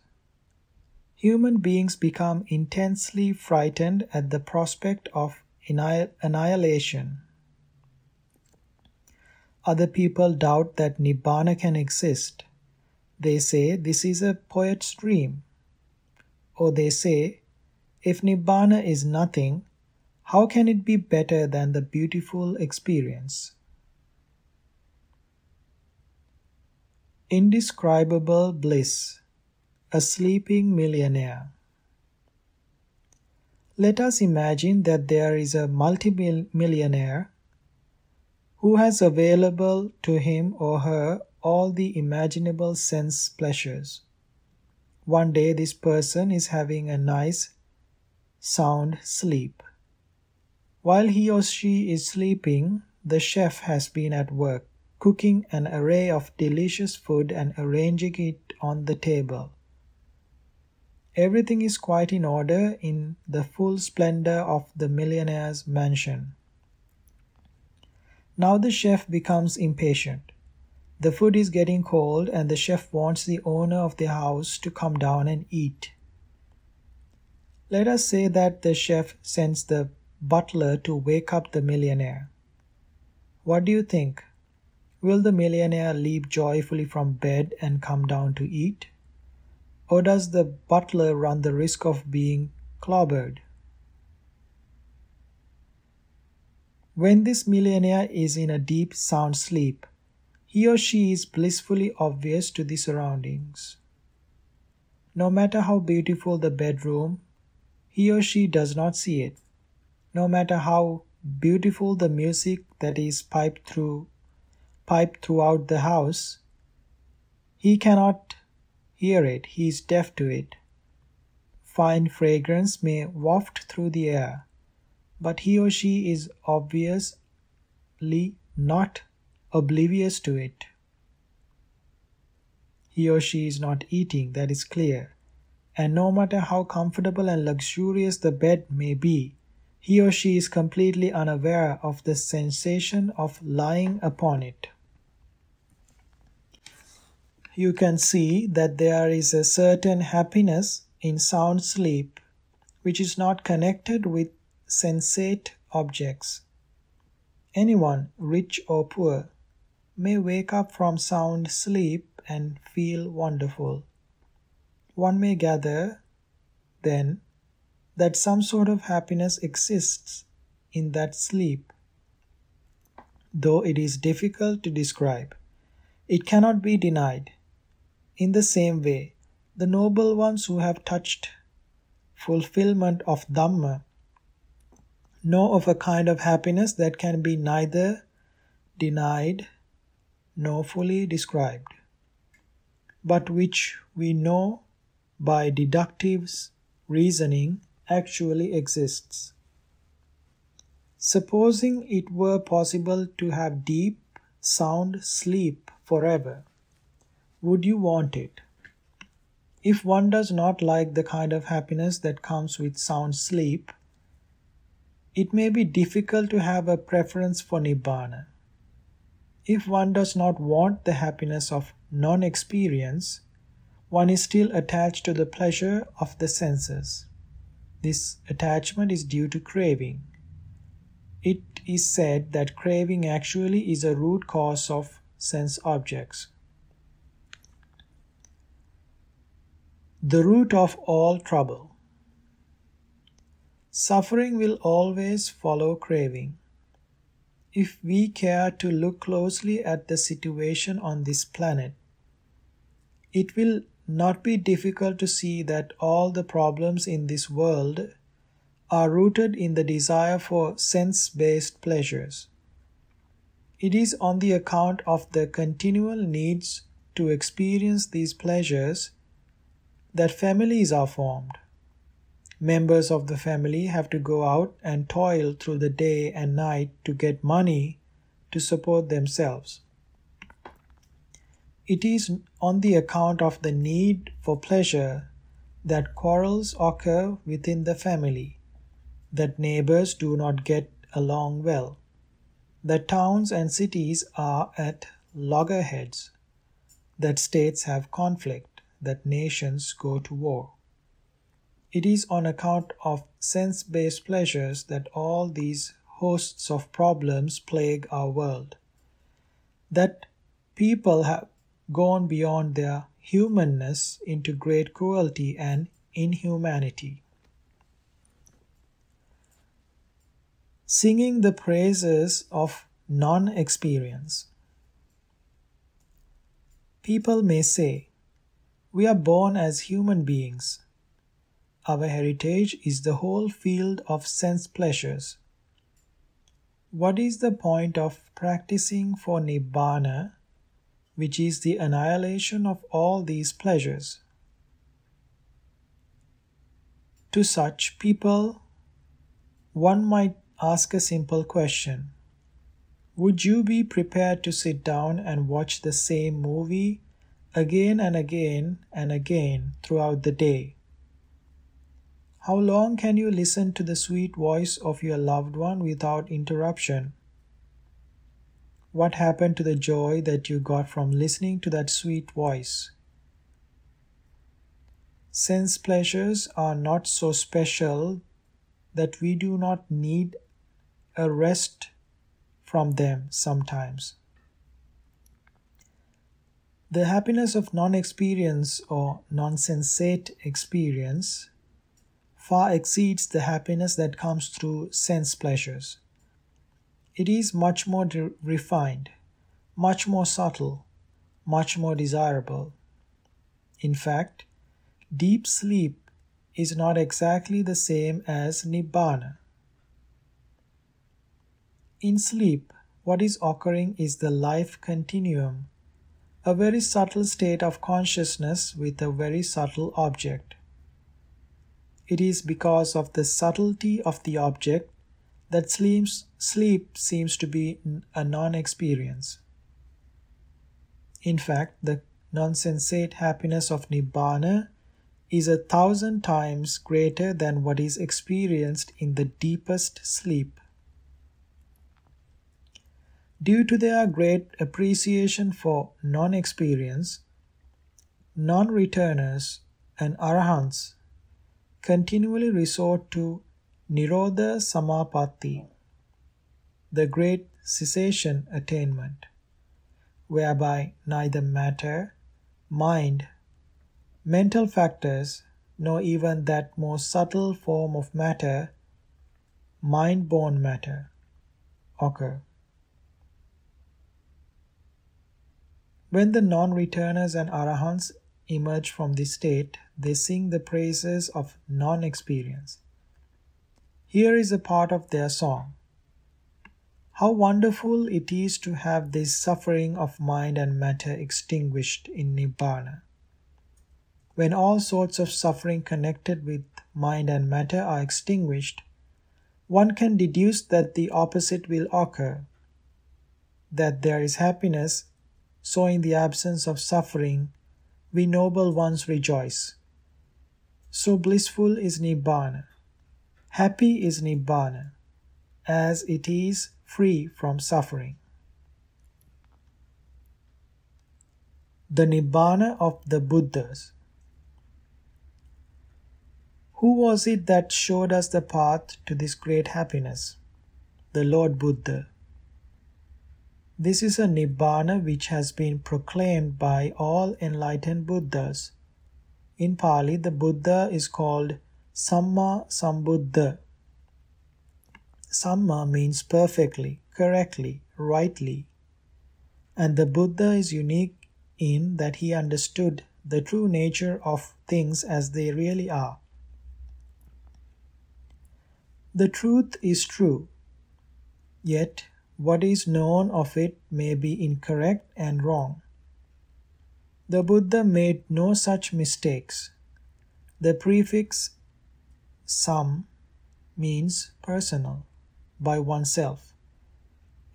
Human beings become intensely frightened at the prospect of annihilation. Other people doubt that Nibbana can exist. They say this is a poet's dream. Or they say, if Nibbana is nothing, how can it be better than the beautiful experience? Indescribable bliss, a sleeping millionaire. Let us imagine that there is a multimillionaire who has available to him or her all the imaginable sense pleasures. One day, this person is having a nice, sound sleep. While he or she is sleeping, the chef has been at work cooking an array of delicious food and arranging it on the table. Everything is quite in order in the full splendor of the millionaire's mansion. Now the chef becomes impatient. The food is getting cold, and the chef wants the owner of the house to come down and eat. Let us say that the chef sends the butler to wake up the millionaire. What do you think? Will the millionaire leap joyfully from bed and come down to eat? Or does the butler run the risk of being clobbered? When this millionaire is in a deep, sound sleep, he or she is blissfully obvious to the surroundings. No matter how beautiful the bedroom, he or she does not see it. No matter how beautiful the music that is piped through piped throughout the house. He cannot hear it, he is deaf to it. Fine fragrance may waft through the air, but he or she is obviously not oblivious to it. He or she is not eating, that is clear, and no matter how comfortable and luxurious the bed may be, he or she is completely unaware of the sensation of lying upon it you can see that there is a certain happiness in sound sleep which is not connected with sensate objects. Anyone, rich or poor, may wake up from sound sleep and feel wonderful. One may gather, then, that some sort of happiness exists in that sleep, though it is difficult to describe. It cannot be denied. In the same way, the noble ones who have touched fulfillment of Dhamma know of a kind of happiness that can be neither denied nor fully described, but which we know by deductive reasoning actually exists. Supposing it were possible to have deep, sound sleep forever, would you want it? If one does not like the kind of happiness that comes with sound sleep, it may be difficult to have a preference for Nibbana. If one does not want the happiness of non experience, one is still attached to the pleasure of the senses. This attachment is due to craving. It is said that craving actually is a root cause of sense objects. The root of all trouble. Suffering will always follow craving. If we care to look closely at the situation on this planet, it will not be difficult to see that all the problems in this world are rooted in the desire for sense based pleasures. It is on the account of the continual needs to experience these pleasures that families are formed. Members of the family have to go out and toil through the day and night to get money to support themselves. It is on the account of the need for pleasure that quarrels occur within the family, that neighbors do not get along well, that towns and cities are at loggerheads, that states have conflict, that nations go to war. It is on account of sense based pleasures that all these hosts of problems plague our world. That people have gone beyond their humanness into great cruelty and inhumanity. Singing the praises of non experience. People may say, We are born as human beings our heritage is the whole field of sense pleasures. What is the point of practicing for Nibbana, which is the annihilation of all these pleasures? To such people, one might ask a simple question Would you be prepared to sit down and watch the same movie again and again and again throughout the day? How long can you listen to the sweet voice of your loved one without interruption? What happened to the joy that you got from listening to that sweet voice? Sense pleasures are not so special that we do not need a rest from them sometimes. The happiness of non experience or non sensate experience far exceeds the happiness that comes through sense pleasures. It is much more de- refined, much more subtle, much more desirable. In fact, deep sleep is not exactly the same as Nibbana. In sleep, what is occurring is the life continuum, a very subtle state of consciousness with a very subtle object. It is because of the subtlety of the object that sleep seems to be a non experience. In fact, the non sensate happiness of Nibbana is a thousand times greater than what is experienced in the deepest sleep. Due to their great appreciation for non experience, non returners and arahants continually resort to Nirodha Samapatti, the great cessation attainment, whereby neither matter, mind, mental factors, nor even that most subtle form of matter, mind born matter, occur. When the non returners and arahants emerge from this state, they sing the praises of non experience. Here is a part of their song. How wonderful it is to have this suffering of mind and matter extinguished in Nibbana. When all sorts of suffering connected with mind and matter are extinguished, one can deduce that the opposite will occur, that there is happiness, so in the absence of suffering, we noble ones rejoice. So blissful is Nibbana. Happy is Nibbana, as it is free from suffering. The Nibbana of the Buddhas. Who was it that showed us the path to this great happiness? The Lord Buddha. This is a Nibbana which has been proclaimed by all enlightened Buddhas. In Pali, the Buddha is called Samma Sambuddha. Samma means perfectly, correctly, rightly. And the Buddha is unique in that he understood the true nature of things as they really are. The truth is true, yet what is known of it may be incorrect and wrong. The Buddha made no such mistakes. The prefix sam means personal, by oneself,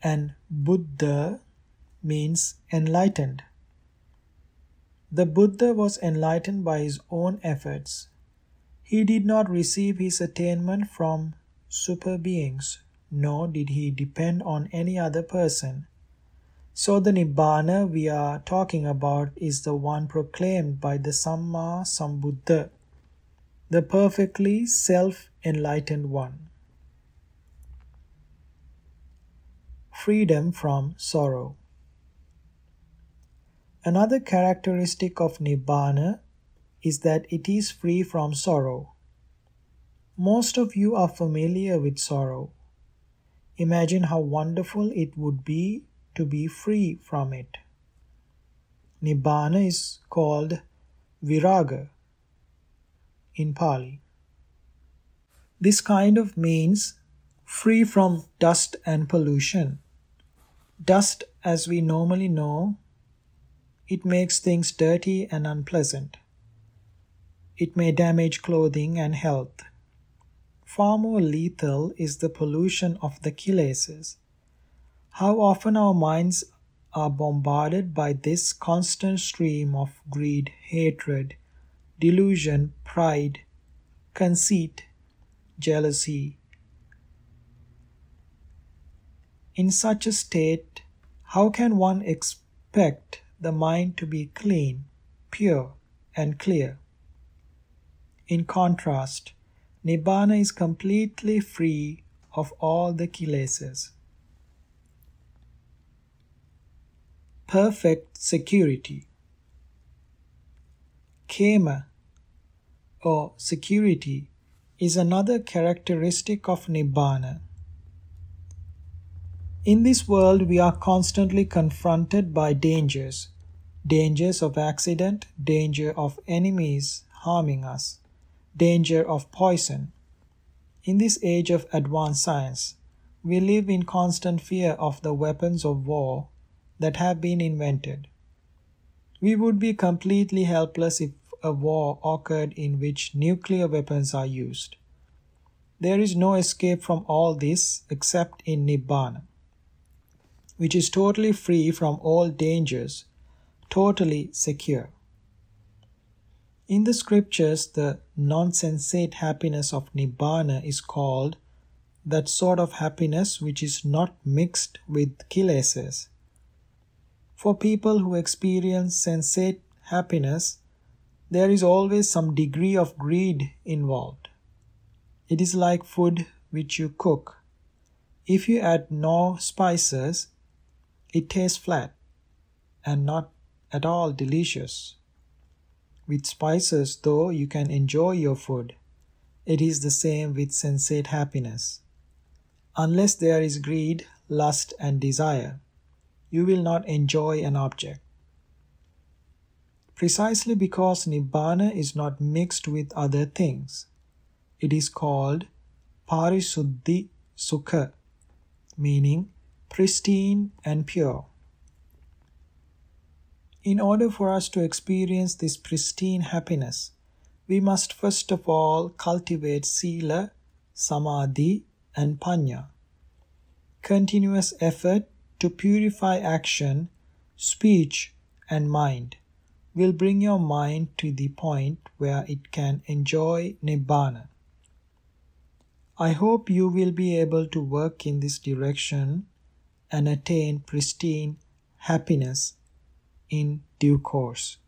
and Buddha means enlightened. The Buddha was enlightened by his own efforts. He did not receive his attainment from super beings, nor did he depend on any other person. So the Nibbana we are talking about is the one proclaimed by the Samma Sambuddha the perfectly self enlightened one. Freedom from sorrow. Another characteristic of Nibbana is that it is free from sorrow. Most of you are familiar with sorrow. Imagine how wonderful it would be to be free from it. Nibbana is called viraga in Pali. This kind of means free from dust and pollution. Dust, as we normally know, it makes things dirty and unpleasant. It may damage clothing and health. Far more lethal is the pollution of the kilesas. How often our minds are bombarded by this constant stream of greed, hatred, delusion, pride, conceit, jealousy. In such a state, how can one expect the mind to be clean, pure, and clear? In contrast, Nibbana is completely free of all the kilesas. Perfect security. Khema or security is another characteristic of Nibbana. In this world, we are constantly confronted by dangers dangers of accident, danger of enemies harming us, danger of poison. In this age of advanced science, we live in constant fear of the weapons of war that have been invented. We would be completely helpless if a war occurred in which nuclear weapons are used. There is no escape from all this except in Nibbana, which is totally free from all dangers, totally secure. In the scriptures, the non sensate happiness of Nibbana is called that sort of happiness which is not mixed with kilesas. For people who experience sensate happiness, there is always some degree of greed involved. It is like food which you cook. If you add no spices, it tastes flat and not at all delicious. With spices, though, you can enjoy your food. It is the same with sensate happiness. Unless there is greed, lust, and desire, you will not enjoy an object. Precisely because Nibbana is not mixed with other things, it is called Parisuddhi Sukha, meaning pristine and pure. In order for us to experience this pristine happiness, we must first of all cultivate Sila, Samadhi, and Panna. Continuous effort to purify action, speech, and mind will bring your mind to the point where it can enjoy Nibbana. I hope you will be able to work in this direction and attain pristine happiness in due course.